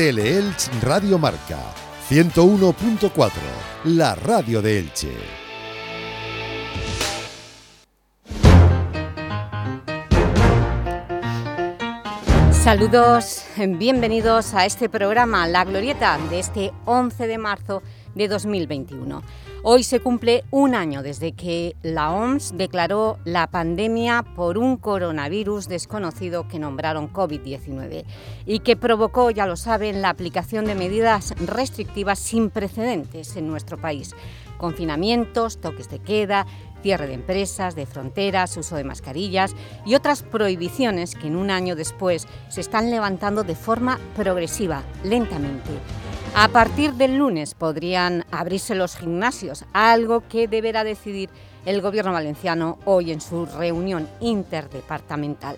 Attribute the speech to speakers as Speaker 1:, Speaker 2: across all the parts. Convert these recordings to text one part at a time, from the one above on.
Speaker 1: Teleelch Radio Marca 101.4, la radio de Elche.
Speaker 2: Saludos, bienvenidos a este programa La Glorieta de este 11 de marzo de 2021. Hoy se cumple un año desde que la OMS declaró la pandemia por un coronavirus desconocido que nombraron COVID-19 y que provocó, ya lo saben, la aplicación de medidas restrictivas sin precedentes en nuestro país. Confinamientos, toques de queda, cierre de empresas, de fronteras, uso de mascarillas y otras prohibiciones que en un año después se están levantando de forma progresiva, lentamente. A partir del lunes podrían abrirse los gimnasios, algo que deberá decidir el Gobierno valenciano hoy en su reunión interdepartamental.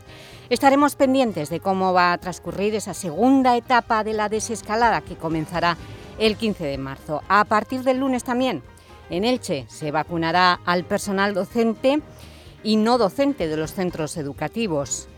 Speaker 2: Estaremos pendientes de cómo va a transcurrir esa segunda etapa de la desescalada que comenzará el 15 de marzo. A partir del lunes también, en Elche, se vacunará al personal docente y no docente de los centros educativos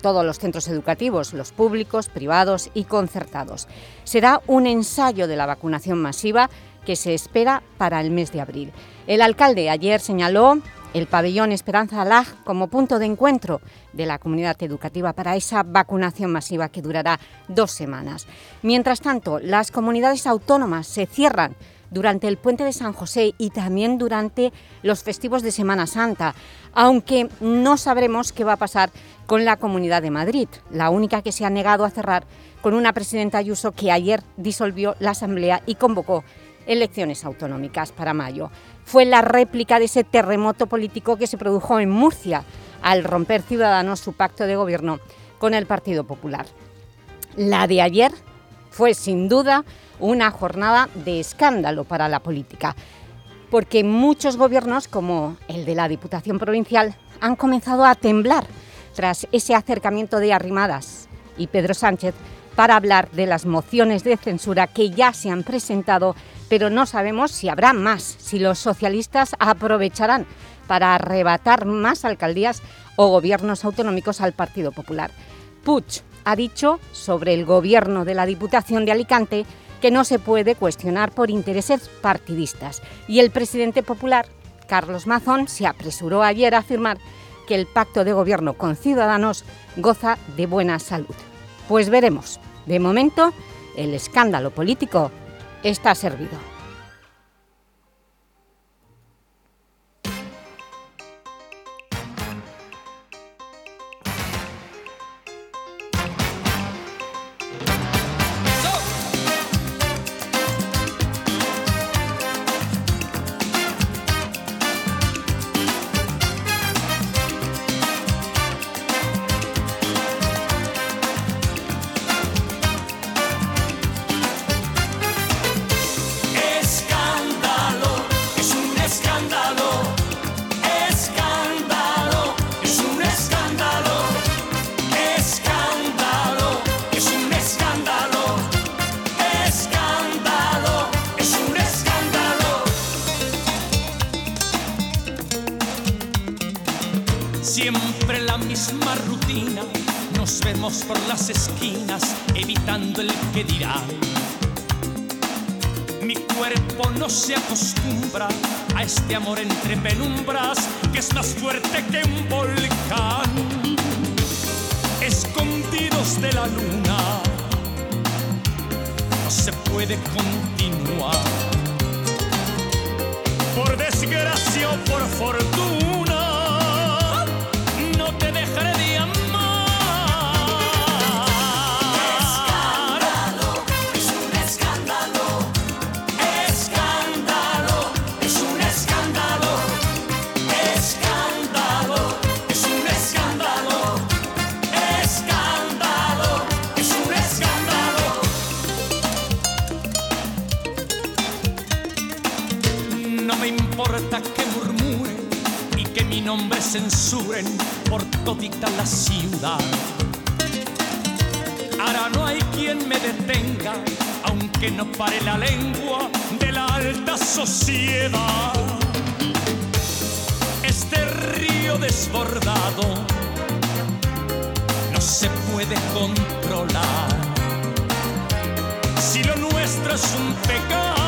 Speaker 2: todos los centros educativos, los públicos, privados y concertados. Será un ensayo de la vacunación masiva que se espera para el mes de abril. El alcalde ayer señaló el pabellón Esperanza Lag como punto de encuentro de la comunidad educativa para esa vacunación masiva que durará dos semanas. Mientras tanto, las comunidades autónomas se cierran durante el Puente de San José y también durante los festivos de Semana Santa, aunque no sabremos qué va a pasar con la Comunidad de Madrid, la única que se ha negado a cerrar con una presidenta Ayuso que ayer disolvió la Asamblea y convocó elecciones autonómicas para mayo. Fue la réplica de ese terremoto político que se produjo en Murcia al romper Ciudadanos su pacto de gobierno con el Partido Popular. La de ayer fue sin duda una jornada de escándalo para la política, porque muchos gobiernos, como el de la Diputación Provincial, han comenzado a temblar tras ese acercamiento de Arrimadas y Pedro Sánchez para hablar de las mociones de censura que ya se han presentado, pero no sabemos si habrá más, si los socialistas aprovecharán para arrebatar más alcaldías o gobiernos autonómicos al Partido Popular. Ha dicho sobre el gobierno de la Diputación de Alicante que no se puede cuestionar por intereses partidistas. Y el presidente popular, Carlos Mazón, se apresuró ayer a afirmar que el pacto de gobierno con Ciudadanos goza de buena salud. Pues veremos. De momento, el escándalo político está servido.
Speaker 3: Nos vemos por las esquinas evitando el que dirá. Mi cuerpo no se acostumbra a este amor entre penumbras que es más fuerte que un volcán. Escondidos de la luna, no se puede continuar. Por
Speaker 4: desgracia o por fortuna censuren por todita la ciudad. Ahora no hay quien me detenga, aunque no pare la lengua de la alta sociedad. Este
Speaker 3: río desbordado no se puede controlar. Si lo nuestro es un pecado,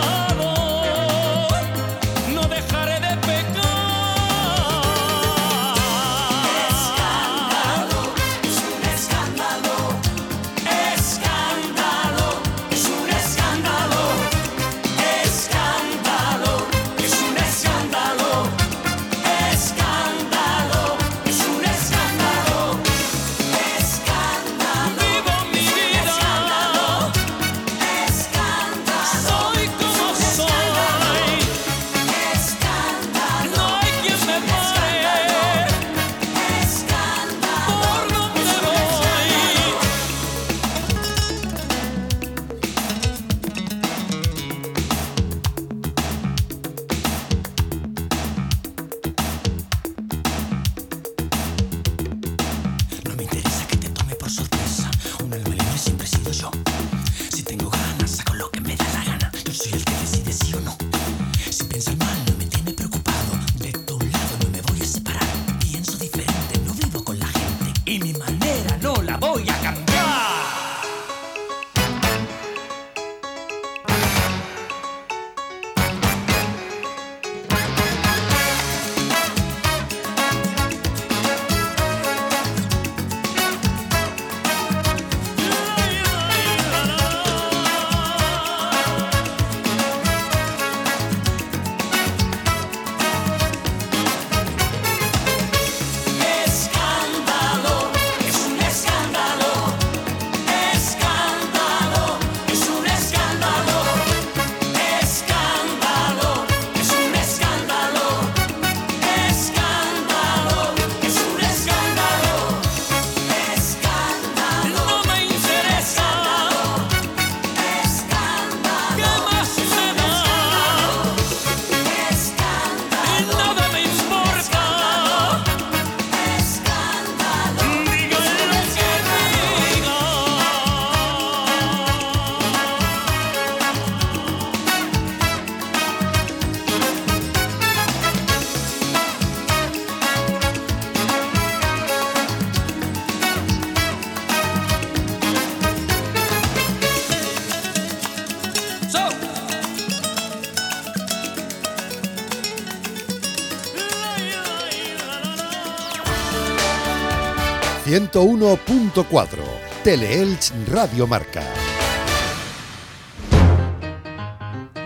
Speaker 1: 101.4 Teleelch Radio Marca.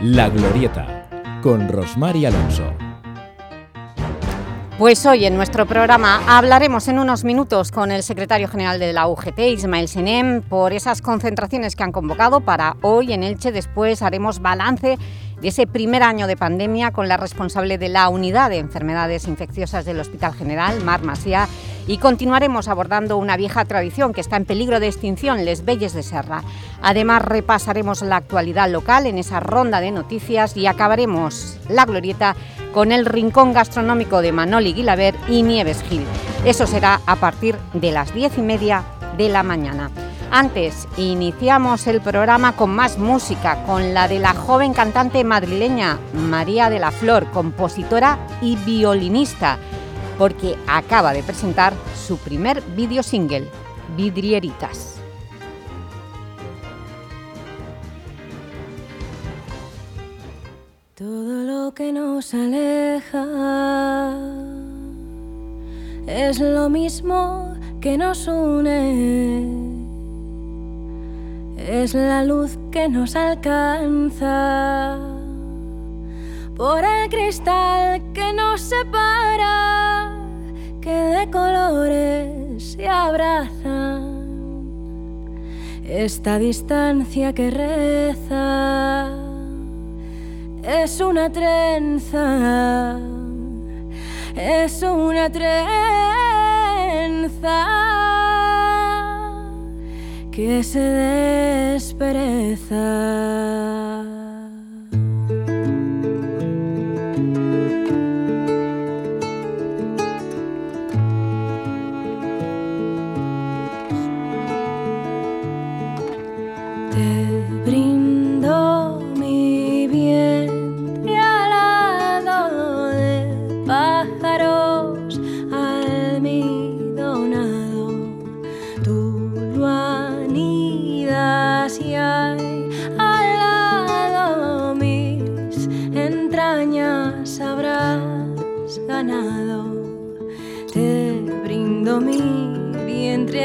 Speaker 5: La Glorieta, con Rosmar y Alonso.
Speaker 2: Pues hoy en nuestro programa hablaremos en unos minutos con el secretario general de la UGT, Ismael Senem, por esas concentraciones que han convocado para hoy en Elche. Después haremos balance de ese primer año de pandemia con la responsable de la Unidad de Enfermedades Infecciosas del Hospital General, Mar Masía, y continuaremos abordando una vieja tradición que está en peligro de extinción, Les Belles de Serra. Además, repasaremos la actualidad local en esa ronda de noticias y acabaremos la glorieta con el rincón gastronómico de Manoli Guilaber y Nieves Gil. Eso será a partir de las diez y media de la mañana. Antes, iniciamos el programa con más música, con la de la joven cantante madrileña María de la Flor, compositora y violinista, porque acaba de presentar su primer video single, Vidrieritas.
Speaker 6: Todo lo que nos aleja es lo mismo que nos une. Es la luz que nos alcanza por el cristal que nos separa, que de colores se abrazan. Esta distancia que reza es una trenza, es una trenza que se despereza.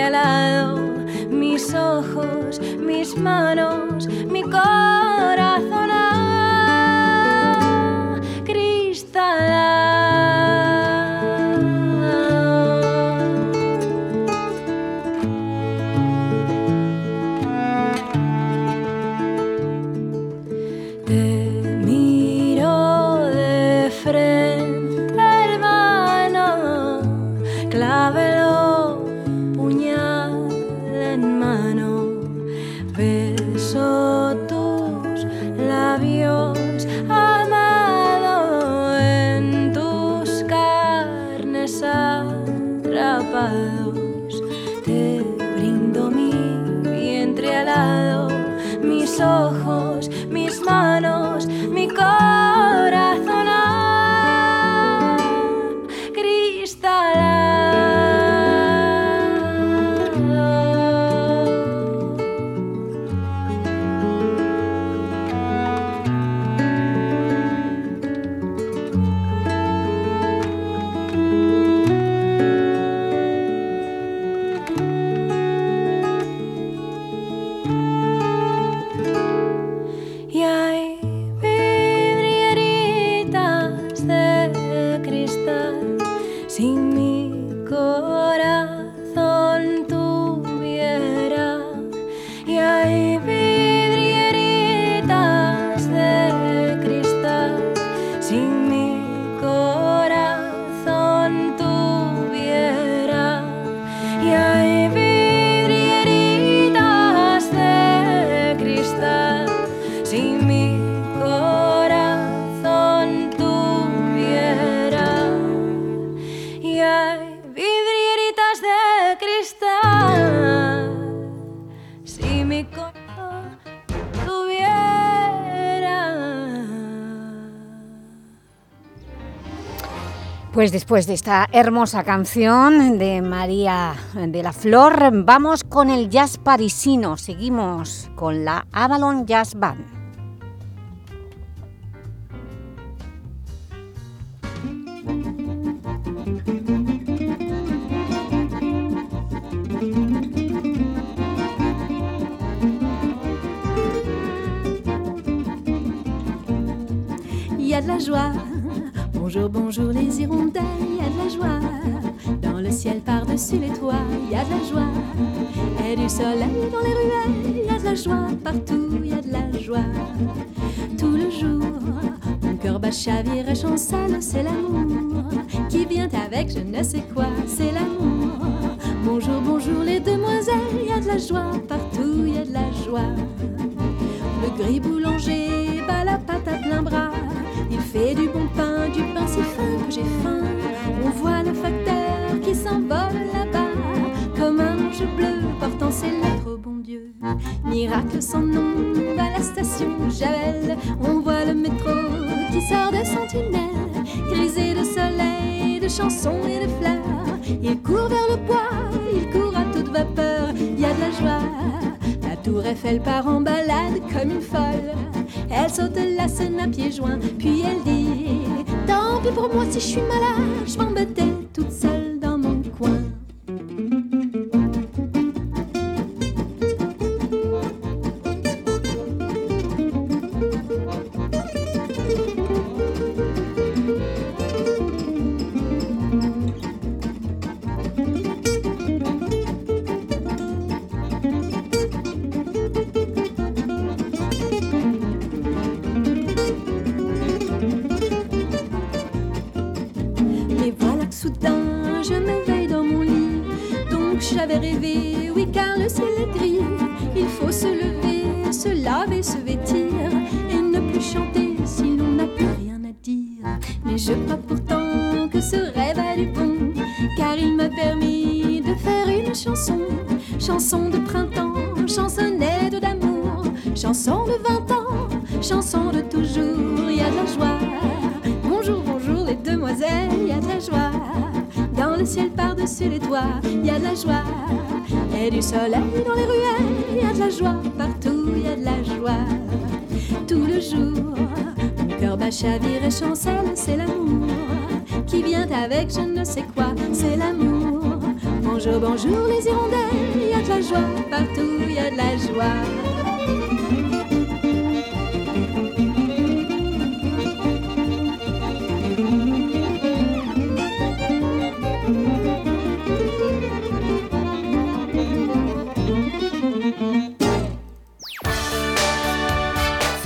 Speaker 6: Vientre alado, mis ojos, mis manos, mi corazón
Speaker 2: Pues después de esta hermosa canción de María de la Flor, vamos con el jazz parisino. Seguimos con la Avalon Jazz Band.
Speaker 6: Les toits, il y a de la joie. Et du soleil dans les ruelles, il y a de la joie. Partout, il y a de la joie. Tout le jour, mon cœur bat chavire et c'est l'amour qui vient avec je ne sais quoi, c'est l'amour. Part en balade comme une folle. Elle saute la scène à pieds joints, puis elle dit Tant pis pour moi si je suis malade, par-dessus les toits, il y a de la joie. Et du soleil dans les ruelles, il y a de la joie. Partout, il y a de la joie. Tout le jour, mon cœur bat chavire et chancelle, c'est l'amour qui vient avec je ne sais quoi, c'est l'amour. Bonjour, bonjour les hirondelles, il y a de la joie partout, il y a de la joie.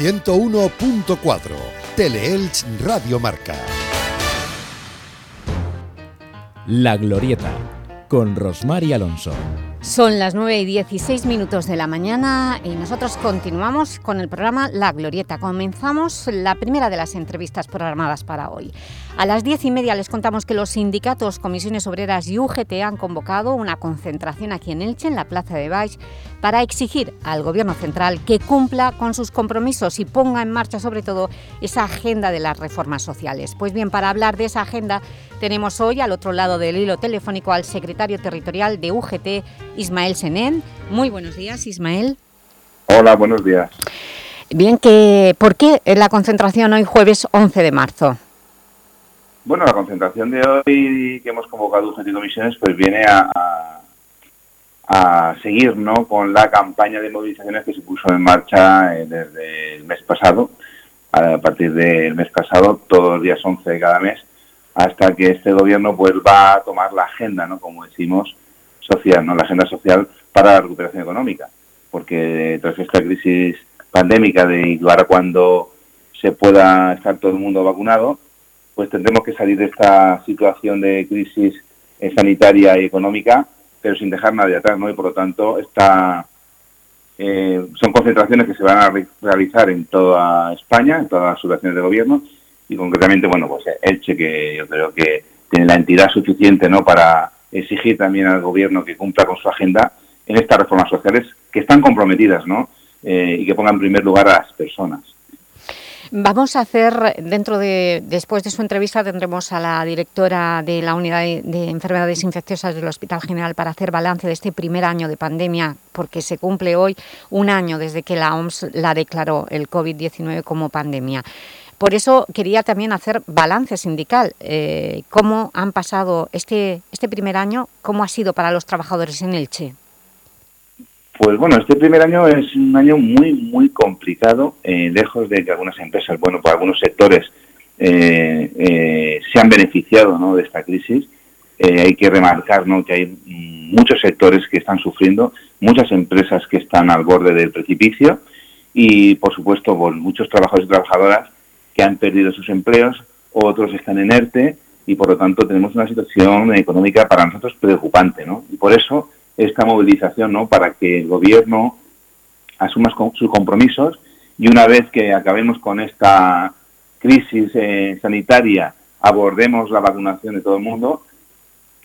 Speaker 1: ...101.4... Teleelch Radio Marca.
Speaker 5: La Glorieta, con Rosmar y Alonso.
Speaker 2: Son las 9 y 16 minutos de la mañana y nosotros continuamos con el programa La Glorieta. Comenzamos la primera de las entrevistas programadas para hoy. A las diez y media les contamos que los sindicatos, comisiones obreras y UGT han convocado una concentración aquí en Elche, en la Plaza de Baix, para exigir al Gobierno central que cumpla con sus compromisos y ponga en marcha sobre todo esa agenda de las reformas sociales. Pues bien, para hablar de esa agenda tenemos hoy al otro lado del hilo telefónico al secretario territorial de UGT, Ismael Senén. Muy buenos días, Ismael.
Speaker 7: Hola, buenos días.
Speaker 2: Bien, que, ¿por qué la concentración hoy jueves 11 de marzo?
Speaker 7: Bueno, la concentración de hoy que hemos convocado UGT comisiones pues viene a, a, a seguir ¿no? con la campaña de movilizaciones que se puso en marcha eh, desde el mes pasado, a partir del mes pasado, todos los días 11 de cada mes, hasta que este gobierno pues va a tomar la agenda, ¿no? como decimos, social, ¿no? la agenda social para la recuperación económica, porque tras esta crisis pandémica de ahora cuando se pueda estar todo el mundo vacunado, pues tendremos que salir de esta situación de crisis eh, sanitaria y económica, pero sin dejar nadie atrás, ¿no? Y por lo tanto, esta, eh, son concentraciones que se van a re realizar en toda España, en todas las subvenciones de gobierno, y concretamente, bueno, pues Elche, que yo creo que tiene la entidad suficiente, ¿no?, para exigir también al gobierno que cumpla con su agenda en estas reformas sociales que están comprometidas, ¿no?, eh, y que pongan en primer lugar a las personas.
Speaker 2: Vamos a hacer, dentro de, después de su entrevista, tendremos a la directora de la Unidad de, de, Enfermedades Infecciosas del Hospital General para hacer balance de este primer año de pandemia, porque se cumple hoy un año desde que la OMS la declaró el COVID-19 como pandemia. Por eso quería también hacer balance sindical, eh, cómo han pasado este, este primer año, cómo ha sido para los trabajadores en Elche.
Speaker 7: Pues bueno, este primer año es un año muy, muy complicado, eh, lejos de que algunas empresas, bueno, por algunos sectores eh, eh, se han beneficiado de esta crisis. Eh, hay que remarcar ¿no? que hay muchos sectores que están sufriendo, muchas empresas que están al borde del precipicio y, por supuesto, bueno, muchos trabajadores y trabajadoras que han perdido sus empleos, otros están en ERTE y, por lo tanto, tenemos una situación económica para nosotros preocupante. ¿no? Y por eso esta movilización ¿no? para que el gobierno asuma sus compromisos y una vez que acabemos con esta crisis eh, sanitaria, abordemos la vacunación de todo el mundo,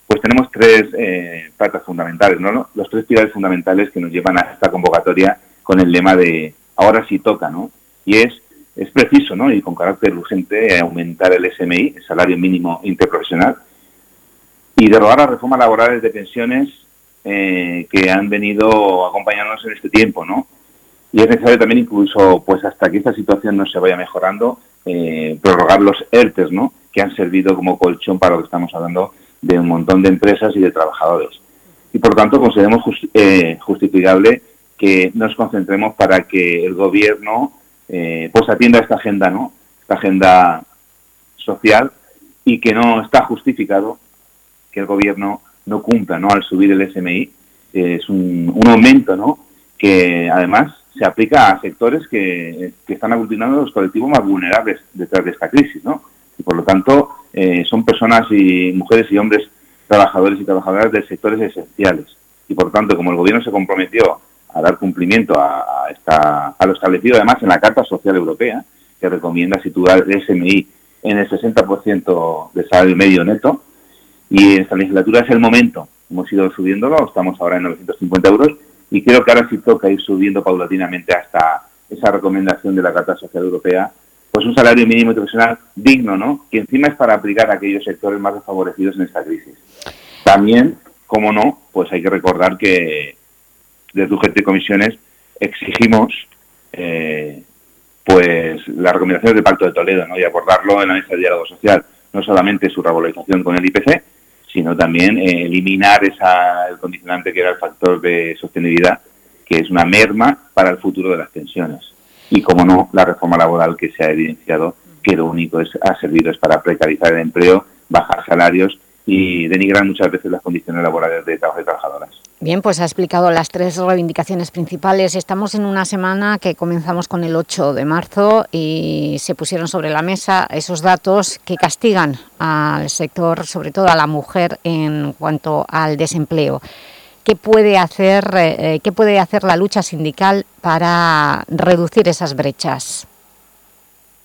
Speaker 7: pues tenemos tres eh, partes fundamentales, ¿no? Los tres pilares fundamentales que nos llevan a esta convocatoria con el lema de ahora sí toca, ¿no? Y es, es preciso, ¿no? Y con carácter urgente aumentar el SMI, el salario mínimo interprofesional, y derogar las reformas laborales de pensiones eh, que han venido acompañándonos en este tiempo, ¿no? Y es necesario también incluso, pues hasta que esta situación no se vaya mejorando, eh, prorrogar los ERTES, ¿no? Que han servido como colchón para lo que estamos hablando de un montón de empresas y de trabajadores. Y por tanto consideramos just, eh, justificable que nos concentremos para que el gobierno eh, pues atienda esta agenda, ¿no? Esta agenda social y que no está justificado que el gobierno no cumpla ¿no? al subir el SMI. Eh, es un, un, aumento ¿no? que además se aplica a sectores que, que, están aglutinando los colectivos más vulnerables detrás de esta crisis. ¿no? Y por lo tanto, eh, son personas y mujeres y hombres trabajadores y trabajadoras de sectores esenciales. Y por tanto, como el gobierno se comprometió a dar cumplimiento a, a, esta, a lo establecido además en la Carta Social Europea, que recomienda situar el SMI en el 60% del salario medio neto, y esta legislatura es el momento. Hemos ido subiéndolo, estamos ahora en 950 euros y creo que ahora sí toca ir subiendo paulatinamente hasta esa recomendación de la Carta Social Europea, pues un salario mínimo profesional digno, ¿no? Que encima es para aplicar a aquellos sectores más desfavorecidos en esta crisis. También, como no, pues hay que recordar que desde UGT Comisiones exigimos eh, pues las recomendaciones del Pacto de Toledo, ¿no? Y abordarlo en la mesa de diálogo social, no solamente su revalorización con el IPC, sino también eh, eliminar esa, el condicionante que era el factor de sostenibilidad, que es una merma para el futuro de las pensiones. Y como no, la reforma laboral que se ha evidenciado que lo único es, ha servido es para precarizar el empleo, bajar salarios y denigrar muchas veces las condiciones laborales de trabajo y trabajadoras.
Speaker 2: Bien, pues ha explicado las tres reivindicaciones principales. Estamos en una semana que comenzamos con el 8 de marzo y se pusieron sobre la mesa esos datos que castigan al sector, sobre todo a la mujer, en cuanto al desempleo. ¿Qué puede hacer, eh, qué puede hacer la lucha sindical para reducir esas brechas?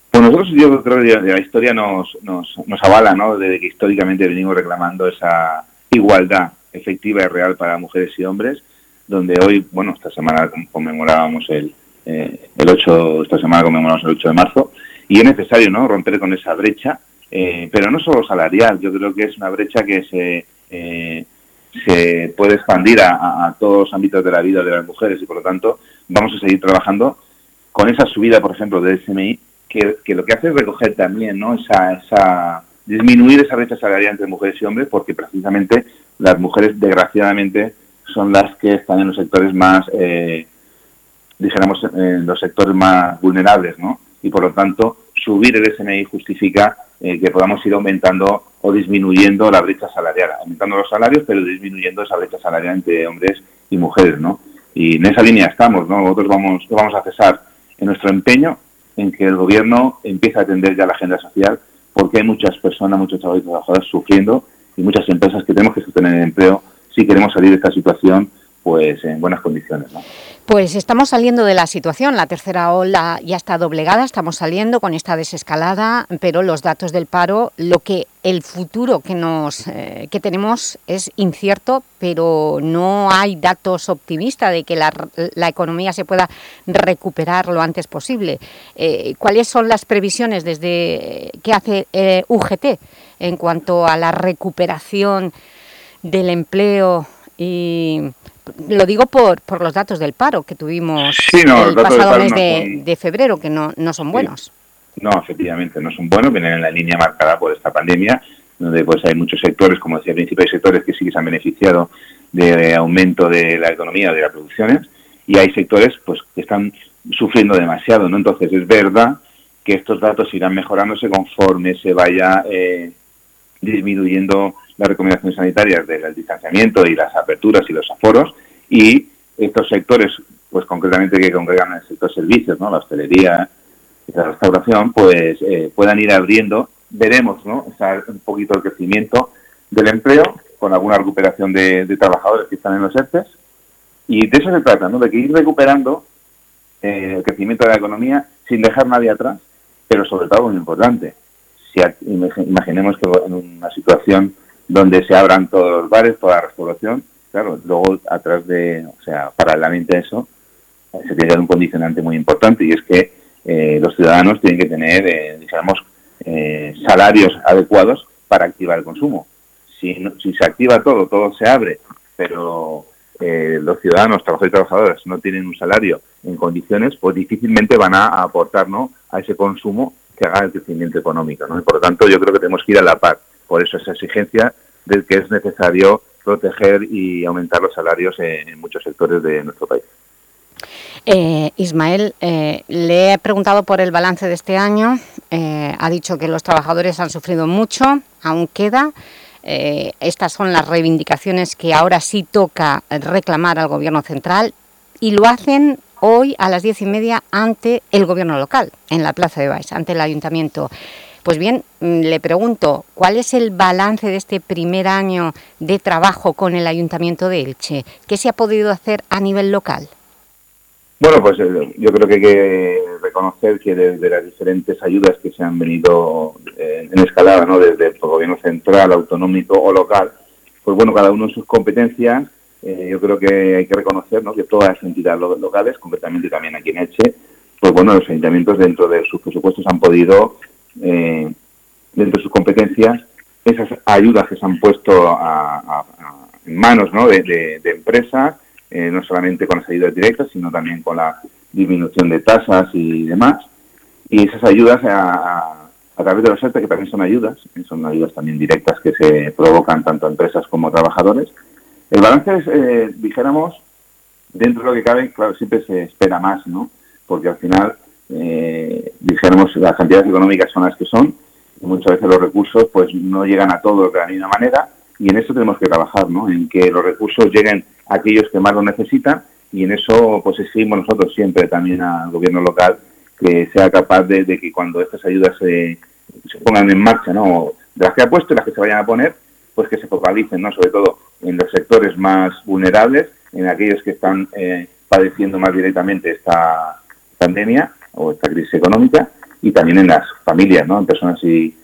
Speaker 7: Pues nosotros yo creo que la historia nos, nos, nos avala, ¿no? Desde que históricamente venimos reclamando esa igualdad efectiva y real para mujeres y hombres, donde hoy, bueno, esta semana conmemorábamos el, eh, el 8, esta semana conmemoramos el 8 de marzo, y es necesario, ¿no?, romper con esa brecha, eh, pero no solo salarial, yo creo que es una brecha que se, eh, se puede expandir a, todos los ámbitos de la vida de las mujeres y, por lo tanto, vamos a seguir trabajando con esa subida, por ejemplo, del SMI, que, que lo que hace es recoger también, ¿no?, esa, esa disminuir esa brecha salarial entre mujeres y hombres, porque precisamente las mujeres, desgraciadamente, son las que están en los sectores más, eh, dijéramos, en los sectores más vulnerables, ¿no? Y por lo tanto, subir el SMI justifica eh, que podamos ir aumentando o disminuyendo la brecha salarial, aumentando los salarios, pero disminuyendo esa brecha salarial entre hombres y mujeres, ¿no? Y en esa línea estamos, ¿no? Nosotros vamos, vamos a cesar en nuestro empeño en que el gobierno empiece a atender ya la agenda social, porque hay muchas personas, muchos trabajadores sufriendo y muchas empresas que tenemos que sostener el empleo si queremos salir de esta situación pues en buenas condiciones.
Speaker 2: Pues estamos saliendo de la situación, la tercera ola ya está doblegada, estamos saliendo con esta desescalada, pero los datos del paro, lo que el futuro que, nos, eh, que tenemos es incierto, pero no hay datos optimistas de que la, la economía se pueda recuperar lo antes posible. Eh, ¿Cuáles son las previsiones desde que hace eh, UGT en cuanto a la recuperación del empleo y lo digo por, por los datos del paro que tuvimos
Speaker 7: Sí, no,
Speaker 2: el pasado mes
Speaker 7: no
Speaker 2: de,
Speaker 7: son-
Speaker 2: de febrero, que no, no son buenos.
Speaker 7: No, efectivamente, no son buenos, vienen en la línea marcada por esta pandemia, donde pues hay muchos sectores, como decía al principio, hay sectores que sí que se han beneficiado de aumento de la economía, de las producciones, y hay sectores pues que están sufriendo demasiado, ¿no? Entonces es verdad que estos datos irán mejorándose conforme se vaya eh, disminuyendo las recomendaciones sanitarias del distanciamiento y las aperturas y los aforos, y estos sectores, pues concretamente que congregan el sector servicios, ¿no? La hostelería, y la restauración, pues eh, puedan ir abriendo, veremos, ¿no? O un poquito el crecimiento del empleo, con alguna recuperación de, de trabajadores que están en los ERTES, y de eso se trata, ¿no? De que ir recuperando eh, el crecimiento de la economía sin dejar nadie atrás, pero sobre todo muy importante, imaginemos que en una situación donde se abran todos los bares, toda la restauración, claro, luego atrás de, o sea, paralelamente a eso, se tiene que dar un condicionante muy importante y es que eh, los ciudadanos tienen que tener, eh, digamos, eh, salarios adecuados para activar el consumo. Si, no- si se activa todo, todo se abre, pero eh, los ciudadanos, trabajadores y trabajadoras, no tienen un salario en condiciones, pues difícilmente van a aportar ¿no? a ese consumo que haga el crecimiento económico. ¿no? Y por lo tanto, yo creo que tenemos que ir a la par. Por eso esa exigencia de que es necesario proteger y aumentar los salarios en, muchos sectores de nuestro país.
Speaker 2: Eh, Ismael, eh, le he preguntado por el balance de este año. Eh, ha dicho que los trabajadores han sufrido mucho, aún queda. Estas son las reivindicaciones que ahora sí toca reclamar al Gobierno central y lo hacen hoy a las diez y media ante el Gobierno local, en la Plaza de Baix, ante el Ayuntamiento. Pues bien, mm, le pregunto, ¿cuál es el balance de este primer año de trabajo con el Ayuntamiento de Elche? ¿Qué se ha podido hacer a nivel local?
Speaker 7: Bueno, pues eh, yo creo que hay que reconocer que desde las diferentes ayudas que se han venido eh, en escalada, ¿no? desde el gobierno central, autonómico o local, pues bueno, cada uno en sus competencias, eh, yo creo que hay que reconocer ¿no? que todas las entidades lo- locales, concretamente también aquí en Elche, pues bueno, los ayuntamientos dentro de sus presupuestos han podido, eh, dentro de sus competencias, esas ayudas que se han puesto a- en manos ¿no? de, empresas, eh, no solamente con las ayudas directas, sino también con la disminución de tasas y demás. Y esas ayudas a través de los ERTE, que también son ayudas, son ayudas también directas que se provocan tanto a empresas como a trabajadores. El balance es, eh, dijéramos, dentro de lo que cabe, claro, siempre se espera más, ¿no? Porque al final, eh, dijéramos, las cantidades económicas son las que son, y muchas veces los recursos pues no llegan a todos de la misma manera, y en eso tenemos que trabajar, ¿no? En que los recursos lleguen a aquellos que más lo necesitan, y en eso pues exigimos nosotros siempre también al gobierno local que sea capaz de, que cuando estas ayudas se, se pongan en marcha, ¿no? De las que ha puesto y las que se vayan a poner, pues que se focalicen, ¿no? Sobre todo en los sectores más vulnerables, en aquellos que están eh, padeciendo más directamente esta pandemia o esta crisis económica y también en las familias, ¿no? En personas y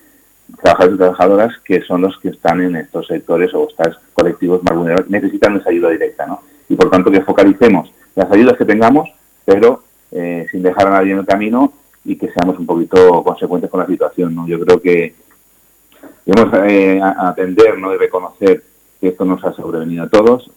Speaker 7: trabajadores y trabajadoras que son los que están en estos sectores o estos colectivos más vulnerables, necesitan esa ayuda directa, ¿no? Y por tanto que focalicemos las ayudas que tengamos, pero eh, sin dejar a nadie en el camino y que seamos un poquito consecuentes con la situación, ¿no? Yo creo que debemos eh, atender, ¿no? Y reconocer que esto nos ha sobrevenido a todos,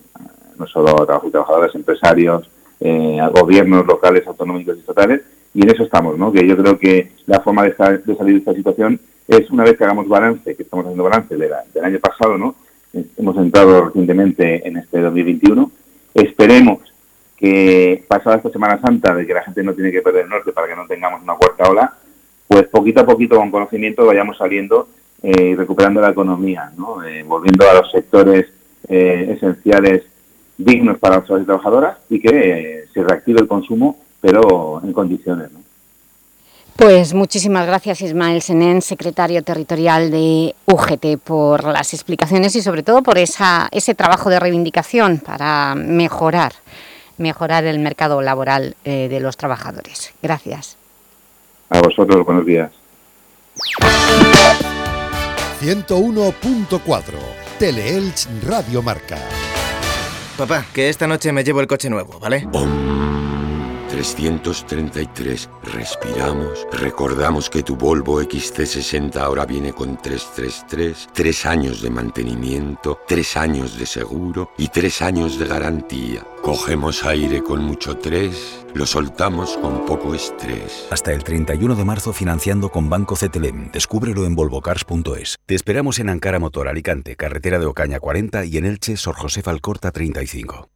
Speaker 7: no solo a trabajadores empresarios, eh, a gobiernos locales, autonómicos y estatales, y en eso estamos, ¿no? Que yo creo que la forma de, sa- de salir de esta situación es una vez que hagamos balance, que estamos haciendo balance de la- del año pasado, ¿no? Eh, Hemos entrado recientemente en este 2021. Esperemos que pasada esta Semana Santa, de que la gente no tiene que perder el norte para que no tengamos una cuarta ola, pues poquito a poquito con conocimiento vayamos saliendo eh, y recuperando la economía, ¿no? Eh, volviendo a los sectores eh, esenciales dignos para las y trabajadoras y que se reactive el consumo, pero en condiciones. ¿no?
Speaker 2: Pues muchísimas gracias Ismael Senén, secretario territorial de UGT, por las explicaciones y sobre todo por esa, ese trabajo de reivindicación para mejorar, mejorar el mercado laboral eh, de los trabajadores. Gracias.
Speaker 7: A vosotros, buenos días.
Speaker 1: 101.4 Teleelch Radio Marca.
Speaker 8: Papá, que esta noche me llevo el coche nuevo, ¿vale?
Speaker 9: Om 333. Respiramos. Recordamos que tu Volvo XC60 ahora viene con 333, 3 años de mantenimiento, 3 años de seguro y 3 años de garantía. Cogemos aire con mucho 3, lo soltamos con poco estrés.
Speaker 10: Hasta el 31 de marzo financiando con Banco CTLM. Descúbrelo en volvocars.es. Te esperamos en Ankara Motor Alicante, carretera de Ocaña 40 y en Elche, Sor José Falcorta 35.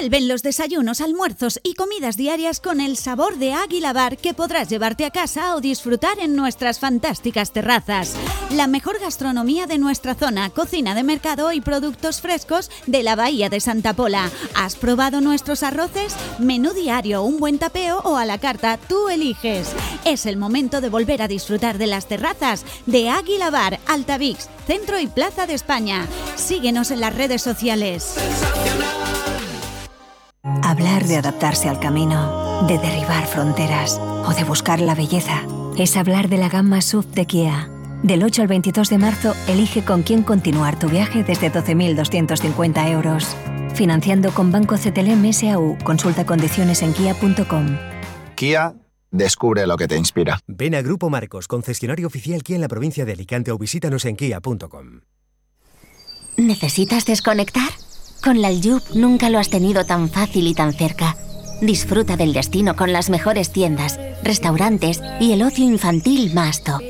Speaker 11: Vuelven los desayunos, almuerzos y comidas diarias con el sabor de Águila Bar que podrás llevarte a casa o disfrutar en nuestras fantásticas terrazas. La mejor gastronomía de nuestra zona, cocina de mercado y productos frescos de la Bahía de Santa Pola. ¿Has probado nuestros arroces? Menú diario, un buen tapeo o a la carta, tú eliges. Es el momento de volver a disfrutar de las terrazas de Águila Bar, Altavix, Centro y Plaza de España. Síguenos en las redes sociales.
Speaker 12: Hablar de adaptarse al camino, de derribar fronteras o de buscar la belleza es hablar de la gama SUV de Kia. Del 8 al 22 de marzo, elige con quién continuar tu viaje desde 12.250 euros. Financiando con Banco CTLM SAU. Consulta condiciones en kia.com.
Speaker 13: Kia, descubre lo que te inspira.
Speaker 14: Ven a Grupo Marcos, concesionario oficial Kia en la provincia de Alicante o visítanos en kia.com.
Speaker 15: ¿Necesitas desconectar? Con la Aljub nunca lo has tenido tan fácil y tan cerca. Disfruta del destino con las mejores tiendas, restaurantes y el ocio infantil más top.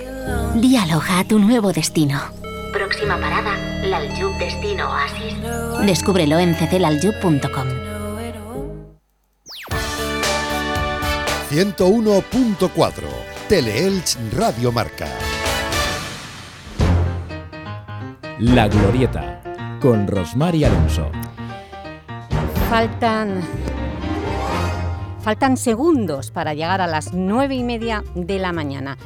Speaker 15: Dialoga a tu nuevo destino. Próxima parada, la Aljub Destino Oasis. Descúbrelo en cclaljub.com.
Speaker 1: 101.4 Teleelch Radio Marca.
Speaker 5: La Glorieta, con Rosmar y Alonso.
Speaker 2: Faltan, faltan segundos para llegar a las nueve y media de la mañana.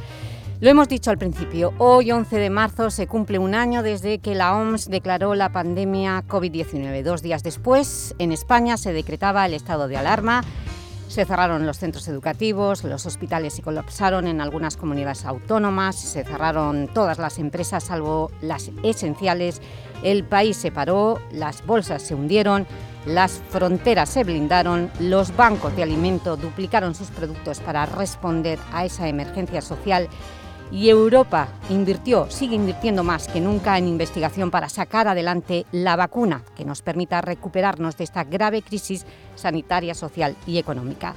Speaker 2: Lo hemos dicho al principio, hoy 11 de marzo se cumple un año desde que la OMS declaró la pandemia COVID-19. Dos días después, en España se decretaba el estado de alarma, se cerraron los centros educativos, los hospitales se colapsaron en algunas comunidades autónomas, se cerraron todas las empresas salvo las esenciales, el país se paró, las bolsas se hundieron, las fronteras se blindaron, los bancos de alimento duplicaron sus productos para responder a esa emergencia social y Europa invirtió, sigue invirtiendo más que nunca en investigación para sacar adelante la vacuna que nos permita recuperarnos de esta grave crisis sanitaria, social y económica.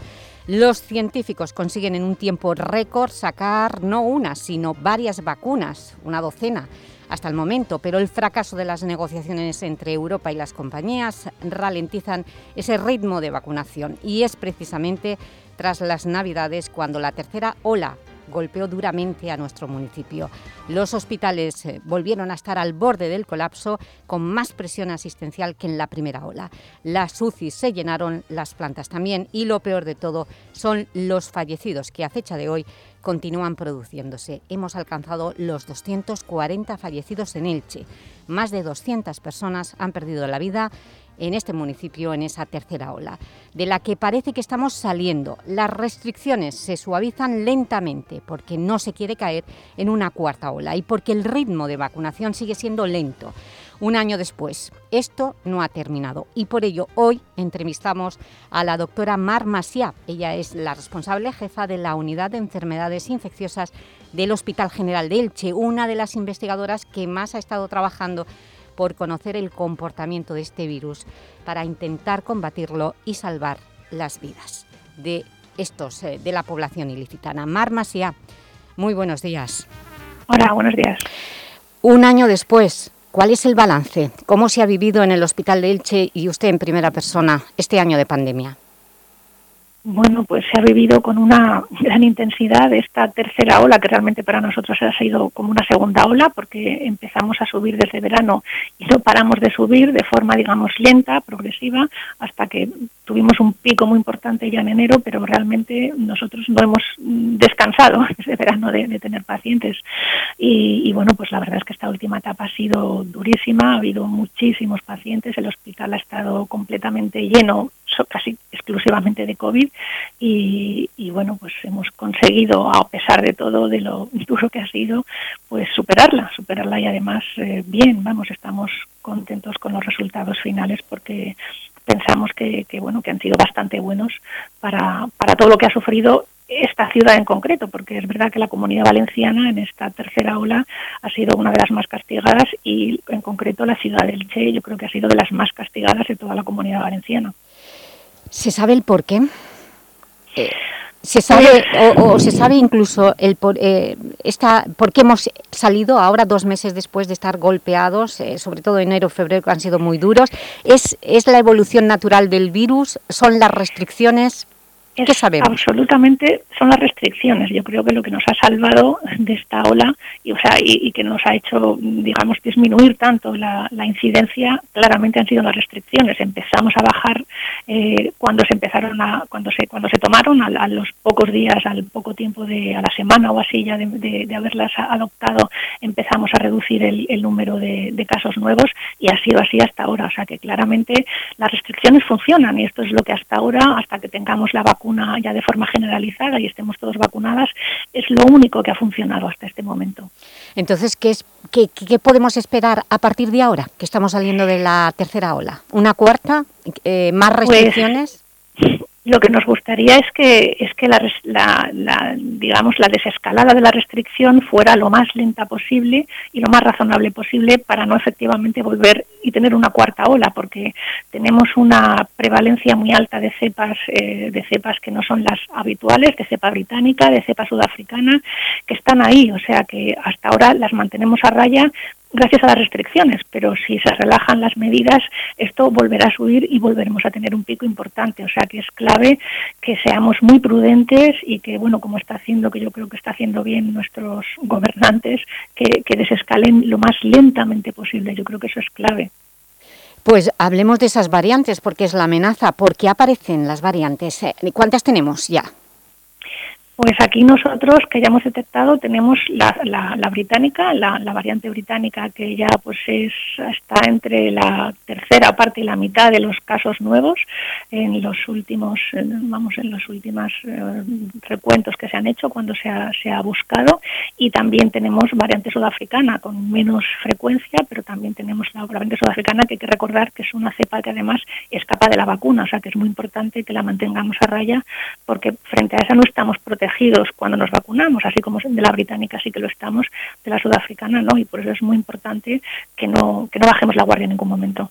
Speaker 2: Los científicos consiguen en un tiempo récord sacar no una, sino varias vacunas, una docena, hasta el momento, pero el fracaso de las negociaciones entre Europa y las compañías ralentizan ese ritmo de vacunación. Y es precisamente tras las Navidades cuando la tercera ola golpeó duramente a nuestro municipio. Los hospitales eh, volvieron a estar al borde del colapso con más presión asistencial que en la primera ola. Las UCI se llenaron, las plantas también y lo peor de todo son los fallecidos que a fecha de hoy continúan produciéndose. Hemos alcanzado los 240 fallecidos en Elche. Más de 200 personas han perdido la vida en este municipio en esa tercera ola, de la que parece que estamos saliendo. Las restricciones se suavizan lentamente porque no se quiere caer en una cuarta ola y porque el ritmo de vacunación sigue siendo lento un año después. Esto no ha terminado y por ello hoy entrevistamos a la doctora Mar Masiá. Ella es la responsable jefa de la Unidad de Enfermedades Infecciosas del Hospital General de Elche, una de las investigadoras que más ha estado trabajando por conocer el comportamiento de este virus para intentar combatirlo y salvar las vidas de, estos, eh, de la población ilicitana. Mar Masiá, muy buenos días.
Speaker 16: Hola, buenos días.
Speaker 2: Un año después, ¿Cuál es el balance? ¿Cómo se ha vivido en el Hospital de Elche y usted en primera persona este año de pandemia?
Speaker 16: Bueno, pues se ha vivido con una gran intensidad esta tercera ola, que realmente para nosotros ha sido como una segunda ola, porque empezamos a subir desde verano y no paramos de subir de forma, digamos, lenta, progresiva, hasta que tuvimos un pico muy importante ya en enero, pero realmente nosotros no hemos descansado desde verano de, tener pacientes. Y, y, bueno, pues la verdad es que esta última etapa ha sido durísima, ha habido muchísimos pacientes, el hospital ha estado completamente lleno, casi exclusivamente de COVID, y, bueno, pues hemos conseguido, a pesar de todo, de lo duro que ha sido, pues superarla, superarla y además eh, bien, vamos, estamos contentos con los resultados finales porque pensamos que, bueno que han sido bastante buenos para, para todo lo que ha sufrido esta ciudad en concreto, porque es verdad que la comunidad valenciana en esta tercera ola ha sido una de las más castigadas y en concreto la ciudad del Che yo creo que ha sido de las más castigadas de toda la comunidad valenciana.
Speaker 2: ¿Se sabe el por qué? Eh, ¿Se sabe, o, se sabe incluso el por, eh, esta, por qué hemos salido ahora dos meses después de estar golpeados, eh, sobre todo enero, febrero, que han sido muy duros? ¿Es, ¿Es la evolución natural del virus? ¿Son las restricciones? ¿Qué sabemos?
Speaker 16: Absolutamente son las restricciones. Yo creo que lo que nos ha salvado de esta ola y, o sea, y, que nos ha hecho, digamos, disminuir tanto la, incidencia, claramente han sido las restricciones. Empezamos a bajar eh, cuando se empezaron a, cuando se, cuando se tomaron a, los pocos días, al poco tiempo de, a la semana o así ya de, haberlas adoptado, empezamos a reducir el, el número de, de casos nuevos y ha sido así hasta ahora. O sea que claramente las restricciones funcionan y esto es lo que hasta ahora, hasta que tengamos la vacuna ya de forma generalizada y estemos todos vacunadas, es lo único que ha funcionado hasta este momento.
Speaker 2: Entonces, ¿qué, es, qué, qué podemos esperar a partir de ahora, que estamos saliendo de la tercera ola? ¿Una cuarta? Eh, ¿Más pues, restricciones?
Speaker 16: Lo que nos gustaría es que es que la, la, digamos la desescalada de la restricción fuera lo más lenta posible y lo más razonable posible para no efectivamente volver y tener una cuarta ola porque tenemos una prevalencia muy alta de cepas eh, de cepas que no son las habituales de cepa británica de cepa sudafricana que están ahí. O sea que hasta ahora las mantenemos a raya gracias a las restricciones, pero si se relajan las medidas, esto volverá a subir y volveremos a tener un pico importante. O sea que es clave que seamos muy prudentes y que, bueno, como está haciendo, que yo creo que está haciendo bien nuestros gobernantes, que, desescalen lo más lentamente posible. Yo creo que eso es clave.
Speaker 2: Pues hablemos de esas variantes, porque es la amenaza. ¿Por qué aparecen las variantes? Eh, ¿Cuántas tenemos ya?
Speaker 16: Pues aquí nosotros que ya hemos detectado tenemos la, la, británica, la, variante británica que ya pues es, está entre la tercera parte y la mitad de los casos nuevos en los últimos, vamos, en los últimos eh, recuentos que se han hecho cuando se ha, se ha buscado. Y también tenemos variante sudafricana con menos frecuencia, pero también tenemos la variante sudafricana que hay que recordar que es una cepa que además escapa de la vacuna, o sea que es muy importante que la mantengamos a raya porque frente a esa no estamos protegidos cuando nos vacunamos, así como de la británica sí que lo estamos, de la sudafricana no, y por eso es muy importante que no, que no bajemos la guardia en ningún momento.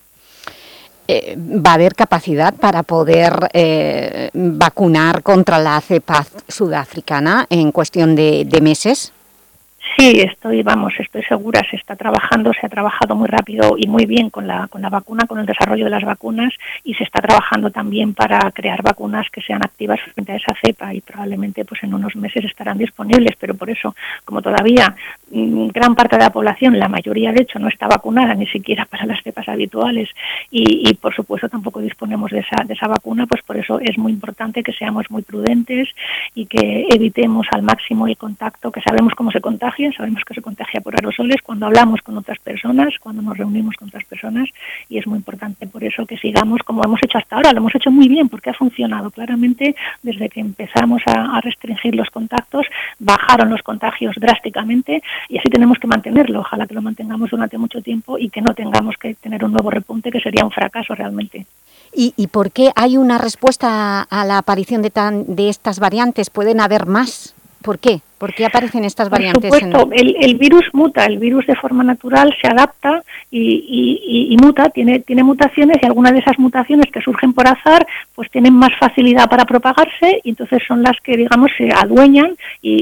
Speaker 2: eh, ¿va a haber capacidad para poder eh, vacunar contra la cepa sudafricana en cuestión de meses?
Speaker 16: Sí, estoy, vamos, estoy segura, se está trabajando, se ha trabajado muy rápido y muy bien con la, con la vacuna, con el desarrollo de las vacunas y se está trabajando también para crear vacunas que sean activas frente a esa cepa y probablemente pues en unos meses estarán disponibles, pero por eso, como todavía mm, gran parte de la población, la mayoría de hecho no está vacunada ni siquiera para las cepas habituales y, y por supuesto tampoco disponemos de esa, de esa vacuna, pues por eso es muy importante que seamos muy prudentes y que evitemos al máximo el contacto, que sabemos cómo se contagia, sabemos que se contagia por aerosoles cuando hablamos con otras personas, cuando nos reunimos con otras personas y es muy importante por eso que sigamos como hemos hecho hasta ahora, lo hemos hecho muy bien porque ha funcionado claramente desde que empezamos a, restringir los contactos, bajaron los contagios drásticamente y así tenemos que mantenerlo, ojalá que lo mantengamos durante mucho tiempo y que no tengamos que tener un nuevo repunte que sería un fracaso realmente.
Speaker 2: ¿Y, y por qué hay una respuesta a la aparición de, tan, de estas variantes? ¿Pueden haber más? ¿Por qué? ¿Por qué aparecen estas
Speaker 16: Por
Speaker 2: variantes?
Speaker 16: supuesto, el, el virus muta, el virus de forma natural se adapta y, y- y- y muta, tiene, tiene mutaciones y algunas de esas mutaciones que surgen por azar pues tienen más facilidad para propagarse y entonces son las que digamos se adueñan y,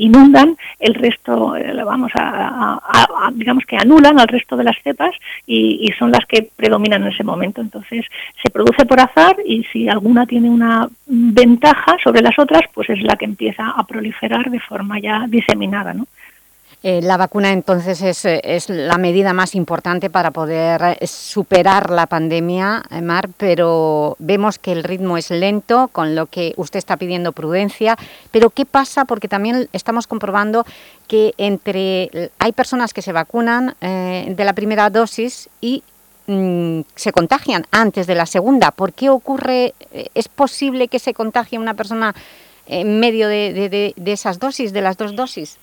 Speaker 16: y inundan el resto, eh, vamos a, a- a- a- digamos que anulan al resto de las cepas y son las que predominan en ese momento. Entonces se produce por azar y si alguna tiene una ventaja sobre las otras, pues es la que empieza a proliferar de forma ya diseminada, ¿no?
Speaker 2: Eh, la vacuna entonces es, eh, es la medida más importante para poder eh, superar la pandemia, Mar, pero vemos que el ritmo es lento, con lo que usted está pidiendo prudencia. Pero ¿qué pasa? Porque también estamos comprobando que entre hay personas que se vacunan de la primera dosis y mm, se contagian antes de la segunda. ¿Por qué ocurre? ¿Es posible que se contagie una persona en medio de, de- de- esas dosis, de las dos dosis?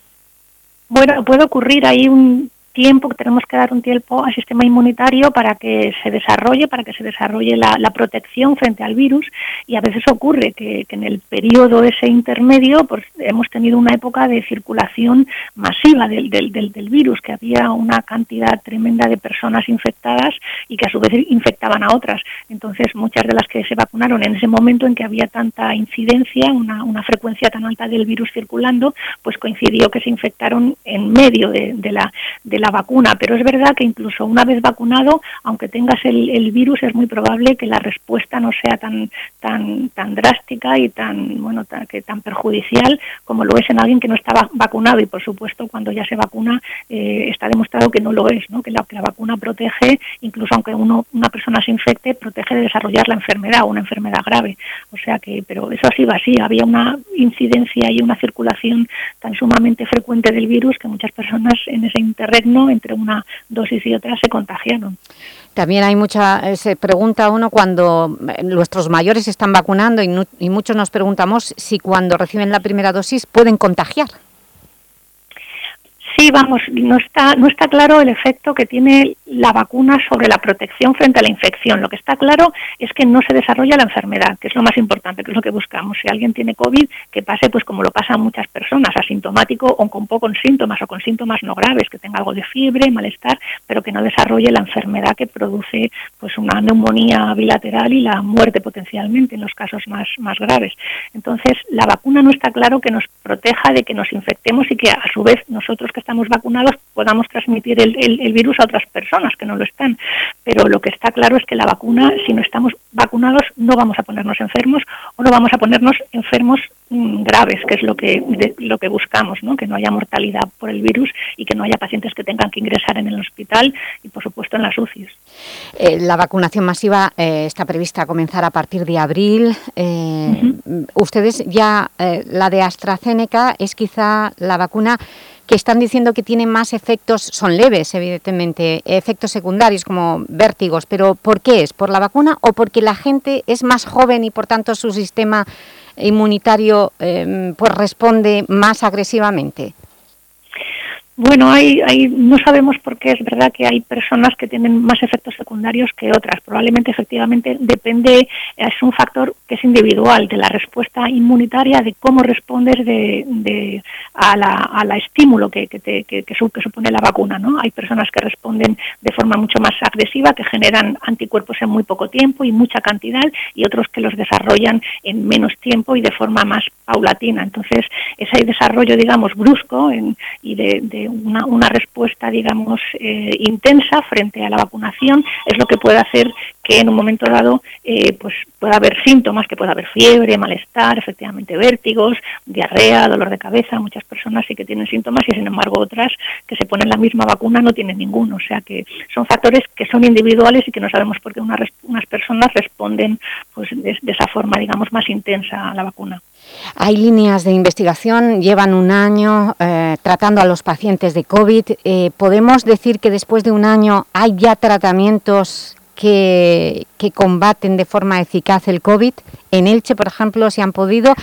Speaker 16: Bueno, puede ocurrir ahí un tiempo que tenemos que dar un tiempo al sistema inmunitario para que se desarrolle, para que se desarrolle la, protección frente al virus y a veces ocurre que, en el periodo ese intermedio pues hemos tenido una época de circulación masiva del, del, del, virus, que había una cantidad tremenda de personas infectadas y que a su vez infectaban a otras. Entonces muchas de las que se vacunaron en ese momento en que había tanta incidencia, una, una frecuencia tan alta del virus circulando, pues coincidió que se infectaron en medio de, la la vacuna, pero es verdad que incluso una vez vacunado, aunque tengas el, virus, es muy probable que la respuesta no sea tan tan tan drástica y tan bueno tan, que tan perjudicial como lo es en alguien que no estaba vacunado y por supuesto cuando ya se vacuna eh, está demostrado que no lo es, ¿no? Que la, que la vacuna protege, incluso aunque uno una persona se infecte, protege de desarrollar la enfermedad, una enfermedad grave. O sea que, pero eso sí va así, había una incidencia y una circulación tan sumamente frecuente del virus que muchas personas en ese interregno entre una dosis y otra se contagiaron.
Speaker 2: También hay mucha, se pregunta uno cuando nuestros mayores están vacunando y muchos nos preguntamos si cuando reciben la primera dosis pueden contagiar.
Speaker 16: Sí, vamos, no está, no está claro el efecto que tiene la vacuna sobre la protección frente a la infección. Lo que está claro es que no se desarrolla la enfermedad, que es lo más importante, que es lo que buscamos. Si alguien tiene COVID, que pase pues como lo pasan muchas personas, asintomático o con pocos síntomas o con síntomas no graves, que tenga algo de fiebre, malestar, pero que no desarrolle la enfermedad que produce pues una neumonía bilateral y la muerte potencialmente en los casos más, más graves. Entonces, la vacuna no está claro que nos proteja de que nos infectemos y que a su vez nosotros que estamos vacunados podamos transmitir el, el, el, virus a otras personas que no lo están. Pero lo que está claro es que la vacuna, si no estamos vacunados, no vamos a ponernos enfermos o no vamos a ponernos enfermos mmm, graves, que es lo que, de, lo que buscamos, ¿no? que no haya mortalidad por el virus y que no haya pacientes que tengan que ingresar en el hospital y, por supuesto, en las UCIs.
Speaker 2: Eh, la vacunación masiva eh, está prevista a comenzar a partir de abril. Eh, uh -huh. Ustedes ya, eh, la de AstraZeneca es quizá la vacuna que están diciendo que tiene más efectos, son leves evidentemente, efectos secundarios como vértigos, pero ¿por qué es? ¿Por la vacuna o porque la gente es más joven y por tanto su sistema inmunitario eh, pues responde más agresivamente?
Speaker 16: Bueno, hay, hay, no sabemos por qué es verdad que hay personas que tienen más efectos secundarios que otras. Probablemente, efectivamente, depende, es un factor que es individual de la respuesta inmunitaria, de cómo respondes de, de a, la, a la estímulo que, que, te, que, que, supone la vacuna. ¿no? Hay personas que responden de forma mucho más agresiva, que generan anticuerpos en muy poco tiempo y mucha cantidad, y otros que los desarrollan en menos tiempo y de forma más paulatina. Entonces, ese desarrollo, digamos, brusco en, y de, de una, una, respuesta, digamos, eh, intensa frente a la vacunación es lo que puede hacer que en un momento dado eh, pues pueda haber síntomas, que pueda haber fiebre, malestar, efectivamente vértigos, diarrea, dolor de cabeza. Muchas personas sí que tienen síntomas y sin embargo otras que se ponen la misma vacuna no tienen ninguno. O sea que son factores que son individuales y que no sabemos por qué unas, personas responden pues de, de esa forma, digamos, más intensa a la vacuna.
Speaker 2: Hay líneas de investigación, llevan un año eh, tratando a los pacientes de COVID. Eh, ¿Podemos decir que después de un año hay ya tratamientos que, que, combaten de forma eficaz el COVID? En Elche, por ejemplo, se han podido,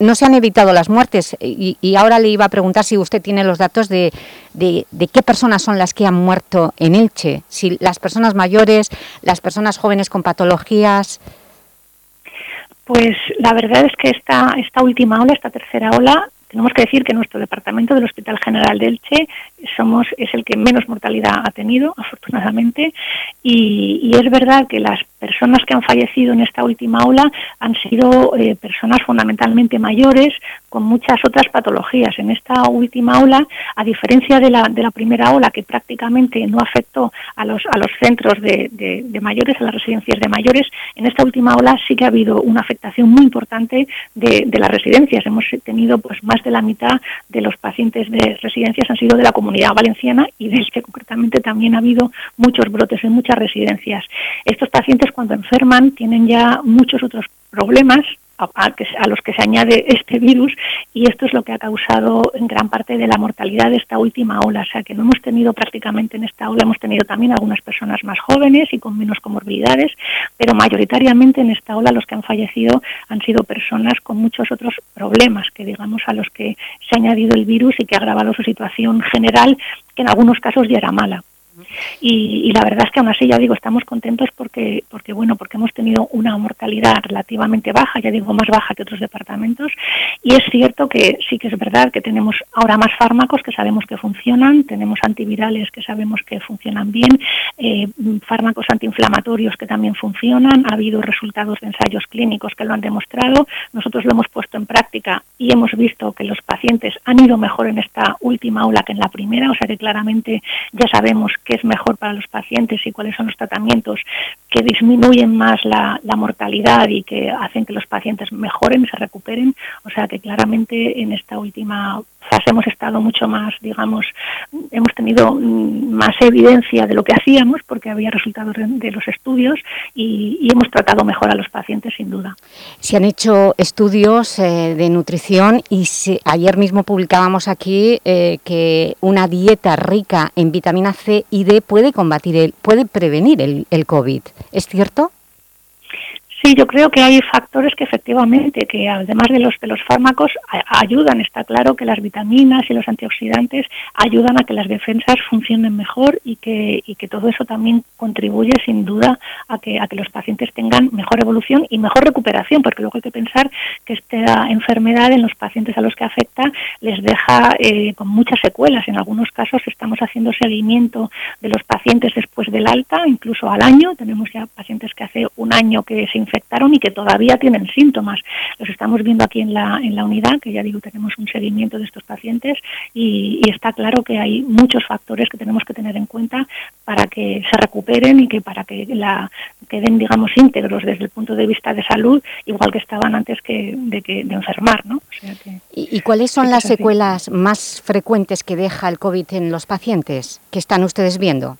Speaker 2: no, se han evitado las muertes y, ahora le iba a preguntar si usted tiene los datos de, de, qué personas son las que han muerto en Elche, si las personas mayores, las personas jóvenes con patologías...
Speaker 16: Pues la verdad es que esta, esta última ola, esta tercera ola, tenemos que decir que nuestro departamento del Hospital General de Elche somos, es el que menos mortalidad ha tenido, afortunadamente, y, es verdad que las personas que han fallecido en esta última ola han sido eh, personas fundamentalmente mayores con muchas otras patologías. En esta última ola, a diferencia de la, de la primera ola, que prácticamente no afectó a los, a los centros de, de, de mayores, a las residencias de mayores, en esta última ola sí que ha habido una afectación muy importante de, de las residencias. Hemos tenido pues más de la mitad de los pacientes de residencias han sido de la comunidad valenciana y de que concretamente también ha habido muchos brotes en muchas residencias. Estos pacientes cuando enferman tienen ya muchos otros problemas a, a, los que se añade este virus y esto es lo que ha causado en gran parte de la mortalidad de esta última ola. O sea que no hemos tenido prácticamente en esta ola, hemos tenido también algunas personas más jóvenes y con menos comorbilidades, pero mayoritariamente en esta ola los que han fallecido han sido personas con muchos otros problemas que digamos a los que se ha añadido el virus y que ha agravado su situación general, que en algunos casos ya era mala. Y, y, la verdad es que aún así ya digo estamos contentos porque porque bueno porque hemos tenido una mortalidad relativamente baja ya digo más baja que otros departamentos. Y es cierto que sí que es verdad que tenemos ahora más fármacos que sabemos que funcionan tenemos antivirales que sabemos que funcionan bien eh, fármacos antiinflamatorios que también funcionan ha habido resultados de ensayos clínicos que lo han demostrado nosotros lo hemos puesto en práctica y hemos visto que los pacientes han ido mejor en esta última ola que en la primera o sea que claramente ya sabemos qué es mejor para los pacientes y cuáles son los tratamientos que disminuyen más la, la, mortalidad y que hacen que los pacientes mejoren, se recuperen. O sea que claramente en esta última fase hemos estado mucho más, digamos, hemos tenido más evidencia de lo que hacíamos porque había resultados de los estudios y, hemos tratado mejor a los pacientes sin duda.
Speaker 2: Se han hecho estudios eh, de nutrición y se, ayer mismo publicábamos aquí eh, que una dieta rica en vitamina C y D puede combatir, el, puede prevenir el, el COVID. ¿Es cierto?
Speaker 16: Sí, yo creo que hay factores que efectivamente, que además de los de los fármacos, ayudan. Está claro que las vitaminas y los antioxidantes ayudan a que las defensas funcionen mejor y que, y que todo eso también contribuye sin duda a que, a que los pacientes tengan mejor evolución y mejor recuperación, porque luego hay que pensar que esta enfermedad en los pacientes a los que afecta les deja eh, con muchas secuelas. En algunos casos estamos haciendo seguimiento de los pacientes después del alta, incluso al año. Tenemos ya pacientes que hace un año que se infectaron y que todavía tienen síntomas. Los estamos viendo aquí en la, en la unidad, que ya digo, tenemos un seguimiento de estos pacientes y, y, está claro que hay muchos factores que tenemos que tener en cuenta para que se recuperen y que para que la queden, digamos, íntegros desde el punto de vista de salud, igual que estaban antes que de, que, de enfermar. ¿no? O sea que,
Speaker 2: ¿Y, ¿Y, cuáles son las secuelas más frecuentes que deja el COVID en los pacientes que están ustedes viendo?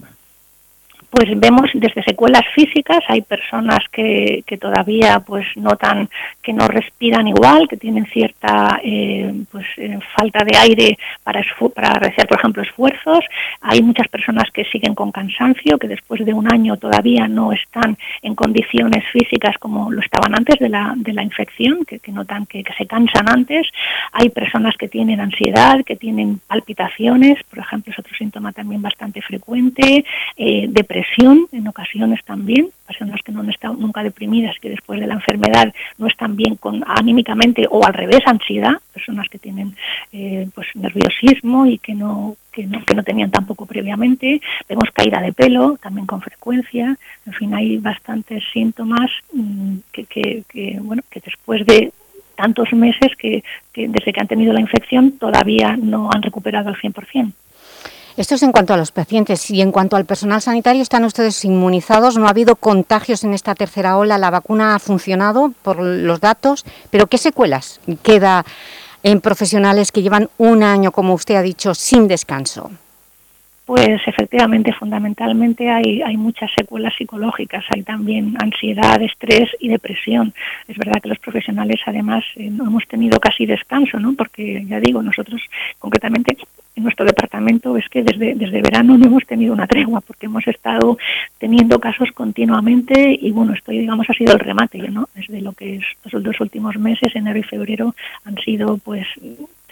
Speaker 16: Pues vemos desde secuelas físicas, hay personas que, que todavía pues notan que no respiran igual, que tienen cierta eh, pues eh, falta de aire para, para realizar, por ejemplo, esfuerzos. Hay muchas personas que siguen con cansancio, que después de un año todavía no están en condiciones físicas como lo estaban antes de la, de la infección, que, notan que, que se cansan antes. Hay personas que tienen ansiedad, que tienen palpitaciones, por ejemplo, es otro síntoma también bastante frecuente, eh, depresión en ocasiones también, personas que no estado nunca deprimidas, que después de la enfermedad no están bien con anímicamente o al revés ansiedad, personas que tienen eh, pues nerviosismo y que no, que no que no tenían tampoco previamente, vemos caída de pelo también con frecuencia, en fin hay bastantes síntomas mm, que, que, bueno que después de tantos meses que, que desde que han tenido la infección todavía no han recuperado al 100%.
Speaker 2: Esto es en cuanto a los pacientes y en cuanto al personal sanitario, ¿están ustedes inmunizados? ¿No ha habido contagios en esta tercera ola? ¿La vacuna ha funcionado por los datos? ¿Pero qué secuelas queda en profesionales que llevan un año, como usted ha dicho, sin descanso?
Speaker 16: Pues efectivamente, fundamentalmente hay, hay muchas secuelas psicológicas, hay también ansiedad, estrés y depresión. Es verdad que los profesionales además eh, no hemos tenido casi descanso, ¿no? porque ya digo, nosotros concretamente en nuestro departamento es que desde, desde verano no hemos tenido una tregua porque hemos estado teniendo casos continuamente y bueno, esto digamos ha sido el remate, ¿no? Desde lo que es los dos últimos meses, enero y febrero, han sido pues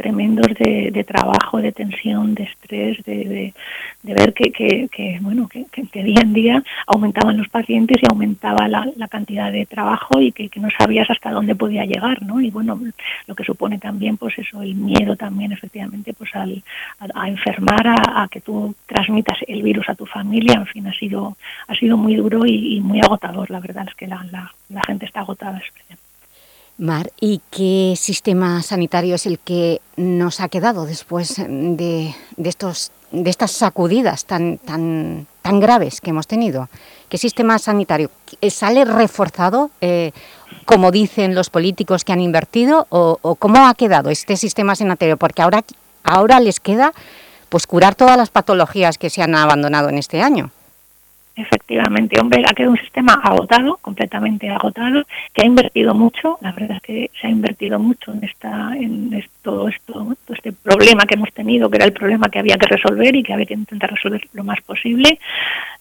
Speaker 16: tremendos de, de trabajo, de tensión, de estrés, de, de, ver que, que, que bueno que, día en día aumentaban los pacientes y aumentaba la, cantidad de trabajo y que, no sabías hasta dónde podía llegar, ¿no? Y bueno, lo que supone también pues eso, el miedo también efectivamente pues al, a, a enfermar, a, a, que tú transmitas el virus a tu familia, en fin, ha sido ha sido muy duro y, muy agotador, la verdad es que la, la, la gente está agotada.
Speaker 2: Mar, ¿y qué sistema sanitario es el que nos ha quedado después de, de, estos, de estas sacudidas tan, tan, tan graves que hemos tenido? ¿Qué sistema sanitario sale reforzado, eh, como dicen los políticos que han invertido, o, o, cómo ha quedado este sistema sanitario? Porque ahora, ahora les queda pues, curar todas las patologías que se han abandonado en este año.
Speaker 16: Efectivamente, hombre, ha quedado un sistema agotado, completamente agotado, que ha invertido mucho, la verdad es que se ha invertido mucho en esta en esto, esto, todo este problema que hemos tenido, que era el problema que había que resolver y que había que intentar resolver lo más posible.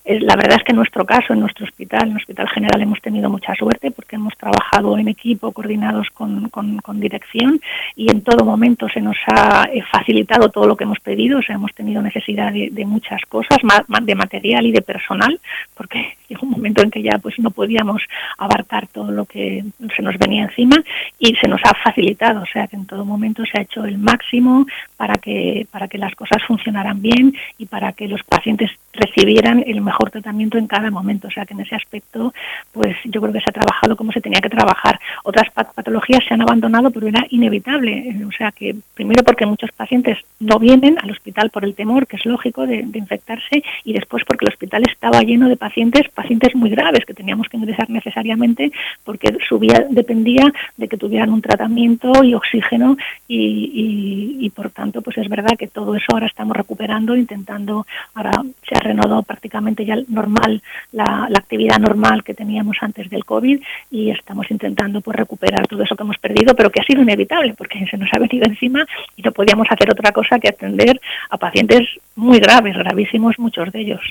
Speaker 16: Es, la verdad es que en nuestro caso, en nuestro hospital, en el Hospital General, hemos tenido mucha suerte porque hemos trabajado en equipo, coordinados con, con, con dirección y en todo momento se nos ha eh, facilitado todo lo que hemos pedido, o sea, hemos tenido necesidad de, muchas cosas, de material y de personal, porque llegó un momento en que ya pues no podíamos abarcar todo lo que se nos venía encima y se nos ha facilitado, o sea que en todo momento se ha hecho el máximo para que para que las cosas funcionaran bien y para que los pacientes recibieran el mejor tratamiento en cada momento, o sea que en ese aspecto pues yo creo que se ha trabajado como se tenía que trabajar. Otras patologías se han abandonado pero era inevitable, eh, o sea que primero porque muchos pacientes no vienen al hospital por el temor, que es lógico, de, infectarse y después porque el hospital estaba lleno de pacientes, pacientes muy graves que teníamos que ingresar necesariamente porque su vida dependía de que tuvieran un tratamiento y oxígeno y, por tanto pues es verdad que todo eso ahora estamos recuperando, intentando, ahora se ha renovado prácticamente ya normal la, la actividad normal que teníamos antes del COVID y estamos intentando pues recuperar todo eso que hemos perdido, pero que ha sido inevitable porque se nos ha venido encima y no podíamos hacer otra cosa que atender a pacientes muy graves, gravísimos muchos de ellos.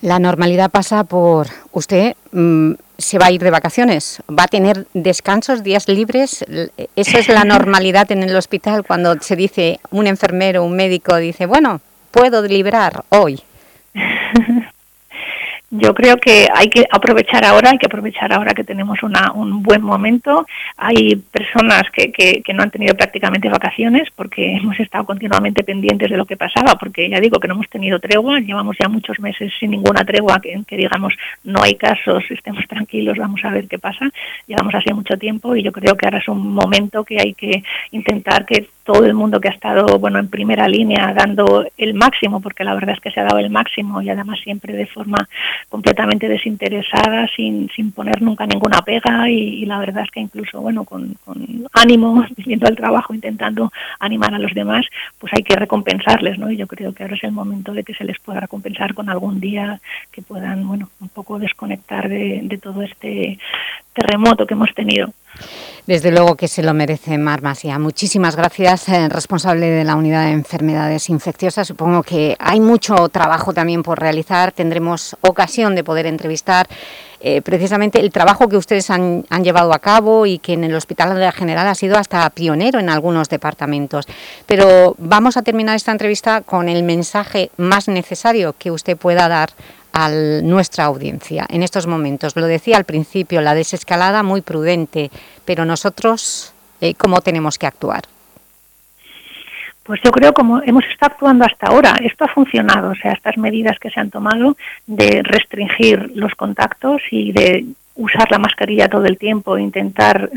Speaker 2: La normalidad pasa por... Usted mmm, se va a ir de vacaciones, va a tener descansos, días libres. Eso es la normalidad en el hospital cuando se dice, un enfermero, un médico dice, bueno, puedo liberar hoy.
Speaker 16: yo creo que hay que aprovechar ahora, hay que aprovechar ahora que tenemos una, un buen momento. Hay personas que, que, que, no han tenido prácticamente vacaciones porque hemos estado continuamente pendientes de lo que pasaba, porque ya digo que no hemos tenido tregua, llevamos ya muchos meses sin ninguna tregua, que, que digamos no hay casos, estemos tranquilos, vamos a ver qué pasa. Llevamos así mucho tiempo y yo creo que ahora es un momento que hay que intentar que todo el mundo que ha estado bueno en primera línea dando el máximo, porque la verdad es que se ha dado el máximo y además siempre de forma completamente desinteresada, sin, sin poner nunca ninguna pega y, la verdad es que incluso bueno con, con ánimo, viendo el trabajo, intentando animar a los demás, pues hay que recompensarles, ¿no? Y yo creo que ahora es el momento de que se les pueda recompensar con algún día que puedan, bueno, un poco desconectar de, todo este terremoto que hemos tenido.
Speaker 2: Desde luego que se lo merece Mar Masía. Muchísimas gracias, eh, responsable de la Unidad de Enfermedades Infecciosas. Supongo que hay mucho trabajo también por realizar. Tendremos ocasión de poder entrevistar eh, precisamente el trabajo que ustedes han, han, llevado a cabo y que en el Hospital de la General ha sido hasta pionero en algunos departamentos. Pero vamos a terminar esta entrevista con el mensaje más necesario que usted pueda dar a nuestra audiencia en estos momentos. Lo decía al principio, la desescalada muy prudente, pero nosotros, eh, ¿cómo tenemos que actuar?
Speaker 16: Pues yo creo como hemos estado actuando hasta ahora, esto ha funcionado, o sea, estas medidas que se han tomado de restringir los contactos y de usar la mascarilla todo el tiempo, intentar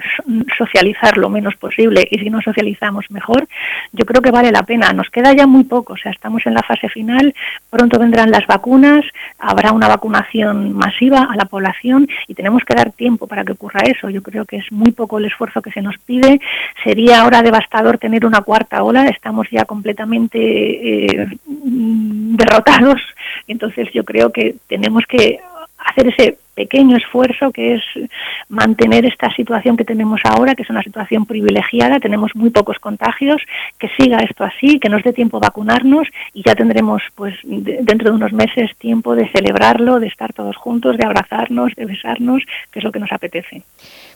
Speaker 16: socializar lo menos posible y si no socializamos mejor, yo creo que vale la pena. Nos queda ya muy poco, o sea, estamos en la fase final, pronto vendrán las vacunas, habrá una vacunación masiva a la población y tenemos que dar tiempo para que ocurra eso. Yo creo que es muy poco el esfuerzo que se nos pide. Sería ahora devastador tener una cuarta ola, estamos ya completamente eh, derrotados, entonces yo creo que tenemos que hacer ese pequeño esfuerzo que es mantener esta situación que tenemos ahora, que es una situación privilegiada, tenemos muy pocos contagios, que siga esto así, que nos dé tiempo a vacunarnos y ya tendremos pues dentro de unos meses tiempo de celebrarlo, de estar todos juntos, de abrazarnos, de besarnos, que es lo que nos apetece.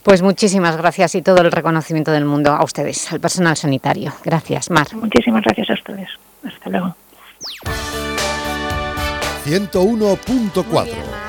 Speaker 2: Pues muchísimas gracias y todo el reconocimiento del mundo a ustedes, al personal sanitario. Gracias, Mar.
Speaker 16: Muchísimas gracias a ustedes. Hasta luego.
Speaker 1: 101.4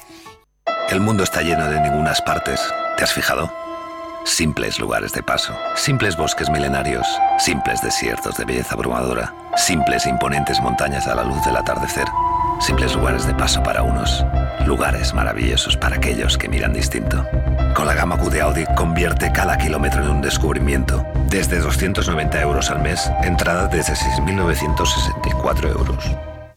Speaker 17: El mundo está lleno de ningunas partes. ¿Te has fijado? Simples lugares de paso, simples bosques milenarios, simples desiertos de belleza abrumadora, simples imponentes montañas a la luz del atardecer, simples lugares de paso para unos, lugares maravillosos para aquellos que miran distinto. Con la gama Q de Audi convierte cada kilómetro en un descubrimiento. Desde 290 euros al mes, entrada desde 6.964 euros.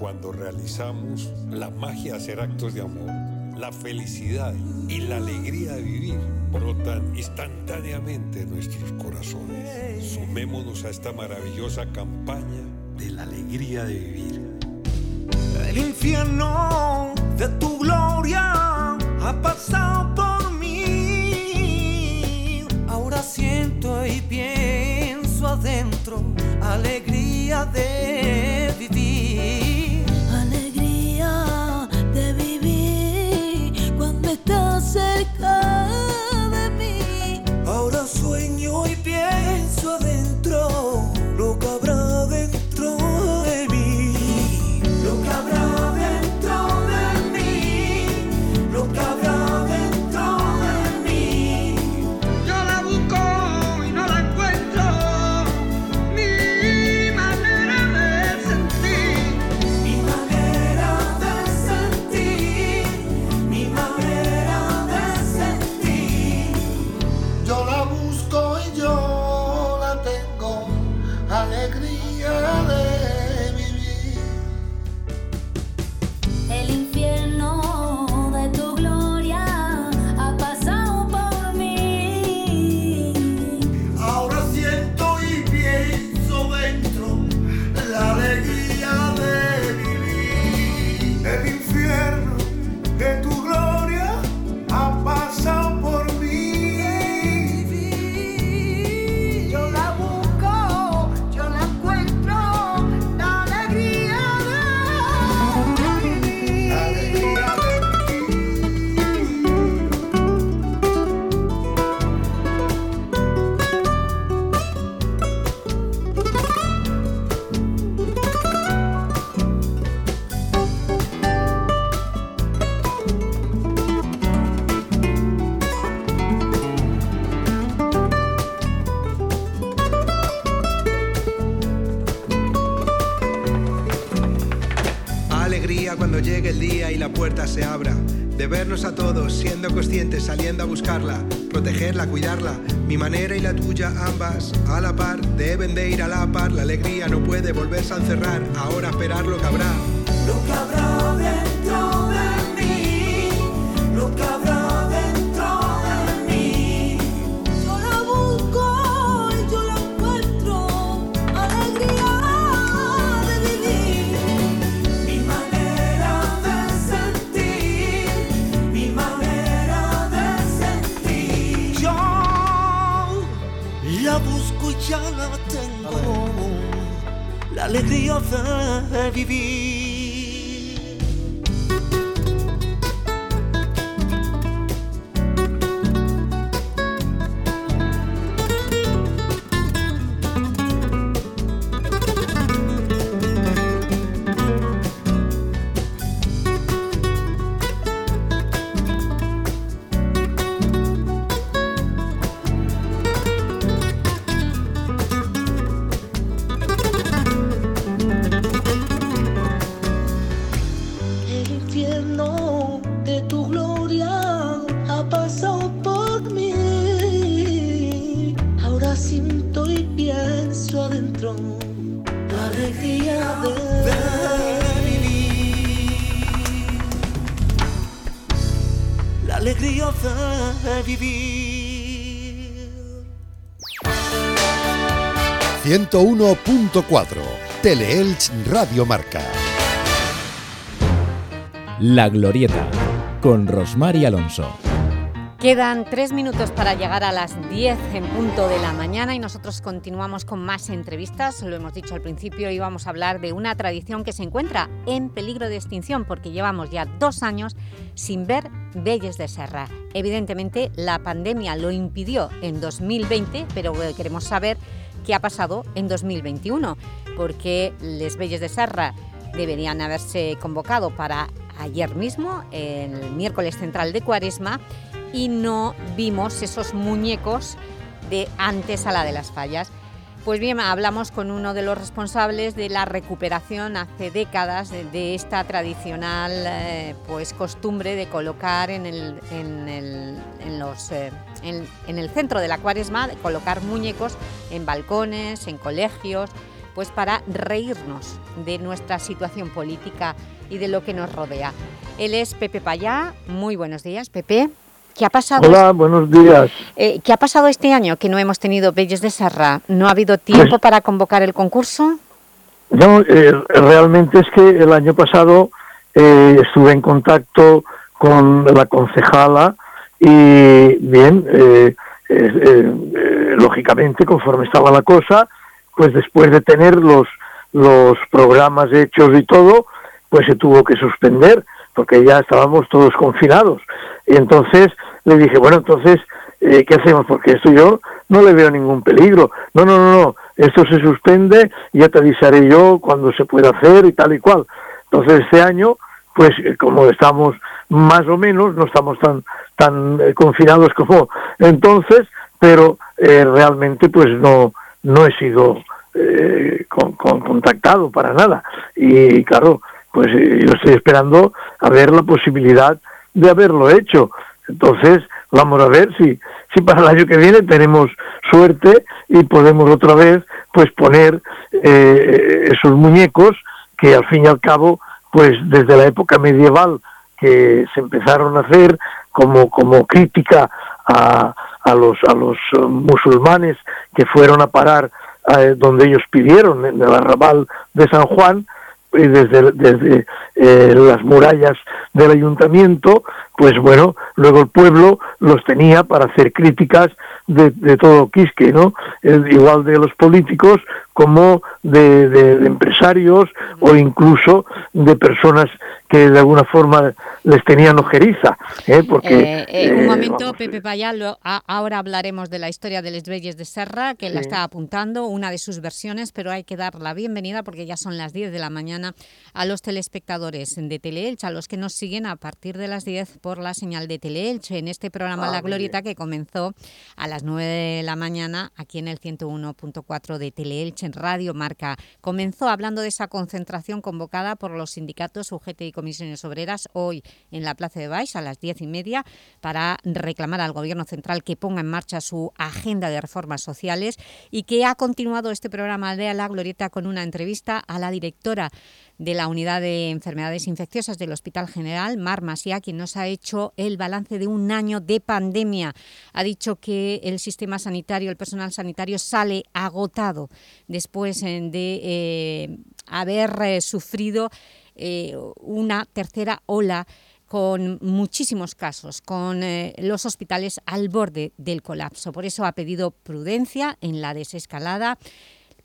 Speaker 18: Cuando realizamos la magia de hacer actos de amor, la felicidad y la alegría de vivir brotan instantáneamente en nuestros corazones. Sumémonos a esta maravillosa campaña de la alegría de vivir.
Speaker 3: El infierno de tu gloria ha pasado por mí. Ahora siento y pienso adentro alegría de vivir.
Speaker 19: Alegría de vivir cuando estás cerca de mí.
Speaker 3: Ahora sueño y De
Speaker 20: vernos a todos, siendo conscientes, saliendo a buscarla, protegerla, cuidarla, mi manera y la tuya, ambas a la par, deben de ir a la par. La alegría no puede volverse a encerrar, ahora esperar lo que habrá.
Speaker 19: Vivir.
Speaker 1: 101.4 Teleelch Radio Marca.
Speaker 5: La Glorieta, con Rosmar y Alonso.
Speaker 2: Quedan tres minutos para llegar a las 10 en punto de la mañana y nosotros continuamos con más entrevistas. Lo hemos dicho al principio, íbamos a hablar de una tradición que se encuentra en peligro de extinción porque llevamos ya dos años sin ver Belles de Serra. Evidentemente la pandemia lo impidió en 2020, pero eh, queremos saber qué ha pasado en 2021 porque les Belles de Serra deberían haberse convocado para ayer mismo, el miércoles central de Cuaresma, y no vimos esos muñecos de antes a la de las fallas. Pues bien, hablamos con uno de los responsables de la recuperación hace décadas de, esta tradicional eh, pues, costumbre de colocar en el, en el- en los, eh, en el centro de la cuaresma, de colocar muñecos en balcones, en colegios, pues para reírnos de nuestra situación política y de lo que nos rodea. Él es Pepe Payá. Muy buenos días, Pepe. ¿Qué ha pasado?
Speaker 21: Hola, buenos días.
Speaker 2: Eh, ¿Qué ha pasado este año que no hemos tenido Belles de Serra? ¿No ha habido tiempo para convocar el concurso?
Speaker 21: No, eh, realmente es que el año pasado eh, estuve en contacto con la concejala y bien, eh, eh, eh, lógicamente conforme estaba la cosa, pues después de tener los, los programas hechos y todo, pues se tuvo que suspender porque ya estábamos todos confinados. Y entonces le dije, bueno, entonces, eh, ¿qué hacemos? Porque esto yo no le veo ningún peligro. No, no, no, no, esto se suspende, ya te avisaré yo cuando se pueda hacer y tal y cual. Entonces este año, pues eh, como estamos más o menos, no estamos tan, tan eh, confinados como entonces, pero eh, realmente pues no, no he sido eh, con- con- contactado para nada. Y claro, pues yo estoy esperando a ver la posibilidad de haberlo hecho. Entonces, vamos a ver si, si para el año que viene tenemos suerte y podemos otra vez pues poner eh, esos muñecos que al fin y al cabo, pues desde la época medieval que se empezaron a hacer como, como crítica a, a los, a los musulmanes que fueron a parar eh, donde ellos pidieron, en el arrabal de San Juan, desde, desde eh, las murallas del ayuntamiento, pues bueno, luego el pueblo los tenía para hacer críticas de, de todo Quisque, ¿no? Igual de los políticos como de, de- de empresarios o incluso de personas que de alguna forma les tenían ojeriza, ¿eh? porque...
Speaker 2: Eh, eh, un
Speaker 21: eh,
Speaker 2: momento,
Speaker 21: vamos,
Speaker 2: Pepe lo- a- ahora hablaremos de la historia de Les Belles de Serra, que la está apuntando, una de sus versiones, pero hay que dar la bienvenida, porque ya son las 10 de la mañana, a los telespectadores de Teleelch, a los que nos siguen a partir de las 10 por la señal de Teleelch, en este programa
Speaker 21: Ah,
Speaker 2: La Glorieta, que comenzó a las 9 de la mañana, aquí en el 101.4 de Teleelch, en Radio Marca. Comenzó hablando de esa concentración convocada por los sindicatos UGT y comisiones obreras hoy en la Plaza de Baix a las diez y media para reclamar al Gobierno central que ponga en marcha su agenda de reformas sociales y que ha continuado este programa de La Glorieta con una entrevista a la directora de la Unidad de Enfermedades Infecciosas del Hospital General, Mar Masia, quien nos ha hecho el balance de un año de pandemia. Ha dicho que el sistema sanitario, el personal sanitario sale agotado después eh, de eh, haber eh, sufrido una tercera ola con muchísimos casos, con los hospitales al borde del colapso. Por eso ha pedido prudencia en la desescalada,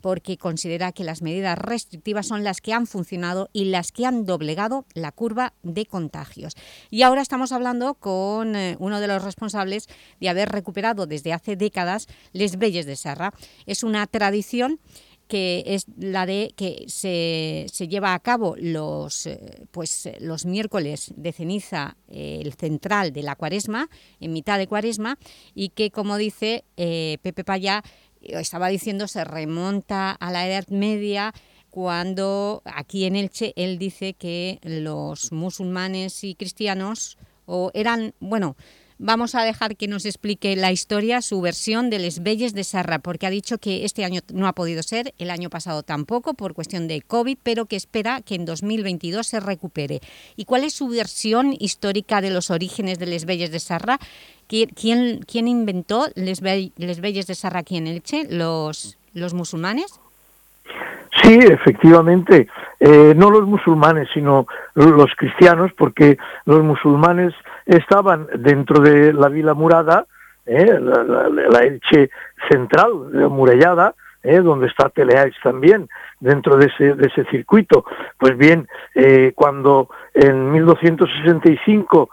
Speaker 2: porque considera que las medidas restrictivas son las que han funcionado y las que han doblegado la curva de contagios. Y ahora estamos hablando con eh, uno de los responsables de haber recuperado desde hace décadas Les Belles de Serra. Es una tradición que es la de que se, lleva a cabo los, eh, pues, los miércoles de ceniza, eh, el central de la cuaresma, en mitad de cuaresma, y que, como dice Pepe Payá, estaba diciendo, se remonta a la Edad Media cuando aquí en Elche él dice que los musulmanes y cristianos o eran, bueno, vamos a dejar que nos explique la historia, su versión de Les Belles de Sarra, porque ha dicho que este año no ha podido ser, el año pasado tampoco, por cuestión de COVID, pero que espera que en 2022 se recupere. ¿Y cuál es su versión histórica de los orígenes de Les Belles de Sarra? ¿Quién, quién inventó Les, Belles de Sarra aquí en Elche? ¿Los, los musulmanes?
Speaker 21: Sí, efectivamente, eh, no los musulmanes, sino los cristianos, porque los musulmanes estaban dentro de la Vila Murada, eh, la, Elche central, murallada, eh, donde está Teleaix también, dentro de ese, de ese circuito. Pues bien, cuando en 1265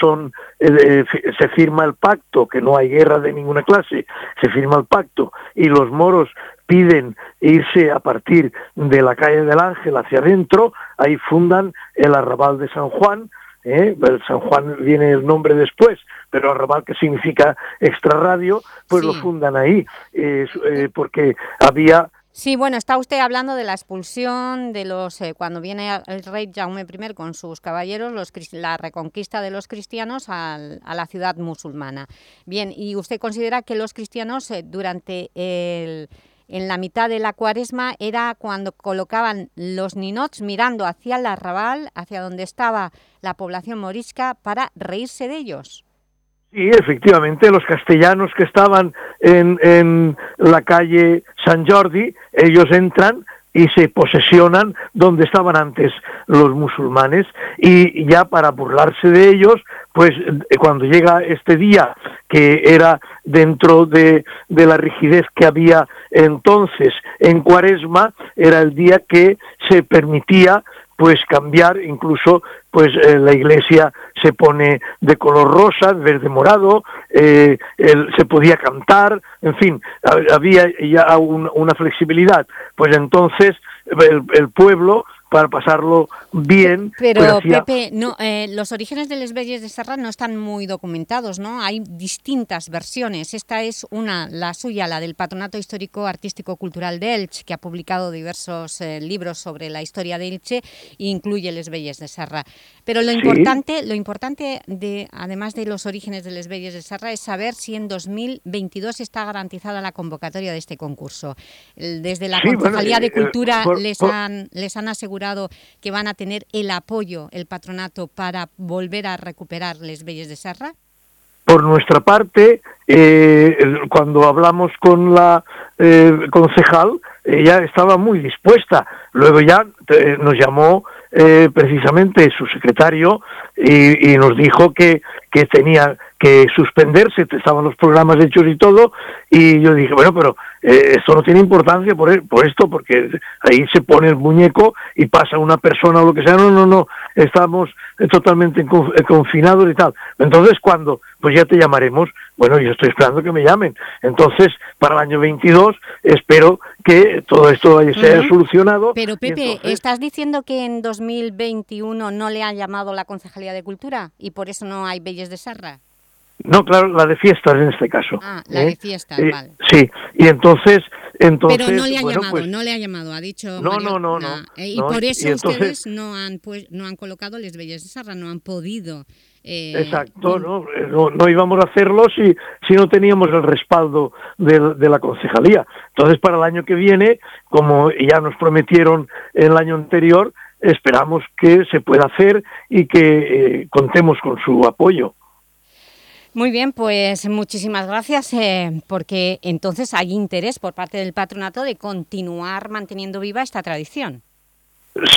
Speaker 21: son, se firma el pacto, que no hay guerra de ninguna clase, se firma el pacto y los moros piden irse a partir de la calle del Ángel hacia adentro, ahí fundan el arrabal de San Juan, ¿eh? San Juan viene el nombre después, pero arrabal que significa extrarradio, pues lo fundan ahí, eh, porque había
Speaker 2: Sí, bueno, está usted hablando de la expulsión de los eh, cuando viene el rey Jaume I con sus caballeros, los, la reconquista de los cristianos a la ciudad musulmana. Bien, y usted considera que los cristianos eh, durante el, en la mitad de la cuaresma era cuando colocaban los ninots mirando hacia el arrabal, hacia donde estaba la población morisca, para reírse de ellos.
Speaker 21: Sí, efectivamente, los castellanos que estaban en, en la calle San Jordi, ellos entran y se posesionan donde estaban antes los musulmanes y ya para burlarse de ellos, pues eh, cuando llega este día que era dentro de, de la rigidez que había entonces en Cuaresma, era el día que se permitía pues cambiar incluso pues eh, la iglesia se pone de color rosa, verde morado, eh, se podía cantar, en fin, había ya una flexibilidad. Pues entonces el pueblo para pasarlo bien.
Speaker 2: Pero, Pepe, no, eh, los orígenes de Les Belles de Serra no están muy documentados, ¿no? Hay distintas versiones. Esta es una, la suya, la del Patronato Histórico Artístico Cultural de Elche, que ha publicado diversos eh, libros sobre la historia de Elche e incluye Les Belles de Serra. Pero lo importante, lo importante de, además de los orígenes de Les Belles de Serra, es saber si en 2022 está garantizada la convocatoria de este concurso. Desde la Concejalía de eh, Cultura les, han, les han asegurado que van a tener el apoyo, el patronato, para volver a recuperar Les Belles de Serra?
Speaker 21: Por nuestra parte, eh, cuando hablamos con la eh, concejal, ella estaba muy dispuesta. Luego ya eh, nos llamó precisamente su secretario y, nos dijo que, que tenía que suspenderse, estaban los programas hechos y todo, y yo dije, bueno, pero eh, esto no tiene importancia por, e, por esto, porque ahí se pone el muñeco y pasa una persona o lo que sea, no, no, no, estamos totalmente eh, confinados y tal. Entonces, cuando, pues ya te llamaremos, bueno, yo estoy esperando que me llamen. Entonces, para el año 22, espero que todo esto vaya a ser solucionado.
Speaker 2: Pero, Pepe, ¿estás diciendo que en 2021 no le han llamado la Concejalía de Cultura y por eso no hay Belles de Sarra?
Speaker 21: No, claro, la de fiestas en este caso.
Speaker 2: Ah, la de
Speaker 21: ¿eh?
Speaker 2: fiestas,
Speaker 21: eh,
Speaker 2: vale.
Speaker 21: Sí, y entonces Entonces,
Speaker 2: Pero no le ha
Speaker 21: bueno,
Speaker 2: llamado,
Speaker 21: pues,
Speaker 2: no le ha llamado, ha dicho...
Speaker 21: No,
Speaker 2: Mario-
Speaker 21: no, no, no,
Speaker 2: eh, y
Speaker 21: no,
Speaker 2: por
Speaker 21: y
Speaker 2: eso
Speaker 21: entonces-
Speaker 2: ustedes no han, pues, no han colocado Les Belles de Serra, no han podido... eh,
Speaker 21: Exacto, ¿no? No, no íbamos a hacerlo si, si no teníamos el respaldo de, de la concejalía. Entonces, para el año que viene, como ya nos prometieron el año anterior, esperamos que se pueda hacer y que contemos con su apoyo.
Speaker 2: Muy bien, pues muchísimas gracias, eh, porque entonces hay interés por parte del patronato de continuar manteniendo viva esta tradición.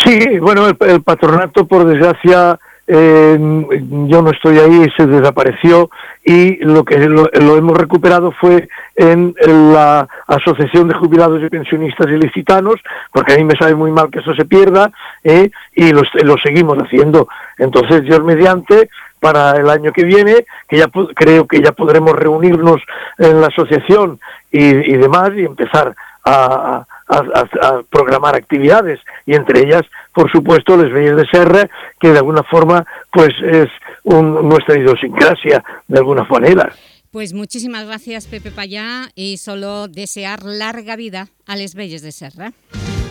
Speaker 21: Sí, bueno, el, el patronato, por desgracia, eh, yo no estoy ahí, se desapareció y lo que lo, hemos recuperado fue en, la Asociación de Jubilados y Pensionistas Ilicitanos, porque a mí me sabe muy mal que eso se pierda, eh, y lo, lo seguimos haciendo. Entonces, Dios mediante, para el año que viene, que ya creo que ya podremos reunirnos en la asociación y, y demás y empezar a, a- a- a programar actividades y entre ellas, por supuesto, Les Belles de Serra, que de alguna forma pues es un- nuestra idiosincrasia, de alguna manera.
Speaker 2: Pues muchísimas gracias, Pepe Payá, y solo desear larga vida a Les Belles de Serra.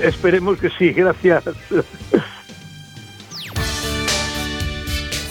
Speaker 21: Esperemos que sí, gracias.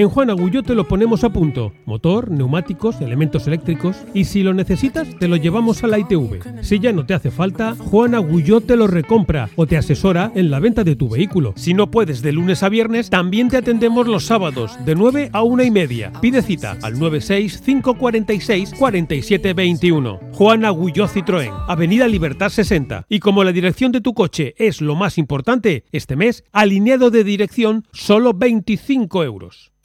Speaker 22: En Juan Agulló te lo ponemos a punto. Motor, neumáticos, elementos eléctricos. Y si lo necesitas, te lo llevamos a la ITV. Si ya no te hace falta, Juan Agulló te lo recompra o te asesora en la venta de tu vehículo. Si no puedes de lunes a viernes, también te atendemos los sábados, de 9 a 1 y media. Pide cita al 96 546 4721. Juan Agulló Citroën, Avenida Libertad 60. Y como la dirección de tu coche es lo más importante, este mes, alineado de dirección, solo 25 euros.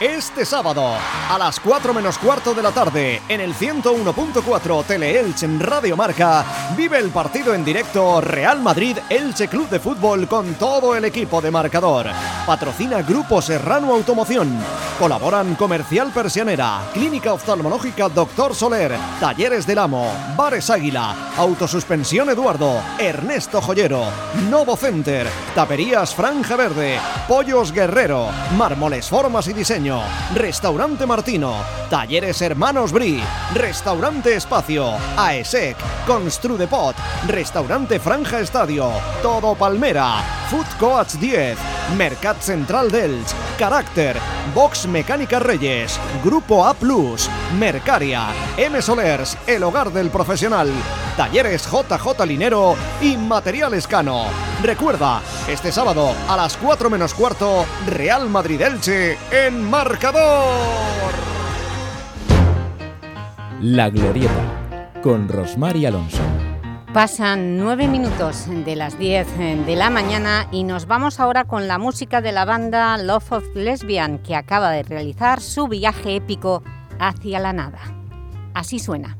Speaker 14: Este sábado, a las 4 menos cuarto de la tarde, en el 101.4 Teleelch en Radio Marca, vive el partido en directo Real Madrid-Elche Club de Fútbol con todo el equipo de marcador. Patrocina Grupo Serrano Automoción. Colaboran Comercial Persianera, Clínica Oftalmológica Doctor Soler, Talleres del Amo, Bares Águila, Autosuspensión Eduardo, Ernesto Joyero, Novo Center, Taperías Franja Verde, Pollos Guerrero, Mármoles Formas y Diseño, Restaurante Martino, Talleres Hermanos Bri, Restaurante Espacio, AESEC, Construdepot, Restaurante Franja Estadio, Todo Palmera, Food Coach 10, Mercat Central Delch, Carácter, Box Mecánica Reyes, Grupo A Plus, Mercaria, M Solers, El Hogar del Profesional, Talleres JJ Linero y Materiales Cano. Recuerda, este sábado a las 4 menos cuarto, Real Madrid Elche en marcador.
Speaker 5: La Glorieta, con Rosmar y Alonso.
Speaker 2: Pasan nueve minutos de las 10 de la mañana y nos vamos ahora con la música de la banda Love of Lesbian que acaba de realizar su viaje épico hacia la nada. Así suena.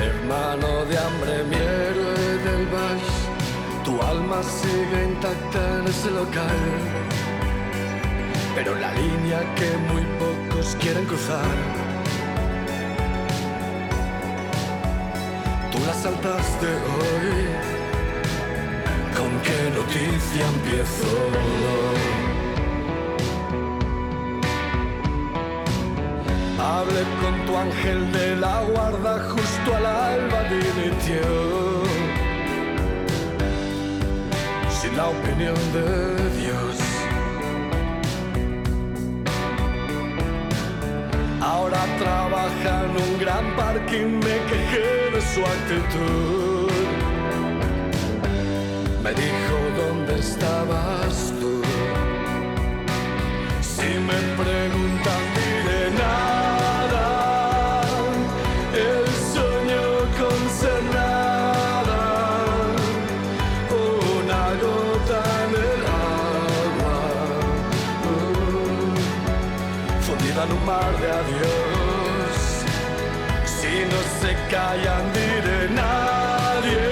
Speaker 23: Hermano de hambre, mi del Baix. Tu alma sigue intacta en ese local. Pero la línea que muy pocos quieren cruzar. Tú la saltaste hoy. ¿Con qué noticia empiezo? Hablé con tu ángel de la guarda justo al alba dimitió. Sin la opinión de Dios. Ahora trabaja en un gran y me quejé de su actitud. Me dijo dónde estabas callan diré nadie.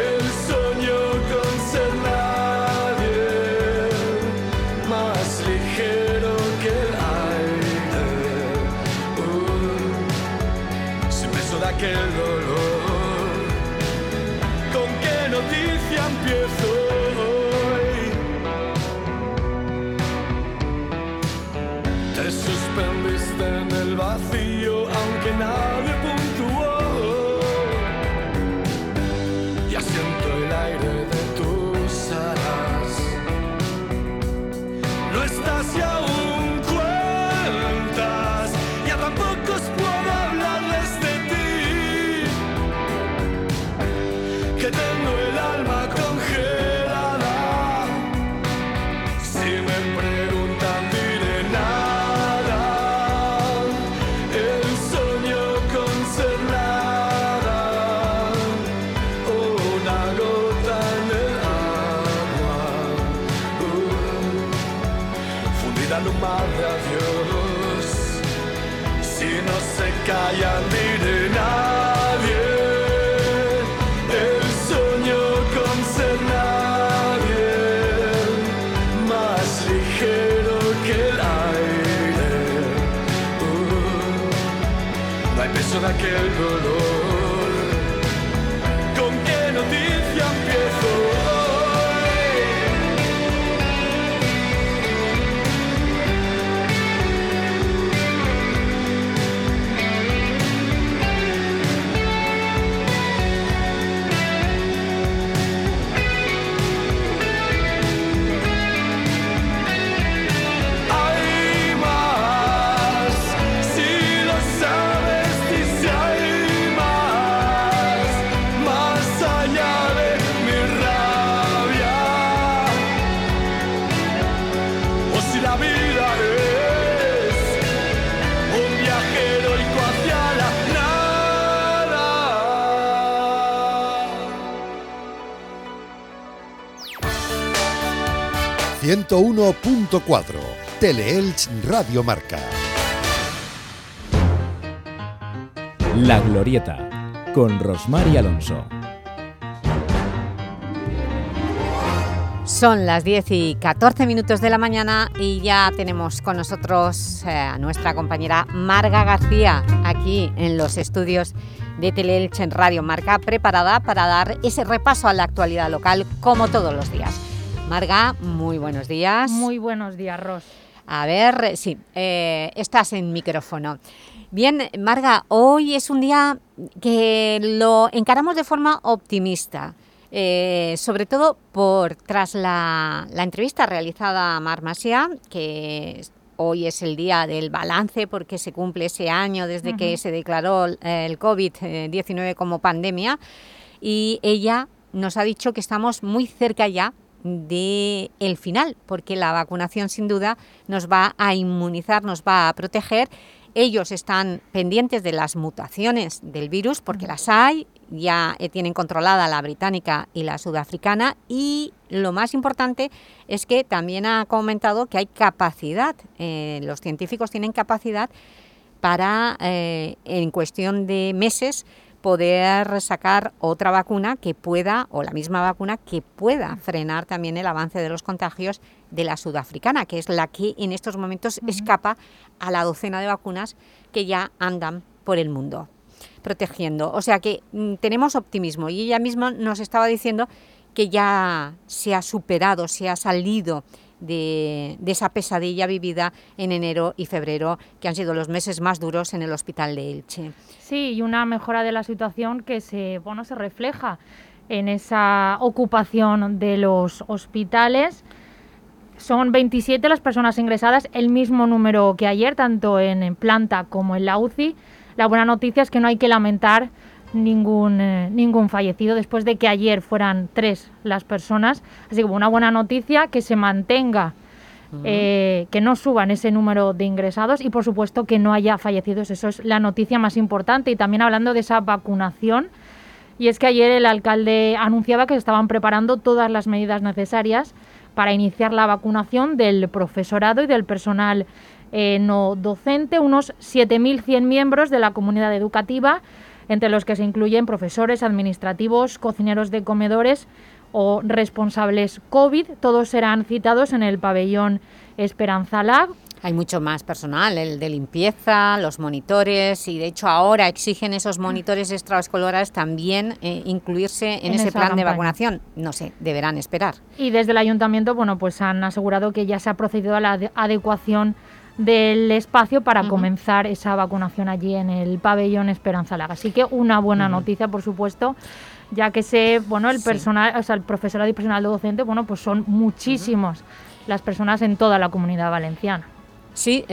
Speaker 23: El sueño con ser nadie, más ligero que el aire, uh, sin peso de aquel dolor. ¿Con qué noticia empiezo hoy? Te suspendiste en el vacío, aunque nadie
Speaker 1: 101.4 Teleelch Radio Marca.
Speaker 5: La Glorieta, con Rosmar y Alonso.
Speaker 2: Son las 10 y 14 minutos de la mañana y ya tenemos con nosotros eh, a nuestra compañera Marga García aquí en los estudios de Teleelch en Radio Marca preparada para dar ese repaso a la actualidad local como todos los días. Marga, muy buenos días.
Speaker 24: Muy buenos días, Ros.
Speaker 2: A ver, sí, eh, estás en micrófono. Bien, Marga, hoy es un día que lo encaramos de forma optimista, eh, sobre todo por tras la, la entrevista realizada a Mar Masia, que hoy es el día del balance porque se cumple ese año desde que se declaró el COVID-19 como pandemia y ella nos ha dicho que estamos muy cerca ya de el final, porque la vacunación sin duda nos va a inmunizar, nos va a proteger. Ellos están pendientes de las mutaciones del virus, porque las hay, ya eh, tienen controlada la británica y la sudafricana y lo más importante es que también ha comentado que hay capacidad, eh, los científicos tienen capacidad para, eh, en cuestión de meses, poder sacar otra vacuna que pueda, o la misma vacuna, que pueda frenar también el avance de los contagios de la sudafricana, que es la que en estos momentos escapa a la docena de vacunas que ya andan por el mundo protegiendo. O sea que mm, tenemos optimismo y ella misma nos estaba diciendo que ya se ha superado, se ha salido de, esa pesadilla vivida en enero y febrero, que han sido los meses más duros en el hospital de Elche.
Speaker 24: Sí, y una mejora de la situación que se, bueno, se refleja en esa ocupación de los hospitales. Son 27 las personas ingresadas, el mismo número que ayer, tanto en, planta como en la UCI. La buena noticia es que no hay que lamentar ningún, eh, ningún fallecido después de que ayer fueran tres las personas. Así que una buena noticia que se mantenga, eh, que no suban ese número de ingresados y por supuesto que no haya fallecidos. Eso es la noticia más importante. Y también hablando de esa vacunación, y es que ayer el alcalde anunciaba que se estaban preparando todas las medidas necesarias para iniciar la vacunación del profesorado y del personal eh, no docente, unos 7.100 miembros de la comunidad educativa entre los que se incluyen profesores, administrativos, cocineros de comedores o responsables COVID. Todos serán citados en el pabellón Esperanza Lab.
Speaker 2: Hay mucho más personal, el de limpieza, los monitores y de hecho ahora exigen esos monitores extraescolares también eh, incluirse en, ese plan de vacunación. No sé, deberán esperar.
Speaker 24: Y desde el ayuntamiento, bueno, pues han asegurado que ya se ha procedido a la adecuación del espacio para comenzar esa vacunación allí en el pabellón Esperanza Laga. Así que una buena noticia, por supuesto, ya que sé, bueno, el personal, o sea, el profesorado y personal docente, bueno, pues son muchísimos las personas en toda la comunidad valenciana.
Speaker 2: Sí,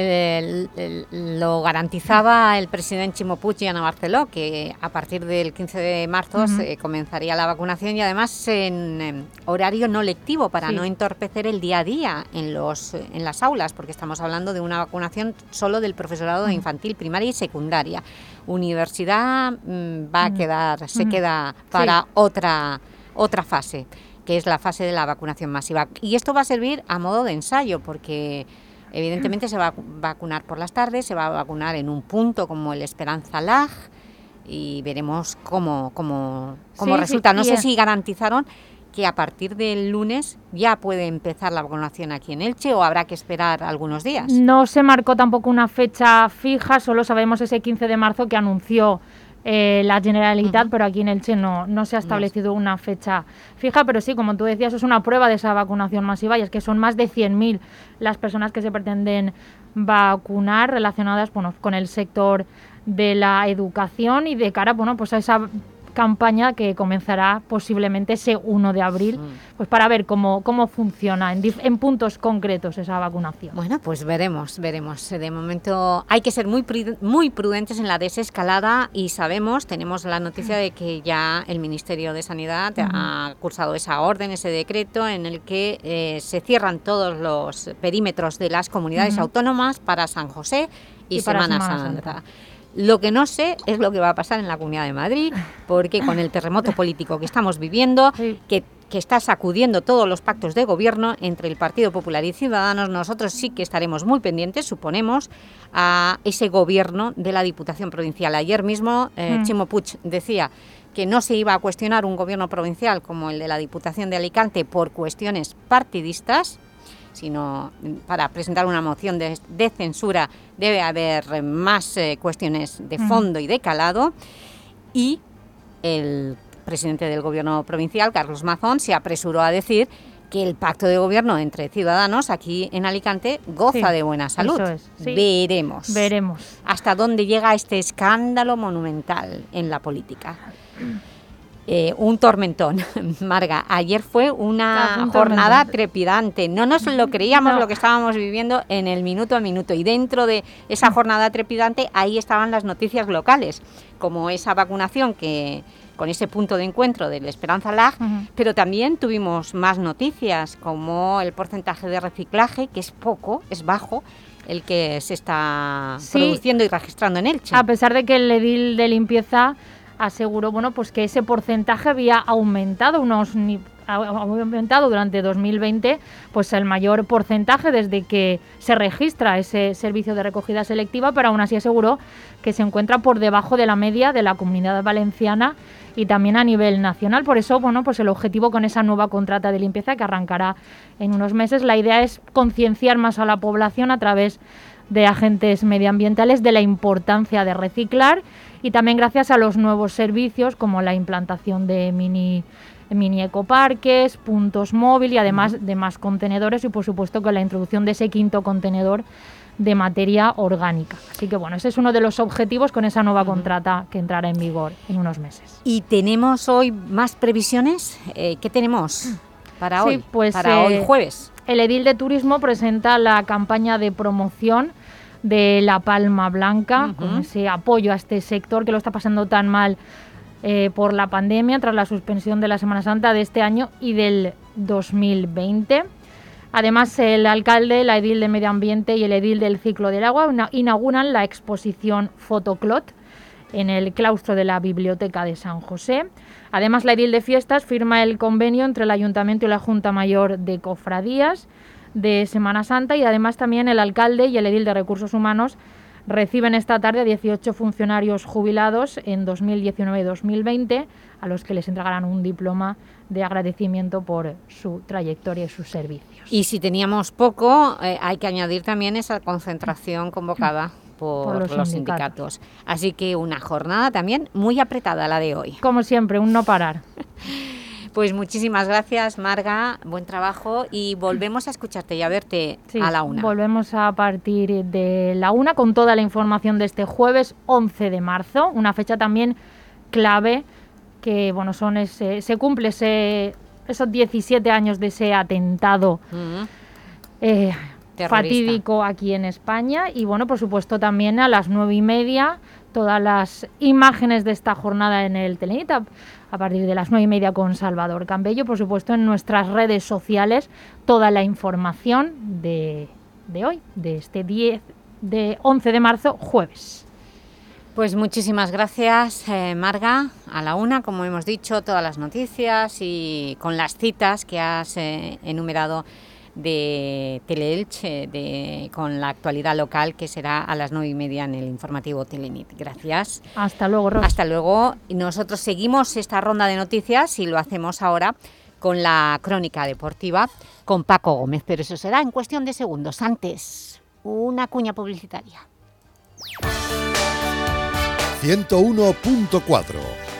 Speaker 2: lo garantizaba el presidente Chimo Puig y Ana Barceló, que a partir del 15 de marzo se comenzaría la vacunación y además en, horario no lectivo para no entorpecer el día a día en, los, en las aulas, porque estamos hablando de una vacunación solo del profesorado infantil, primaria y secundaria. Universidad mm, va a quedar, se queda para otra, otra fase, que es la fase de la vacunación masiva. Y esto va a servir a modo de ensayo, porque Evidentemente se va a vacunar por las tardes, se va a vacunar en un punto como el Esperanza Lag y veremos cómo, cómo, cómo resulta. no sé si garantizaron que a partir del lunes ya puede empezar la vacunación aquí en Elche o habrá que esperar algunos días.
Speaker 24: No se marcó tampoco una fecha fija, solo sabemos ese 15 de marzo que anunció eh, la Generalitat, pero aquí en Elche no, no se ha establecido una fecha fija, pero sí, como tú decías, es una prueba de esa vacunación masiva y es que son más de 100.000 las personas que se pretenden vacunar relacionadas bueno, con el sector de la educación y de cara bueno, pues a esa campaña que comenzará posiblemente ese 1 de abril, mm. pues para ver cómo, cómo funciona en, en, puntos concretos esa vacunación.
Speaker 2: Bueno, pues veremos, veremos. De momento hay que ser muy, muy prudentes en la desescalada y sabemos, tenemos la noticia de que ya el Ministerio de Sanidad ha cursado esa orden, ese decreto en el que eh, se cierran todos los perímetros de las comunidades autónomas para San José y, Semana, Santa. Lo que no sé es lo que va a pasar en la Comunidad de Madrid, porque con el terremoto político que estamos viviendo, que, está sacudiendo todos los pactos de gobierno entre el Partido Popular y Ciudadanos, nosotros sí que estaremos muy pendientes, suponemos, a ese gobierno de la Diputación Provincial. Ayer mismo eh, mm. Chimo Puig decía que no se iba a cuestionar un gobierno provincial como el de la Diputación de Alicante por cuestiones partidistas, sino para presentar una moción de, censura debe haber más eh, cuestiones de fondo y de calado y el presidente del gobierno provincial, Carlos Mazón, se apresuró a decir que el pacto de gobierno entre ciudadanos aquí en Alicante goza de buena salud. Veremos.
Speaker 24: Veremos.
Speaker 2: Hasta dónde llega este escándalo monumental en la política. Eh, un tormentón, Marga. Ayer fue una jornada trepidante. No nos lo creíamos lo que estábamos viviendo en el minuto a minuto. Y dentro de esa jornada trepidante, ahí estaban las noticias locales, como esa vacunación que con ese punto de encuentro del Esperanza Lag, pero también tuvimos más noticias, como el porcentaje de reciclaje, que es poco, es bajo, el que se está produciendo y registrando en Elche.
Speaker 24: A pesar de que el edil de limpieza aseguró bueno, pues que ese porcentaje había aumentado unos ha aumentado durante 2020 pues el mayor porcentaje desde que se registra ese servicio de recogida selectiva, pero aún así aseguró que se encuentra por debajo de la media de la comunidad valenciana y también a nivel nacional. Por eso, bueno, pues el objetivo con esa nueva contrata de limpieza que arrancará en unos meses, la idea es concienciar más a la población a través de agentes medioambientales de la importancia de reciclar y también gracias a los nuevos servicios como la implantación de mini mini ecoparques, puntos móvil y además de más contenedores y por supuesto con la introducción de ese quinto contenedor de materia orgánica. Así que bueno, ese es uno de los objetivos con esa nueva contrata que entrará en vigor en unos meses.
Speaker 2: ¿Y tenemos hoy más previsiones? Eh, ¿Qué tenemos para hoy?
Speaker 24: Pues,
Speaker 2: para hoy
Speaker 24: eh,
Speaker 2: jueves.
Speaker 24: El Edil de Turismo presenta la campaña de promoción de La Palma Blanca, con ese apoyo a este sector que lo está pasando tan mal eh, por la pandemia tras la suspensión de la Semana Santa de este año y del 2020. Además, el alcalde, la edil de Medio Ambiente y el edil del Ciclo del Agua inauguran la exposición Fotoclot en el claustro de la Biblioteca de San José. Además, la edil de Fiestas firma el convenio entre el Ayuntamiento y la Junta Mayor de Cofradías de Semana Santa y además también el alcalde y el edil de Recursos Humanos reciben esta tarde a 18 funcionarios jubilados en 2019 y 2020, a los que les entregarán un diploma de agradecimiento por su trayectoria y sus servicios.
Speaker 2: Y si teníamos poco, eh, hay que añadir también esa concentración convocada por,
Speaker 24: los
Speaker 2: los,
Speaker 24: sindicatos.
Speaker 2: sindicatos. Así que una jornada también muy apretada la de hoy.
Speaker 24: Como siempre, un no parar.
Speaker 2: Pues muchísimas gracias, Marga, buen trabajo y volvemos a escucharte y a verte
Speaker 24: Sí,
Speaker 2: a la una.
Speaker 24: Volvemos a partir de la una con toda la información de este jueves 11 de marzo, una fecha también clave que bueno son ese, se cumple ese, esos 17 años de ese atentado eh,
Speaker 2: Terrorista.
Speaker 24: fatídico aquí en España y bueno por supuesto también a las nueve y media todas las imágenes de esta jornada en el Telenit a, partir de las nueve y media con Salvador Campello por supuesto en nuestras redes sociales toda la información de, de hoy de este 10 de 11 de marzo jueves
Speaker 2: Pues muchísimas gracias, eh, Marga. A la una, como hemos dicho, todas las noticias y con las citas que has eh, enumerado de Teleelche, de, con la actualidad local, que será a las nueve y media en el informativo Telenit. Gracias.
Speaker 24: hasta luego Ros.
Speaker 2: Hasta luego. Nosotros seguimos esta ronda de noticias y lo hacemos ahora con la crónica deportiva con Paco Gómez, pero eso será en cuestión de segundos. Antes, una cuña publicitaria.
Speaker 1: 101.4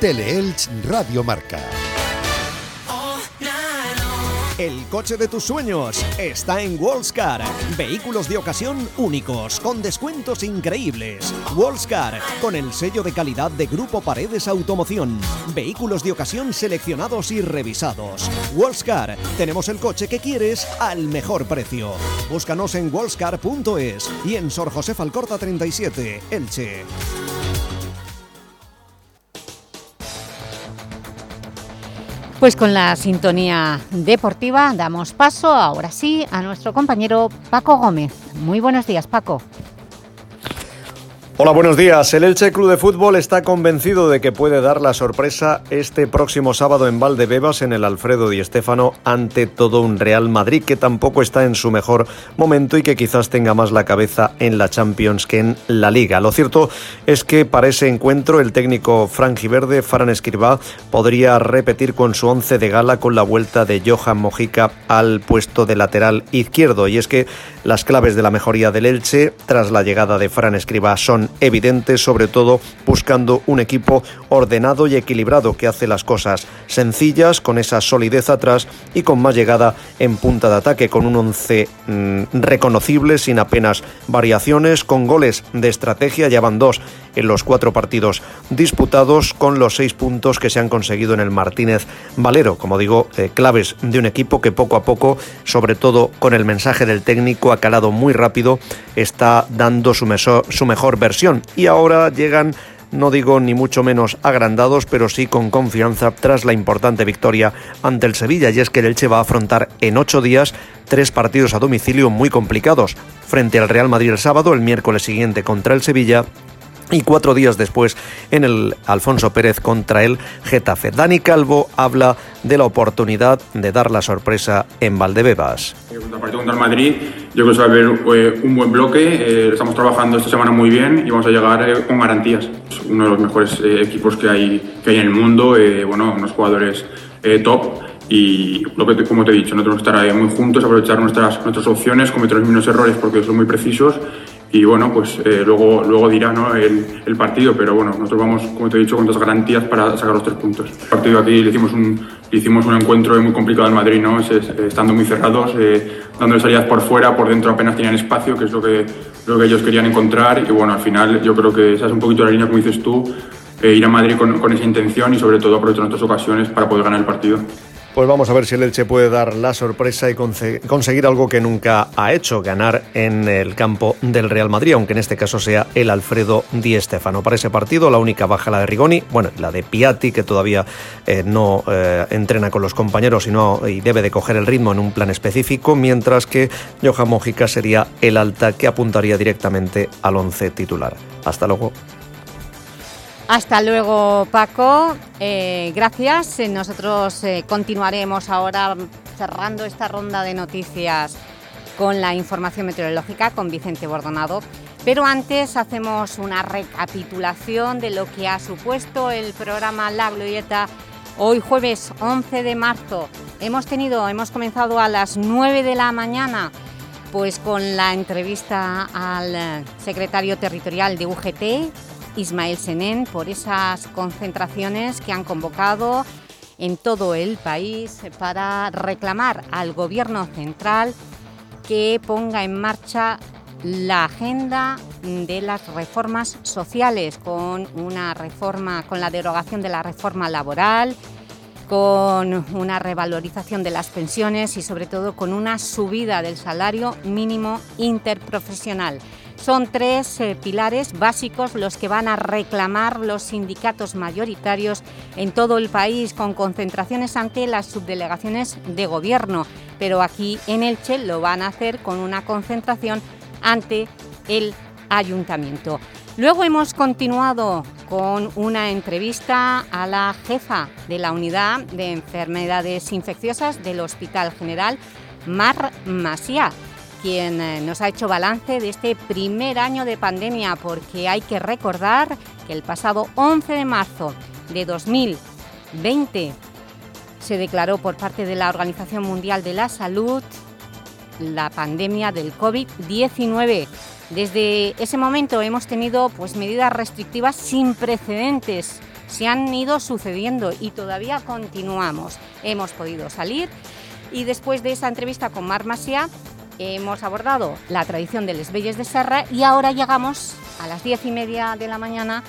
Speaker 1: Teleelch Radio Marca.
Speaker 14: El coche de tus sueños está en Wallscar. Vehículos de ocasión únicos, con descuentos increíbles. Wallscar, con el sello de calidad de Grupo Paredes Automoción. Vehículos de ocasión seleccionados y revisados. Wallscar, tenemos el coche que quieres al mejor precio. Búscanos en wallscar.es y en Sor José Falcorta 37, Elche.
Speaker 2: Pues con la sintonía deportiva damos paso ahora sí a nuestro compañero Paco Gómez. Muy buenos días, Paco.
Speaker 25: Hola, buenos días. El Elche Club de Fútbol está convencido de que puede dar la sorpresa este próximo sábado en Valdebebas en el Alfredo Di Stéfano ante todo un Real Madrid que tampoco está en su mejor momento y que quizás tenga más la cabeza en la Champions que en la Liga. Lo cierto es que para ese encuentro el técnico franjiverde Faran Escribá podría repetir con su once de gala con la vuelta de Johan Mojica al puesto de lateral izquierdo y es que las claves de la mejoría del Elche tras la llegada de Fran Escribá son evidentes, sobre todo buscando un equipo ordenado y equilibrado que hace las cosas sencillas, con esa solidez atrás y con más llegada en punta de ataque, con un once mm, reconocible, sin apenas variaciones, con goles de estrategia, ya van dos en los cuatro partidos disputados, con los seis puntos que se han conseguido en el Martínez Valero, como digo, eh, claves de un equipo que poco a poco, sobre todo con el mensaje del técnico, ha calado muy rápido, está dando su, su mejor versión. Y ahora llegan no digo ni mucho menos agrandados, pero sí con confianza tras la importante victoria ante el Sevilla. Y es que el Elche va a afrontar en ocho días tres partidos a domicilio muy complicados. Frente al Real Madrid el sábado, el miércoles siguiente contra el Sevilla y cuatro días después en el Alfonso Pérez contra el Getafe. Dani Calvo habla de la oportunidad de dar la sorpresa en Valdebebas.
Speaker 26: El partido contra el Madrid, yo creo que va a ver eh, un buen bloque. eh, estamos trabajando esta semana muy bien y vamos a llegar eh, con garantías. Es uno de los mejores equipos que hay, que hay en el mundo. bueno, unos jugadores top. Y lo que como te he dicho, nosotros estar ahí muy juntos, aprovechar nuestras, nuestras opciones, cometer los mismos errores porque son muy precisos. Y bueno, pues eh, luego, luego dirá ¿no? el, el partido, pero bueno, nosotros vamos, como te he dicho, con las garantías para sacar los tres puntos. El partido aquí le hicimos un, le hicimos un encuentro muy complicado en Madrid, ¿no? Es- estando muy cerrados, eh, dándole salidas por fuera, por dentro apenas tenían espacio, que es lo que, lo que ellos querían encontrar. Y bueno, al final yo creo que esa es un poquito la línea, como dices tú, eh, ir a Madrid con, con esa intención y sobre todo aprovechar nuestras ocasiones para poder ganar el partido.
Speaker 25: Pues vamos a ver si el Elche puede dar la sorpresa y conseguir algo que nunca ha hecho, ganar en el campo del Real Madrid, aunque en este caso sea el Alfredo Di Stéfano. Para ese partido, la única baja la de Rigoni, bueno, la de Piatti, que todavía eh, no eh, entrena con los compañeros y, y debe de coger el ritmo en un plan específico, mientras que Johan Mojica sería el alta que apuntaría directamente al once titular. Hasta luego.
Speaker 2: Hasta luego, Paco. Eh, gracias. Eh, Nosotros eh, continuaremos ahora cerrando esta ronda de noticias con la información meteorológica con Vicente Bordonado. Pero antes hacemos una recapitulación de lo que ha supuesto el programa La Glorieta hoy jueves 11 de marzo. Hemos tenido, hemos comenzado a las 9 de la mañana pues con la entrevista al secretario territorial de UGT, Ismael Senén, por esas concentraciones que han convocado en todo el país para reclamar al Gobierno central que ponga en marcha la agenda de las reformas sociales con una reforma, con la derogación de la reforma laboral, con una revalorización de las pensiones y sobre todo con una subida del salario mínimo interprofesional. Son tres eh, pilares básicos los que van a reclamar los sindicatos mayoritarios en todo el país con concentraciones ante las subdelegaciones de gobierno, pero aquí en Elche lo van a hacer con una concentración ante el ayuntamiento. Luego hemos continuado con una entrevista a la jefa de la unidad de enfermedades infecciosas del Hospital General, Mar Masia, quien eh, nos ha hecho balance de este primer año de pandemia, porque hay que recordar que el pasado 11 de marzo de 2020 se declaró por parte de la Organización Mundial de la Salud la pandemia del COVID-19. Desde ese momento hemos tenido pues, medidas restrictivas sin precedentes. Se han ido sucediendo y todavía continuamos. Hemos podido salir y después de esa entrevista con Mar Masia hemos abordado la tradición de Les Belles de Serra y ahora llegamos a las diez y media de la mañana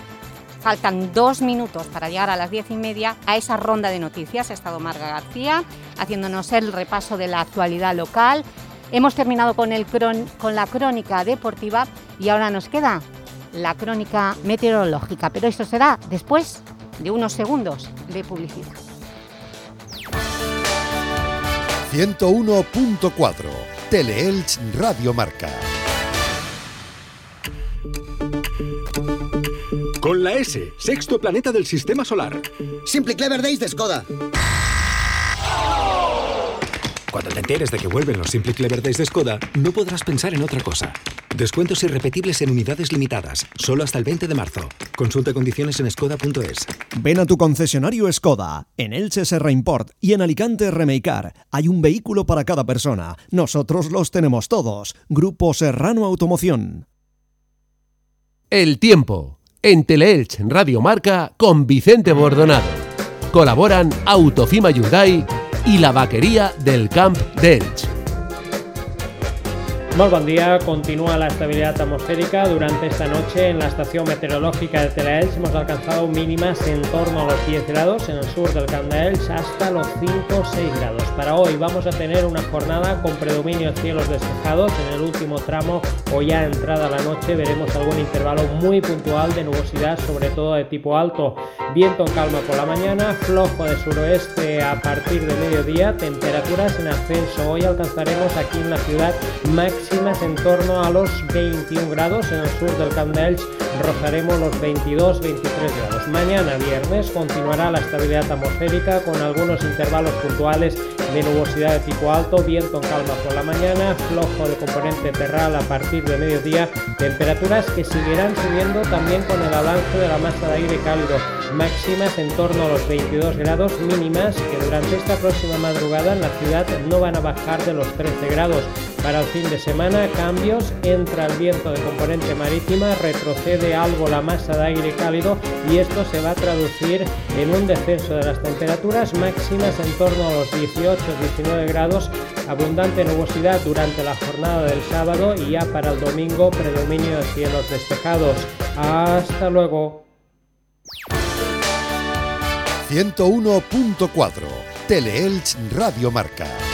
Speaker 2: Faltan dos minutos para llegar a las diez y media a esa ronda de noticias. Ha estado Marga García haciéndonos el repaso de la actualidad local. Hemos terminado con, el cron- con la crónica deportiva y ahora nos queda la crónica meteorológica. Pero esto será después de unos segundos de publicidad.
Speaker 1: 101.4 Teleelch Radio Marca.
Speaker 27: Con la S, sexto planeta del sistema solar.
Speaker 28: Simple Clever Days de Skoda.
Speaker 27: Cuando te enteres de que vuelven los Simply Clever Days de Skoda, no podrás pensar en otra cosa. Descuentos irrepetibles en unidades limitadas, solo hasta el 20 de marzo. Consulta condiciones en skoda.es.
Speaker 14: Ven a tu concesionario Skoda. En Elche Serra Import y en Alicante Remeicar. Hay un vehículo para cada persona. Nosotros los tenemos todos. Grupo Serrano Automoción.
Speaker 29: El tiempo. En Teleelch Radio Marca con Vicente Bordonado. Colaboran Autofima Hyundai y la vaquería del Camp de.
Speaker 30: Muy buen día, continúa la estabilidad atmosférica. Durante esta noche en la estación meteorológica de Telaelch hemos alcanzado mínimas en torno a los 10 grados, en el sur del Camp de Elche hasta los 5 o 6 grados. Para hoy vamos a tener una jornada con predominio de cielos despejados. En el último tramo o ya entrada la noche veremos algún intervalo muy puntual de nubosidad, sobre todo de tipo alto. Viento en calma por la mañana, flojo de suroeste a partir de mediodía, temperaturas en ascenso. Hoy alcanzaremos aquí en la ciudad máxima máximas en torno a los 21 grados. En el sur del Camp de rozaremos los 22-23 grados. Mañana viernes continuará la estabilidad atmosférica con algunos intervalos puntuales de nubosidad de pico alto, viento en calma por la mañana, flojo de componente terral a partir de mediodía, temperaturas que seguirán subiendo también con el avance de la masa de aire cálido, máximas en torno a los 22 grados mínimas que durante esta próxima madrugada en la ciudad no van a bajar de los 13 grados. Para el fin de semana, cambios, entra el viento de componente marítima, retrocede algo la masa de aire cálido y esto se va a traducir en un descenso de las temperaturas máximas en torno a los 18-19 grados, abundante nubosidad durante la jornada del sábado y ya para el domingo predominio de cielos despejados. Hasta luego.
Speaker 1: 101.4 Teleelch Radio Marca.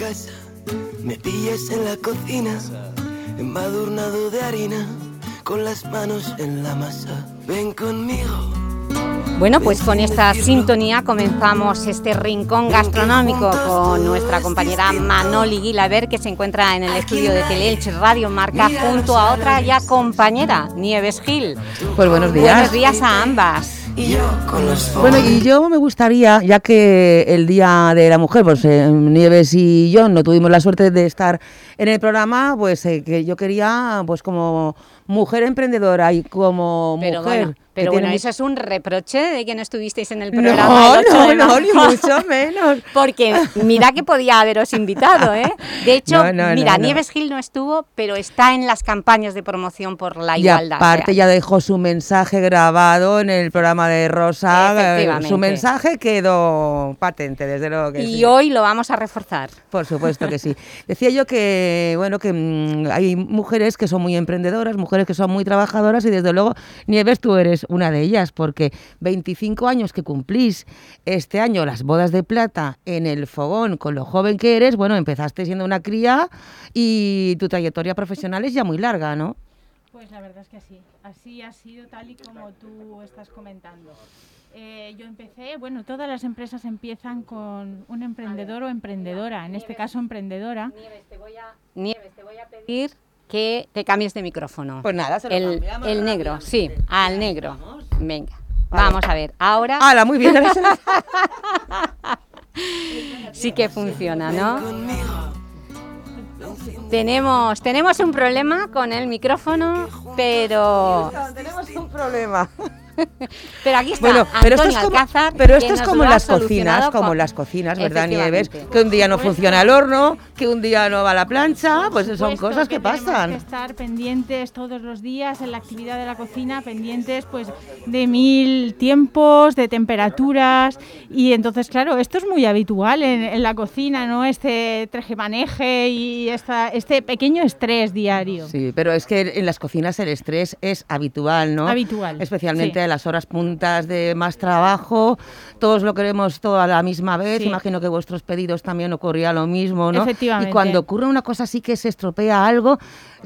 Speaker 23: Casa, me pillas en la cocina, embadurnado de harina, con las manos en la masa. Ven conmigo.
Speaker 2: Bueno, pues con esta sintonía comenzamos este rincón gastronómico con nuestra compañera Manoli Guilaber, que se encuentra en el estudio de Teleelch Radio Marca, junto a otra ya compañera, Nieves Gil.
Speaker 31: Pues buenos días.
Speaker 2: Buenos días a ambas.
Speaker 31: Bueno, y yo me gustaría, ya que el Día de la Mujer, pues eh, Nieves y yo no tuvimos la suerte de estar en el programa, pues eh, que yo quería, pues como mujer emprendedora y como
Speaker 2: Pero
Speaker 31: mujer...
Speaker 2: pero bueno, eso es un reproche de que no estuvisteis en el
Speaker 31: No,
Speaker 2: programa. el 8
Speaker 31: no,
Speaker 2: de
Speaker 31: no,
Speaker 2: marzo.
Speaker 31: ni mucho menos.
Speaker 2: Porque mira que podía haberos invitado, ¿eh? De hecho,
Speaker 31: No, no,
Speaker 2: mira,
Speaker 31: no, no.
Speaker 2: Nieves Gil no estuvo, pero está en las campañas de promoción por la
Speaker 31: Y
Speaker 2: igualdad.
Speaker 31: aparte ya dejó su mensaje grabado en el programa de Rosa. eh. Su mensaje quedó patente, desde luego que
Speaker 2: Y
Speaker 31: sí.
Speaker 2: hoy lo vamos a reforzar.
Speaker 31: Por supuesto que sí. Decía yo que, bueno, que mm, hay mujeres que son muy emprendedoras, mujeres que son muy trabajadoras y desde luego, Nieves, tú eres una de ellas, porque 25 años que cumplís este año las bodas de plata en el fogón, con lo joven que eres, bueno, empezaste siendo una cría y tu trayectoria profesional es ya muy larga, ¿no?
Speaker 32: Pues la verdad es que así, así ha sido tal y como tú estás comentando. Eh, yo empecé, bueno, todas las empresas empiezan con un emprendedor o emprendedora, en este caso emprendedora.
Speaker 2: Nieves, te voy a, Nieves, te voy a pedir que te cambies de micrófono.
Speaker 31: Pues nada, se lo
Speaker 2: el,
Speaker 31: cambiamos
Speaker 2: el negro, sí, al negro. Venga, vamos a ver. Ahora...
Speaker 31: ¡Hala, muy bien!
Speaker 2: sí que funciona, ¿no? Tenemos, tenemos un problema con el micrófono, pero...
Speaker 31: Tenemos un problema.
Speaker 2: Pero aquí está
Speaker 31: Bueno, pero esto
Speaker 2: Antonio
Speaker 31: es como,
Speaker 2: Alcázar,
Speaker 31: pero
Speaker 2: que
Speaker 31: esto es como las cocinas, como las cocinas, ¿verdad, Nieves? Que un día no funciona el horno, que un día no va la plancha, pues son cosas que,
Speaker 32: tenemos
Speaker 31: pasan.
Speaker 32: que estar pendientes todos los días en la actividad de la cocina, pendientes pues de mil tiempos, de temperaturas y entonces claro, esto es muy habitual en, en la cocina, ¿no? Este trejemaneje y esta, este pequeño estrés diario.
Speaker 31: Sí, pero es que en las cocinas el estrés es habitual, ¿no?
Speaker 32: Habitual,
Speaker 31: Especialmente
Speaker 32: sí.
Speaker 31: Las horas puntas de más trabajo, todos lo queremos todo a la misma vez,
Speaker 32: Sí.
Speaker 31: imagino que vuestros pedidos también ocurría lo mismo, ¿no?
Speaker 32: Efectivamente.
Speaker 31: Y cuando ocurre una cosa así que se estropea algo,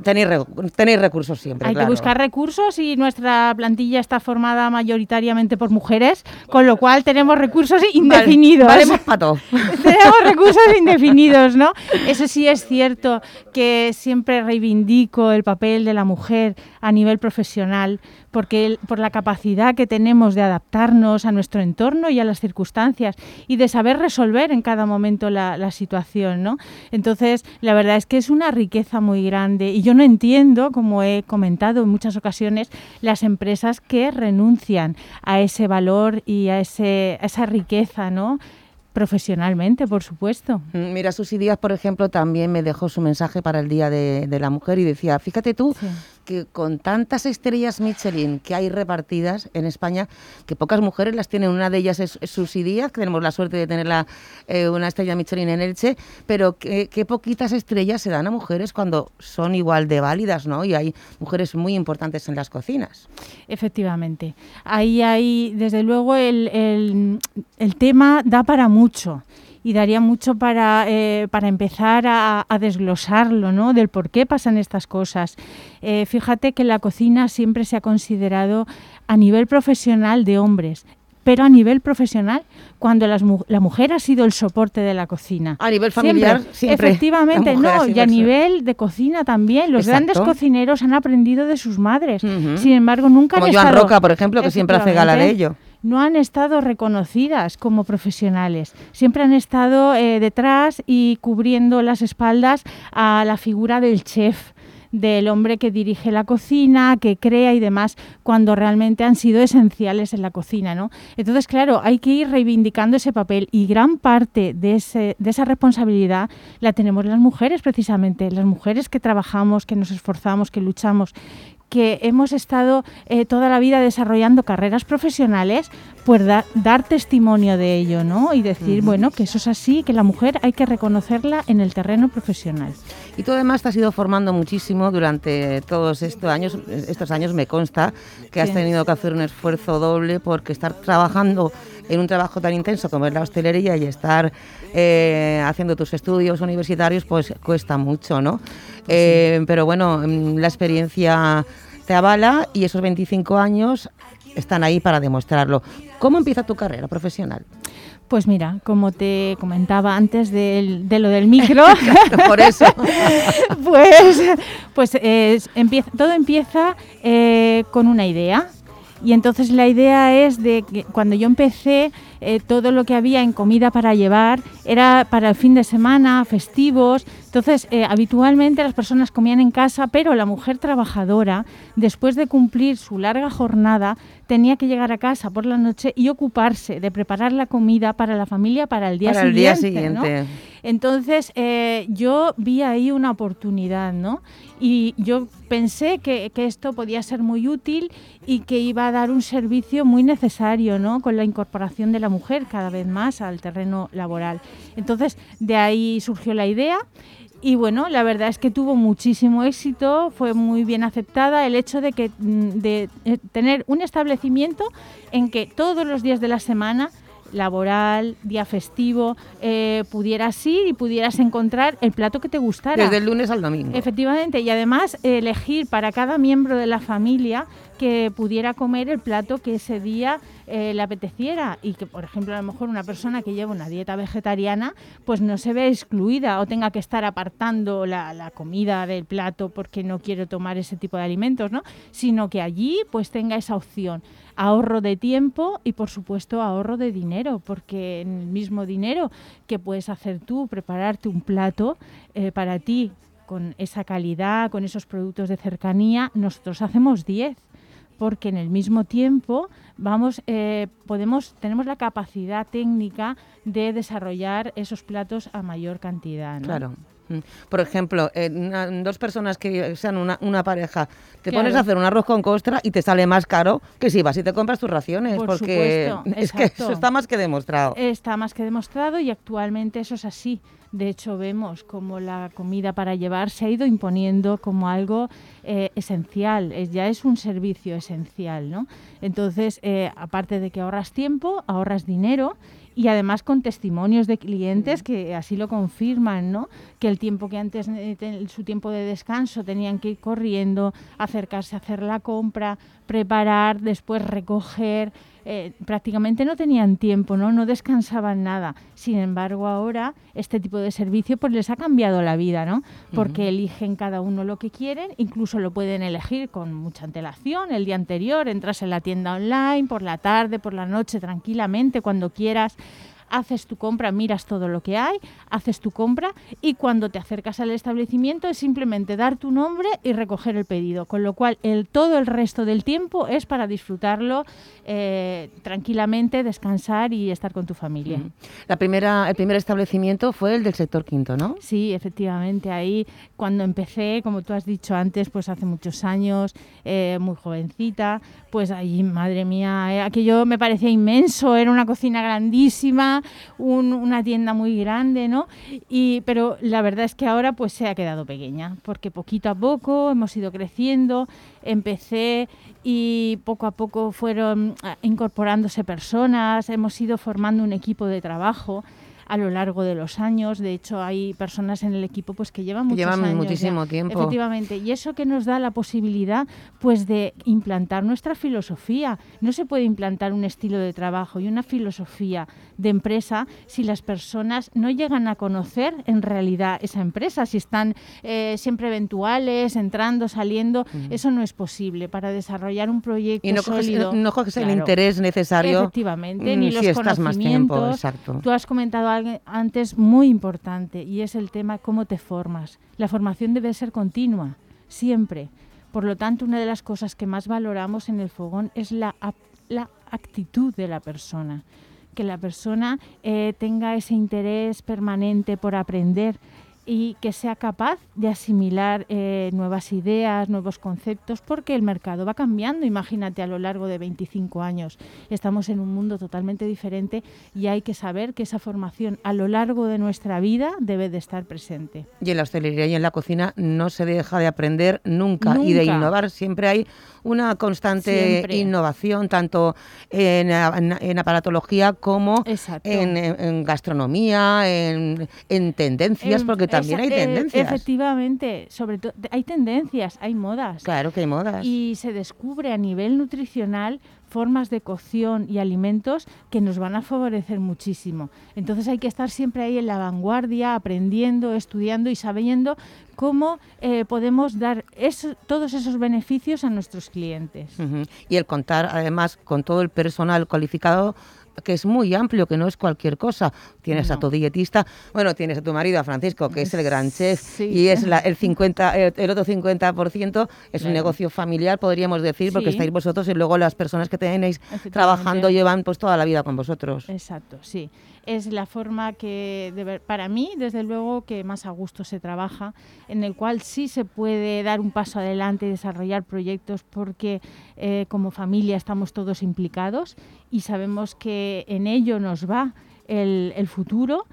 Speaker 31: tenéis, re- tenéis recursos siempre,
Speaker 32: Hay
Speaker 31: claro.
Speaker 32: que buscar recursos y nuestra plantilla está formada mayoritariamente por mujeres, con lo cual tenemos recursos indefinidos.
Speaker 31: valemos pa' todo.
Speaker 32: tenemos recursos indefinidos, ¿no? Eso sí es cierto que siempre reivindico el papel de la mujer a nivel profesional, porque el- por la capacidad que tenemos de adaptarnos a nuestro entorno y a las circunstancias y de saber resolver en cada momento la, la situación, ¿no? Entonces, la verdad es que es una riqueza muy grande y yo no entiendo, como he comentado en muchas ocasiones, las empresas que renuncian a ese valor y a, ese, a esa riqueza, ¿no? Profesionalmente, por supuesto.
Speaker 31: Mm, Mira, Susi Díaz, por ejemplo, también me dejó su mensaje para el Día de, de la Mujer y decía, fíjate tú que con tantas estrellas Michelin que hay repartidas en España, que pocas mujeres las tienen, una de ellas es, Susi que tenemos la suerte de tenerla eh, una estrella Michelin en Elche, pero qué, qué poquitas estrellas se dan a mujeres cuando son igual de válidas, ¿no? Y hay mujeres muy importantes en las cocinas.
Speaker 32: Efectivamente. Ahí hay, desde luego, el, el- el tema da para mucho y daría mucho para, eh, para empezar a, a desglosarlo, ¿no? Del por qué pasan estas cosas. Eh, fíjate que la cocina siempre se ha considerado a nivel profesional de hombres, pero a nivel profesional cuando las la mujer ha sido el soporte de la cocina.
Speaker 31: A nivel familiar, siempre
Speaker 32: Efectivamente, no, y a nivel de cocina también. Los grandes cocineros han aprendido de sus madres. Sin embargo, nunca
Speaker 31: Como
Speaker 32: han
Speaker 31: Joan
Speaker 32: estado-
Speaker 31: Roca, por ejemplo, que siempre hace gala de ello.
Speaker 32: No han estado reconocidas como profesionales. Siempre han estado eh, detrás y cubriendo las espaldas a la figura del chef del hombre que dirige la cocina, que crea y demás, cuando realmente han sido esenciales en la cocina, ¿no? Entonces, claro, hay que ir reivindicando ese papel y gran parte de, ese, de esa responsabilidad la tenemos las mujeres, precisamente, las mujeres que trabajamos, que nos esforzamos, que luchamos, que hemos estado eh, toda la vida desarrollando carreras profesionales, pues da- dar testimonio de ello, ¿no? Y decir, bueno, que eso es así, que la mujer hay que reconocerla en el terreno profesional.
Speaker 31: Y tú además te has ido formando muchísimo durante todos estos años, estos años me consta que has tenido que hacer un esfuerzo doble porque estar trabajando en un trabajo tan intenso como es la hostelería y estar eh, haciendo tus estudios universitarios pues cuesta mucho, ¿no? Eh, pero bueno, mm, la experiencia te avala y esos 25 años están ahí para demostrarlo. ¿Cómo empieza tu carrera profesional?
Speaker 32: Pues mira, como te comentaba antes del- de, lo del micro,
Speaker 31: por eso.
Speaker 32: pues, pues eh, empieza, todo empieza eh, con una idea. Y entonces la idea es de que cuando yo empecé, eh, todo lo que había en comida para llevar era para el fin de semana, festivos. Entonces, eh, habitualmente las personas comían en casa, pero la mujer trabajadora, después de cumplir su larga jornada, tenía que llegar a casa por la noche y ocuparse de preparar la comida para la familia para el día
Speaker 31: Para el
Speaker 32: siguiente.
Speaker 31: día
Speaker 32: ¿no? Entonces, eh, yo vi ahí una oportunidad, ¿no? Y yo pensé que, que esto podía ser muy útil y que iba a dar un servicio muy necesario, ¿no? Con la incorporación de la mujer cada vez más al terreno laboral. Entonces, de ahí surgió la idea. Y bueno, la verdad es que tuvo muchísimo éxito, fue muy bien aceptada el hecho de que mm, de eh, tener un establecimiento en que todos los días de la semana laboral, día festivo, eh, pudieras ir y pudieras encontrar el plato que te gustara.
Speaker 31: Desde el lunes al domingo.
Speaker 32: Efectivamente, y además elegir para cada miembro de la familia que pudiera comer el plato que ese día eh, le apeteciera y que, por ejemplo, a lo mejor una persona que lleva una dieta vegetariana, pues no se ve excluida o tenga que estar apartando la, la comida del plato porque no quiere tomar ese tipo de alimentos, ¿no? Sino que allí pues tenga esa opción. Ahorro de tiempo y, por supuesto, ahorro de dinero, porque en el mismo dinero que puedes hacer tú, prepararte un plato eh, para ti con esa calidad, con esos productos de cercanía, nosotros hacemos 10 porque en el mismo tiempo vamos eh, podemos tenemos la capacidad técnica de desarrollar esos platos a mayor cantidad ¿no?
Speaker 31: Claro. Mm. Por ejemplo, eh, una- dos personas que sean una, una pareja, te
Speaker 32: Claro.
Speaker 31: pones a hacer un arroz con costra y te sale más caro que si vas y te compras tus raciones,
Speaker 32: Por
Speaker 31: porque
Speaker 32: supuesto,
Speaker 31: es que
Speaker 32: exacto.
Speaker 31: eso está más que demostrado.
Speaker 32: Está más que demostrado y actualmente eso es así. De hecho, vemos como la comida para llevar se ha ido imponiendo como algo eh, esencial, es- ya es un servicio esencial, ¿no? Entonces, eh, aparte de que ahorras tiempo, ahorras dinero y además con testimonios de clientes que así lo confirman, ¿no? Que el tiempo que antes, eh, su tiempo de descanso, tenían que ir corriendo, acercarse a hacer la compra, preparar, después recoger, eh, prácticamente no tenían tiempo, ¿no? no descansaban nada. Sin embargo, ahora este tipo de servicio pues les ha cambiado la vida, ¿no? Porque eligen cada uno lo que quieren, incluso lo pueden elegir con mucha antelación, el día anterior, entras en la tienda online, por la tarde, por la noche, tranquilamente, cuando quieras. Haces tu compra, miras todo lo que hay, haces tu compra y cuando te acercas al establecimiento es simplemente dar tu nombre y recoger el pedido, con lo cual el, todo el resto del tiempo es para disfrutarlo eh, tranquilamente, descansar y estar con tu familia.
Speaker 31: La primera, el primer establecimiento fue el del sector quinto, ¿no?
Speaker 32: Sí, efectivamente. Ahí cuando empecé, como tú has dicho antes, pues hace muchos años, eh, muy jovencita, pues ahí, madre mía, eh, aquello me parecía inmenso, era una cocina grandísima, un- una tienda muy grande, ¿no? Y, pero la verdad es que ahora pues se ha quedado pequeña, porque poquito a poco hemos ido creciendo, empecé y poco a poco fueron ah, incorporándose personas, hemos ido formando un equipo de trabajo a lo largo de los años. De hecho, hay personas en el equipo pues que llevan
Speaker 31: Que
Speaker 32: muchos
Speaker 31: llevan
Speaker 32: años. ya.
Speaker 31: muchísimo tiempo.
Speaker 32: Efectivamente. Y eso que nos da la posibilidad pues de implantar nuestra filosofía. No se puede implantar un estilo de trabajo y una filosofía de empresa si las personas no llegan a conocer en realidad esa empresa, si están eh, siempre eventuales, entrando, saliendo, eso no es posible para desarrollar un proyecto
Speaker 31: Y no coges,
Speaker 32: sólido.
Speaker 31: no coges el interés necesario
Speaker 32: Efectivamente, ni
Speaker 31: si
Speaker 32: los
Speaker 31: estás más tiempo. Exacto.
Speaker 32: Tú has comentado antes muy importante y es el tema cómo te formas. La formación debe ser continua, siempre. Por lo tanto, una de las cosas que más valoramos en el fogón es la, la actitud de la persona. Que la persona eh, tenga ese interés permanente por aprender y que sea capaz de asimilar eh, nuevas ideas, nuevos conceptos, porque el mercado va cambiando. Imagínate a lo largo de 25 años. Estamos en un mundo totalmente diferente y hay que saber que esa formación a lo largo de nuestra vida debe de estar presente.
Speaker 31: Y en la hostelería y en la cocina no se deja de aprender nunca, y de
Speaker 32: Nunca.
Speaker 31: innovar. Siempre hay una constante
Speaker 32: Siempre.
Speaker 31: innovación, tanto en, en- en aparatología como en, gastronomía, en, en tendencias, porque también
Speaker 32: esa-
Speaker 31: hay
Speaker 32: eh,
Speaker 31: tendencias.
Speaker 32: efectivamente, sobre todo hay tendencias, hay modas.
Speaker 31: Claro que hay modas.
Speaker 32: Y se descubre a nivel nutricional formas de cocción y alimentos que nos van a favorecer muchísimo. Entonces hay que estar siempre ahí en la vanguardia, aprendiendo, estudiando y sabiendo cómo eh, podemos dar eso- todos esos beneficios a nuestros clientes.
Speaker 31: Y el contar además con todo el personal cualificado que es muy amplio, que no es cualquier cosa. Tienes a tu dietista, bueno, tienes a tu marido, a Francisco, que es el gran chef, y es la- el 50, el, el otro 50% es un negocio familiar, podríamos decir, porque estáis vosotros y luego las personas que tenéis trabajando llevan pues toda la vida con vosotros.
Speaker 32: Exacto, sí. Es la forma que, para mí, desde luego, que más a gusto se trabaja, en el cual sí se puede dar un paso adelante y desarrollar proyectos porque eh, como familia estamos todos implicados y sabemos que en ello nos va el, el futuro.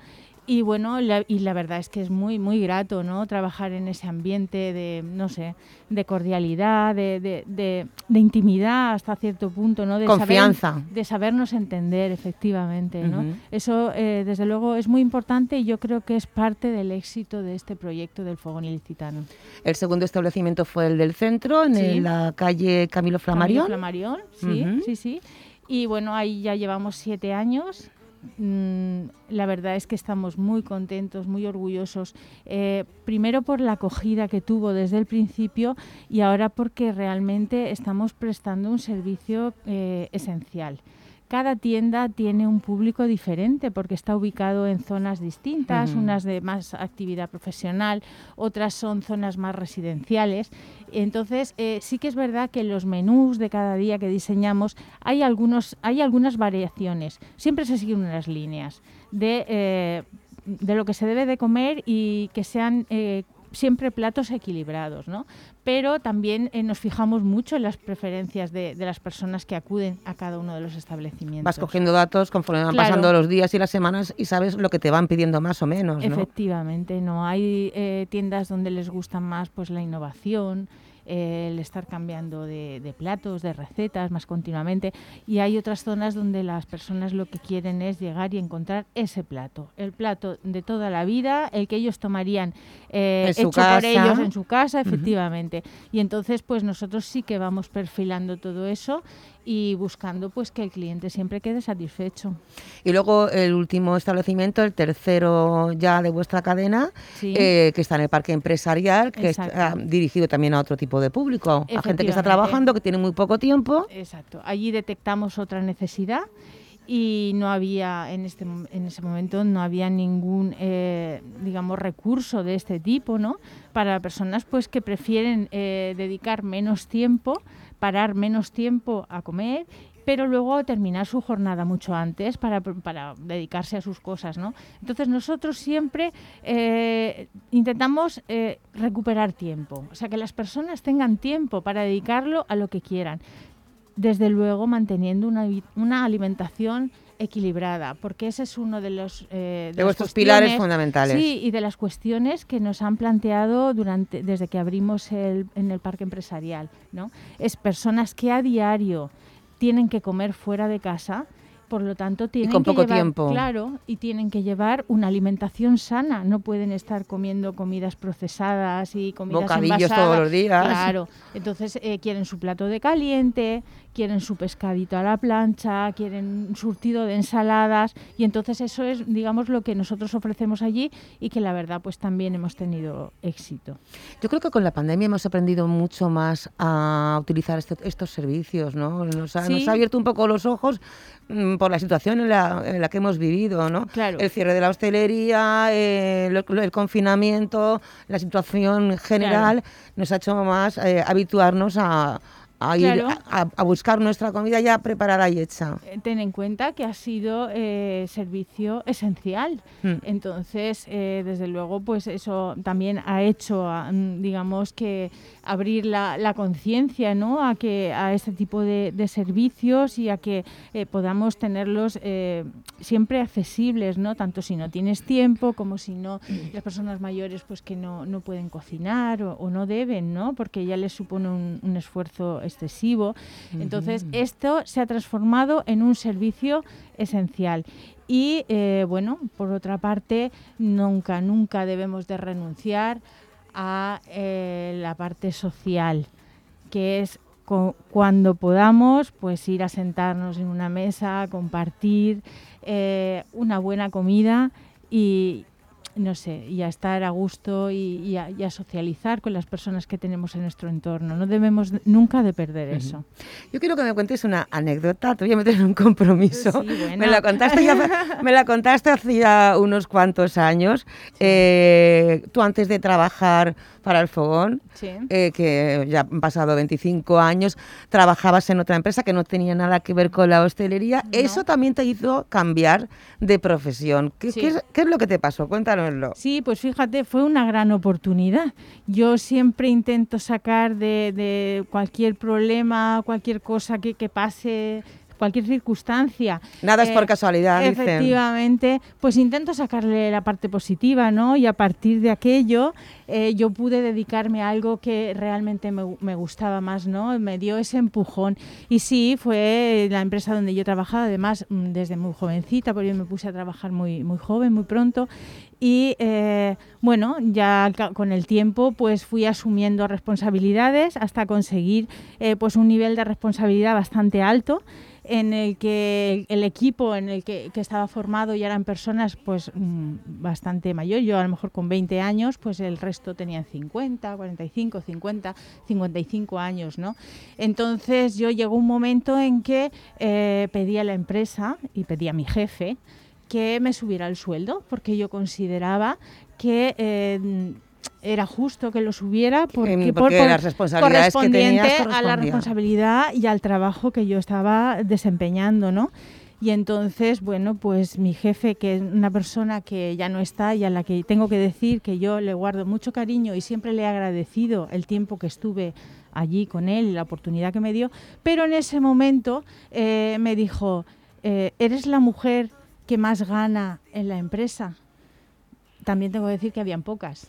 Speaker 32: Y bueno, la, y la verdad es que es muy, muy grato, ¿no? Trabajar en ese ambiente de, no sé, de cordialidad, de, de, de- de intimidad hasta cierto punto, ¿no? De saber-
Speaker 31: Confianza.
Speaker 32: de sabernos entender, efectivamente, ¿no? Eso, eh, desde luego, es muy importante y yo creo que es parte del éxito de este proyecto del Fogón Ilicitano.
Speaker 31: El segundo establecimiento fue el del centro, en
Speaker 32: Sí.
Speaker 31: la calle Camilo Flamarión.
Speaker 32: Camilo Flamarión, sí, sí, sí. Y bueno, ahí ya llevamos siete años. Mm, la verdad es que estamos muy contentos, muy orgullosos. eh, primero por la acogida que tuvo desde el principio y ahora porque realmente estamos prestando un servicio eh, esencial. Cada tienda tiene un público diferente porque está ubicado en zonas distintas, unas de más actividad profesional, otras son zonas más residenciales. Entonces, eh, sí que es verdad que en los menús de cada día que diseñamos hay, algunos, hay algunas variaciones. Siempre se siguen unas líneas de, eh, de lo que se debe de comer y que sean eh, siempre platos equilibrados, ¿no? Pero también eh, nos fijamos mucho en las preferencias de, de las personas que acuden a cada uno de los establecimientos.
Speaker 31: Vas cogiendo datos conforme van
Speaker 32: Claro.
Speaker 31: pasando los días y las semanas y sabes lo que te van pidiendo más o menos, ¿no?
Speaker 32: Efectivamente, no hay eh, tiendas donde les gusta más pues la innovación, el estar cambiando de, de platos, de recetas más continuamente y hay otras zonas donde las personas lo que quieren es llegar y encontrar ese plato, el plato de toda la vida, el que ellos tomarían eh, hecho por
Speaker 31: casa.
Speaker 32: ellos en su casa, efectivamente. Y entonces pues nosotros sí que vamos perfilando todo eso y buscando pues que el cliente siempre quede satisfecho.
Speaker 31: Y luego el último establecimiento, el tercero ya de vuestra cadena,
Speaker 32: Sí.
Speaker 31: eh, que está en el parque empresarial, que está
Speaker 32: Exacto.
Speaker 31: dirigido también a otro tipo de público, a gente que está trabajando, que tiene muy poco tiempo.
Speaker 32: Exacto. Allí detectamos otra necesidad y no había en este en ese momento no había ningún eh, digamos recurso de este tipo no para personas pues que prefieren eh, dedicar menos tiempo parar menos tiempo a comer pero luego terminar su jornada mucho antes para, para dedicarse a sus cosas, ¿no? Entonces nosotros siempre eh, intentamos eh, recuperar tiempo, o sea, que las personas tengan tiempo para dedicarlo a lo que quieran desde luego manteniendo una, una alimentación equilibrada, porque ese es uno de los eh,
Speaker 31: De vuestros pilares fundamentales.
Speaker 32: Sí, y de las cuestiones que nos han planteado durante desde que abrimos el, en el parque empresarial, ¿no? Es personas que a diario tienen que comer fuera de casa. Por lo tanto, tienen
Speaker 31: con
Speaker 32: que
Speaker 31: poco
Speaker 32: llevar,
Speaker 31: tiempo.
Speaker 32: claro, y tienen que llevar una alimentación sana. No pueden estar comiendo comidas procesadas y comidas
Speaker 31: Bocadillos
Speaker 32: envasadas.
Speaker 31: todos los días.
Speaker 32: Claro, entonces eh, quieren su plato de caliente, quieren su pescadito a la plancha, quieren un surtido de ensaladas y entonces eso es, digamos, lo que nosotros ofrecemos allí y que la verdad pues también hemos tenido éxito.
Speaker 31: Yo creo que con la pandemia hemos aprendido mucho más a utilizar este- estos servicios, ¿no? Nos ha, nos
Speaker 32: Sí.
Speaker 31: ha abierto un poco los ojos mm, por la situación en la, en la que hemos vivido, ¿no?
Speaker 32: Claro.
Speaker 31: El cierre de la hostelería, eh, el confinamiento, la situación general nos ha hecho más eh, habituarnos a, a ir
Speaker 32: Claro.
Speaker 31: a, a buscar nuestra comida ya preparada y hecha.
Speaker 32: Eh, Ten en cuenta que ha sido eh, servicio esencial.
Speaker 31: Mm.
Speaker 32: Entonces, eh, desde luego, pues eso también ha hecho, a, mm, digamos, que abrir la, la conciencia ¿no? a, que, a este tipo de, de servicios y a que eh, podamos tenerlos siempre accesibles, ¿no? tanto si no tienes tiempo como si no las personas mayores pues que no, no pueden cocinar o, o no deben, ¿no? porque ya les supone un, un esfuerzo excesivo. Entonces, esto se ha transformado en un servicio esencial. Y eh, bueno, por otra parte, nunca, nunca debemos de renunciar a eh, la parte social, que es cuando podamos, pues ir a sentarnos en una mesa, compartir eh, una buena comida y no sé, y a estar a gusto y, y a, y a socializar con las personas que tenemos en nuestro entorno. No debemos de- nunca de perder eso.
Speaker 31: Yo quiero que me cuentes una anécdota, te voy a meter en un compromiso.
Speaker 32: Sí, bueno.
Speaker 31: me, la contaste ya- me la contaste hace ya unos cuantos años. Eh, tú antes de trabajar para el Fogón,
Speaker 32: Sí.
Speaker 31: eh, que ya han pasado 25 años, trabajabas en otra empresa que no tenía nada que ver con la hostelería. Eso también te hizo cambiar de profesión. ¿Qué,
Speaker 32: Sí.
Speaker 31: qué es, qué es lo que te pasó? Cuéntanoslo.
Speaker 32: Sí, pues fíjate, fue una gran oportunidad. Yo siempre intento sacar de, de cualquier problema, cualquier cosa que, que pase, cualquier circunstancia.
Speaker 31: Nada es por casualidad, dicen.
Speaker 32: Efectivamente, pues intento sacarle la parte positiva, ¿no? Y a partir de aquello eh, yo pude dedicarme a algo que realmente me, me gustaba más, ¿no? Me dio ese empujón. Y sí, fue la empresa donde yo trabajaba, además mm, desde muy jovencita, porque yo me puse a trabajar muy, muy joven, muy pronto. Y eh, bueno, ya con el tiempo pues fui asumiendo responsabilidades hasta conseguir eh, pues un nivel de responsabilidad bastante alto en el que el equipo en el que, que estaba formado ya eran personas pues mm, bastante mayores, yo a lo mejor con 20 años, pues el resto tenían 50, 45, 50, 55 años, ¿no? Entonces yo llegó un momento en que eh, pedí a la empresa y pedí a mi jefe que me subiera el sueldo, porque yo consideraba que eh, era justo que lo subiera porque,
Speaker 31: Em, porque las responsabilidades que tenías
Speaker 32: correspondiente a la responsabilidad y al trabajo que yo estaba desempeñando, ¿no? Y entonces, bueno, pues mi jefe, que es una persona que ya no está y a la que tengo que decir que yo le guardo mucho cariño y siempre le he agradecido el tiempo que estuve allí con él y la oportunidad que me dio, pero en ese momento eh, me dijo, eh, ¿eres la mujer que más gana en la empresa? También tengo que decir que habían pocas.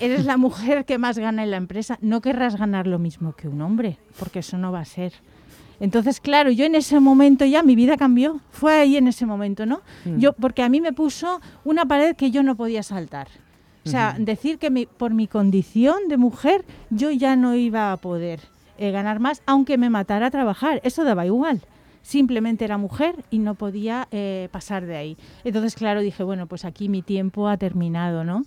Speaker 32: Eres la mujer que más gana en la empresa. No querrás ganar lo mismo que un hombre, porque eso no va a ser. Entonces, claro, yo en ese momento ya mi vida cambió. Fue ahí en ese momento, ¿no?
Speaker 33: Mm.
Speaker 32: Yo, porque a mí me puso una pared que yo no podía saltar. O sea, decir que mi- por mi condición de mujer yo ya no iba a poder eh, ganar más, aunque me matara a trabajar. Eso daba igual. Simplemente era mujer y no podía eh, pasar de ahí. Entonces, claro, dije, bueno, pues aquí mi tiempo ha terminado, ¿no?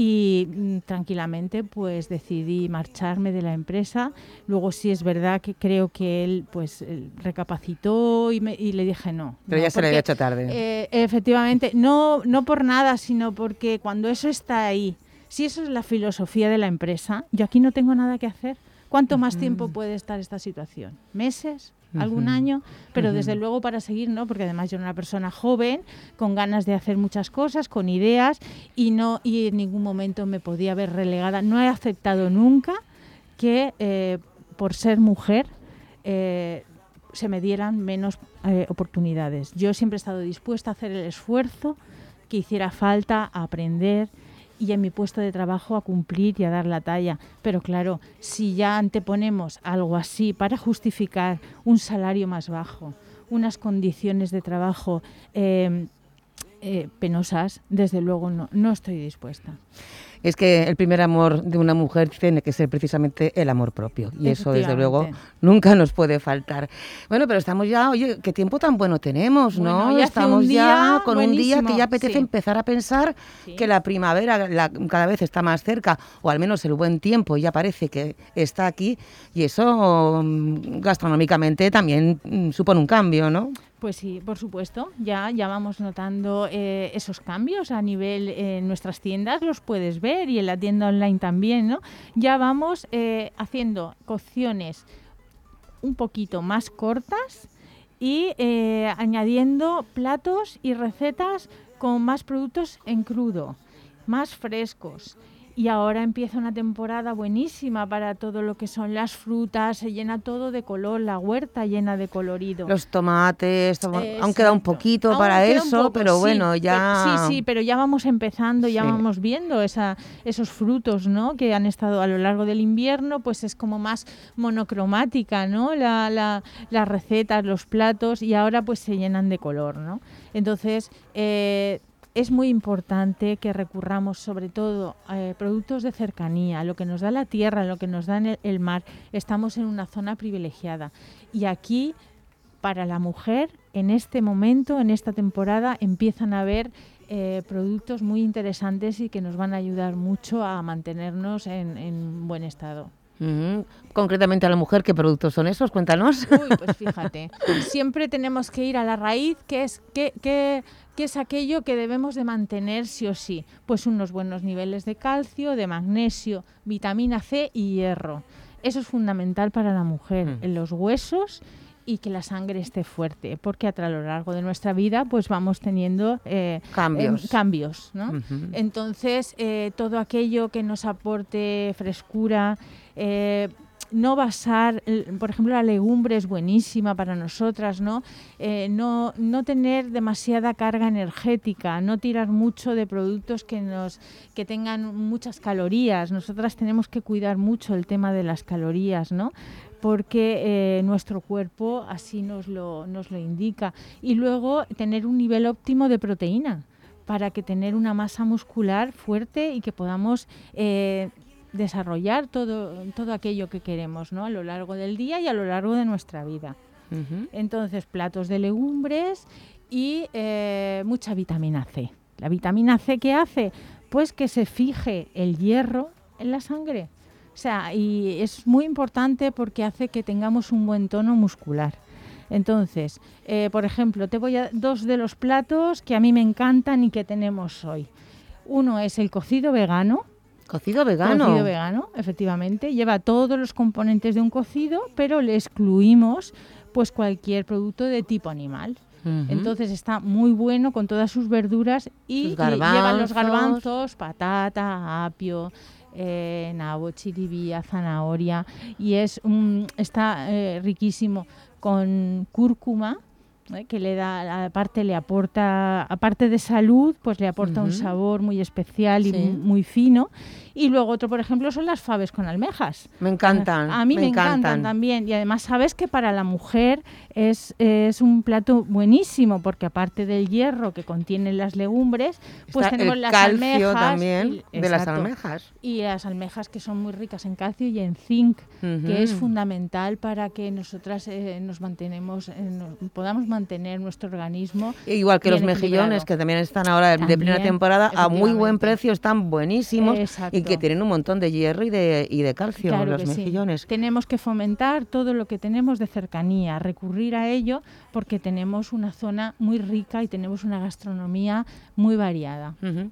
Speaker 32: Y mm, tranquilamente pues decidí marcharme de la empresa. Luego sí es verdad que creo que él pues él recapacitó y, me- y le dije no.
Speaker 31: Pero
Speaker 32: no,
Speaker 31: ya se le había
Speaker 32: porque,
Speaker 31: hecho tarde.
Speaker 32: eh, efectivamente, no, no por nada, sino porque cuando eso está ahí, si eso es la filosofía de la empresa, yo aquí no tengo nada que hacer. ¿Cuánto más tiempo puede estar esta situación? ¿Meses? ¿Algún año? Pero desde luego para seguir, ¿no? Porque además yo era una persona joven, con ganas de hacer muchas cosas, con ideas, y no y en ningún momento me podía ver relegada. No he aceptado nunca que eh, por ser mujer eh, se me dieran menos eh, oportunidades. Yo siempre he estado dispuesta a hacer el esfuerzo que hiciera falta, a aprender y en mi puesto de trabajo a cumplir y a dar la talla. Pero claro, si ya anteponemos algo así para justificar un salario más bajo, unas condiciones de trabajo eh, eh, penosas, desde luego no, no estoy dispuesta.
Speaker 31: Es que el primer amor de una mujer tiene que ser precisamente el amor propio. Y eso, desde luego, nunca nos puede faltar. Bueno, pero estamos ya, oye, qué tiempo tan bueno tenemos, ¿no?
Speaker 32: Bueno,
Speaker 31: estamos ya con un día que ya apetece
Speaker 32: sí.
Speaker 31: empezar a pensar que la primavera la- cada vez está más cerca, o al menos el buen tiempo ya parece que está aquí. Y eso, mm, gastronómicamente, también mm, supone un cambio, ¿no?
Speaker 32: Pues sí, por supuesto. Ya, ya vamos notando eh, esos cambios a nivel eh, en nuestras tiendas, los puedes ver y en la tienda online también, ¿no? Ya vamos eh, haciendo cocciones un poquito más cortas y eh, añadiendo platos y recetas con más productos en crudo, más frescos. Y ahora empieza una temporada buenísima para todo lo que son las frutas, se llena todo de color, la huerta llena de colorido.
Speaker 31: Los tomates, toma- aún queda un poquito
Speaker 32: Aún
Speaker 31: para eso,
Speaker 32: poco,
Speaker 31: pero
Speaker 32: sí,
Speaker 31: bueno, ya...
Speaker 32: sí, sí, pero ya vamos empezando, ya
Speaker 31: Sí.
Speaker 32: vamos viendo esa, esos frutos, ¿no? Que han estado a lo largo del invierno, pues es como más monocromática, ¿no? La, la- las recetas, los platos, y ahora pues se llenan de color, ¿no? Entonces, eh, es muy importante que recurramos sobre todo a eh, productos de cercanía, lo que nos da la tierra, lo que nos da el, el mar. Estamos en una zona privilegiada. Y aquí para la mujer en este momento, en esta temporada, empiezan a haber eh, productos muy interesantes y que nos van a ayudar mucho a mantenernos en, en buen estado.
Speaker 31: Concretamente a la mujer, ¿qué productos son esos? Cuéntanos.
Speaker 32: Uy, pues fíjate, siempre tenemos que ir a la raíz, que es, que, que- que es aquello que debemos de mantener sí o sí. Pues unos buenos niveles de calcio, de magnesio, vitamina C y hierro. Eso es fundamental para la mujer, en los huesos y que la sangre esté fuerte, porque a tra- lo largo de nuestra vida pues vamos teniendo eh,
Speaker 31: Cambios.
Speaker 32: em, cambios ¿no?
Speaker 31: Ujú.
Speaker 32: Entonces, eh, todo aquello que nos aporte frescura, eh, no basar, por ejemplo, la legumbre es buenísima para nosotras, ¿no? Eh, no, no tener demasiada carga energética, no tirar mucho de productos que, nos, que tengan muchas calorías. Nosotras tenemos que cuidar mucho el tema de las calorías, ¿no? porque eh, nuestro cuerpo así nos lo, nos lo indica. Y luego tener un nivel óptimo de proteína para que tener una masa muscular fuerte y que podamos eh, desarrollar todo, todo aquello que queremos ¿no? a lo largo del día y a lo largo de nuestra vida. Entonces, platos de legumbres y eh, mucha vitamina C. ¿La vitamina C qué hace? Pues que se fije el hierro en la sangre. O sea, y es muy importante porque hace que tengamos un buen tono muscular. Entonces, eh, por ejemplo, te voy a dos de los platos que a mí me encantan y que tenemos hoy. Uno es el cocido vegano.
Speaker 31: Cocido vegano.
Speaker 32: Cocido vegano, efectivamente. Lleva todos los componentes de un cocido, pero le excluimos pues cualquier producto de tipo animal. Entonces está muy bueno con todas sus verduras y
Speaker 31: Sus
Speaker 32: lle- lleva los
Speaker 31: garbanzos.
Speaker 32: garbanzos, patata, apio, eh, nabo, chiribía, zanahoria y es un- está eh, riquísimo con cúrcuma ¿eh? que le da aparte le aporta aparte de salud pues le aporta un
Speaker 31: Ujú.
Speaker 32: sabor muy especial y
Speaker 31: Sí.
Speaker 32: mu- muy fino y luego otro por ejemplo son las faves con almejas
Speaker 31: Me encantan.
Speaker 32: a mí me, encantan. también y además sabes que para la mujer es, es un plato buenísimo porque aparte del hierro que contienen las legumbres pues
Speaker 31: Está
Speaker 32: tenemos
Speaker 31: el
Speaker 32: las
Speaker 31: calcio
Speaker 32: almejas
Speaker 31: también
Speaker 32: y-
Speaker 31: de las
Speaker 32: exacto.
Speaker 31: almejas.
Speaker 32: y las almejas que son muy ricas en calcio y en zinc que es fundamental para que nosotras eh, nos mantenemos eh, nos- podamos mantener nuestro organismo.
Speaker 31: Igual que los mejillones,
Speaker 32: equilibrado.
Speaker 31: que también están ahora de
Speaker 32: También,
Speaker 31: primera temporada, a muy buen precio, están buenísimos y
Speaker 32: Exacto.
Speaker 31: que tienen un montón de hierro y de, y de calcio
Speaker 32: Claro
Speaker 31: los
Speaker 32: que sí.
Speaker 31: mejillones.
Speaker 32: Tenemos que fomentar todo lo que tenemos de cercanía, recurrir a ello porque tenemos una zona muy rica y tenemos una gastronomía muy variada.
Speaker 31: Ujú.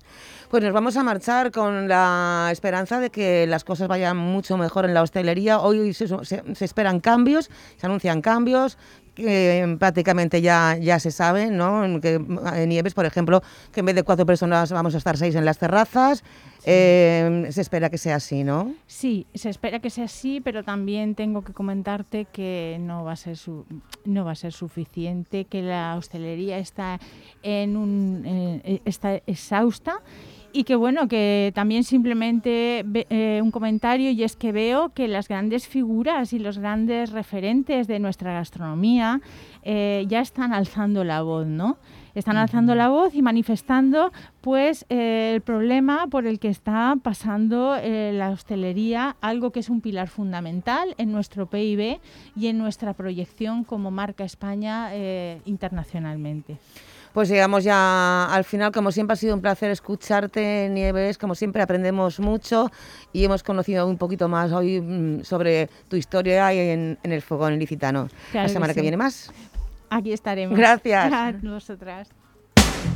Speaker 31: Pues nos vamos a marchar con la esperanza de que las cosas vayan mucho mejor en la hostelería. Hoy se, se- se esperan cambios, se anuncian cambios que prácticamente ya, ya se sabe, ¿no? En Que en Nieves, por ejemplo, que en vez de cuatro personas vamos a estar seis en las terrazas. Eh, se espera que sea así, ¿no?
Speaker 32: Sí, se espera que sea así, pero también tengo que comentarte que no va a ser su- no va a ser suficiente, que la hostelería está en un eh, está exhausta y que bueno que también simplemente ve- eh, un comentario y es que veo que las grandes figuras y los grandes referentes de nuestra gastronomía eh, ya están alzando la voz, ¿no? Están alzando la voz y manifestando pues eh, el problema por el que está pasando eh, la hostelería, algo que es un pilar fundamental en nuestro PIB y en nuestra proyección como marca España internacionalmente.
Speaker 31: Pues llegamos ya al final. Como siempre ha sido un placer escucharte, Nieves. Como siempre aprendemos mucho y hemos conocido un poquito más hoy mm, sobre tu historia en, en el fogón ilicitano.
Speaker 32: Claro
Speaker 31: la semana que
Speaker 32: sí.
Speaker 31: viene más.
Speaker 32: Aquí estaremos.
Speaker 31: Gracias.
Speaker 32: A vosotras.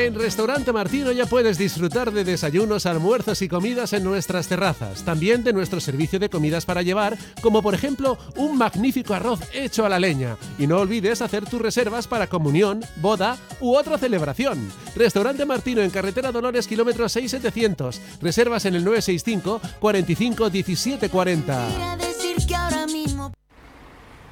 Speaker 29: En Restaurante Martino ya puedes disfrutar de desayunos, almuerzos y comidas en nuestras terrazas. También de nuestro servicio de comidas para llevar, como por ejemplo un magnífico arroz hecho a la leña. Y no olvides hacer tus reservas para comunión, boda u otra celebración. Restaurante Martino en Carretera Dolores, kilómetro 6700. Reservas en el 965 45 17 40.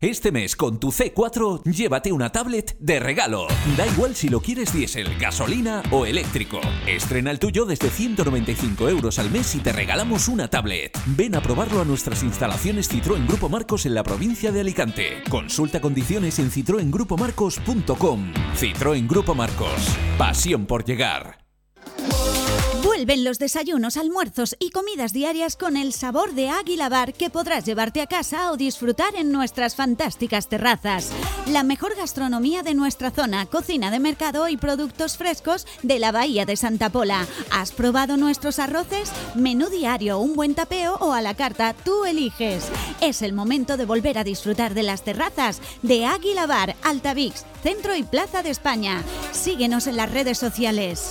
Speaker 33: Este mes con tu C4 llévate una tablet de regalo. Da igual si lo quieres diésel, gasolina o eléctrico. Estrena el tuyo desde 195 euros al mes y te regalamos una tablet. Ven a probarlo a nuestras instalaciones Citroën Grupo Marcos en la provincia de Alicante. Consulta condiciones en citroengrupomarcos.com. Citroën Grupo Marcos. Pasión por llegar.
Speaker 11: Vuelven los desayunos, almuerzos y comidas diarias con el sabor de Águila Bar que podrás llevarte a casa o disfrutar en nuestras fantásticas terrazas. La mejor gastronomía de nuestra zona, cocina de mercado y productos frescos de la Bahía de Santa Pola. ¿Has probado nuestros arroces? Menú diario, un buen tapeo o a la carta, tú eliges. Es el momento de volver a disfrutar de las terrazas de Águila Bar, Altavix, Centro y Plaza de España. Síguenos en las redes sociales.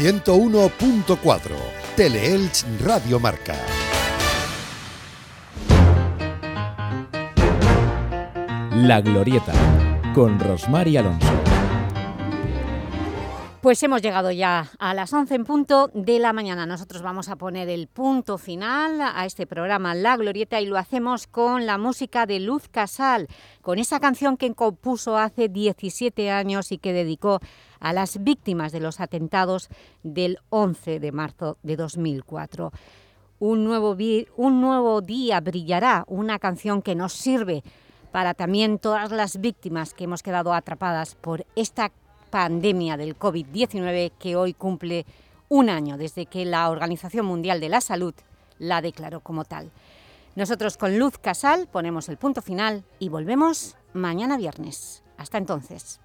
Speaker 1: 101.4 Teleelch Radio Marca.
Speaker 5: La Glorieta con Rosmar y Alonso.
Speaker 2: Pues hemos llegado ya a las 11 en punto de la mañana. Nosotros vamos a poner el punto final a este programa La Glorieta y lo hacemos con la música de Luz Casal, con esa canción que compuso hace 17 años y que dedicó a las víctimas de los atentados del 11 de marzo de 2004. Un nuevo, un nuevo día brillará, una canción que nos sirve para también todas las víctimas que hemos quedado atrapadas por esta pandemia del COVID-19 que hoy cumple un año desde que la Organización Mundial de la Salud la declaró como tal. Nosotros con Luz Casal ponemos el punto final y volvemos mañana viernes. Hasta entonces.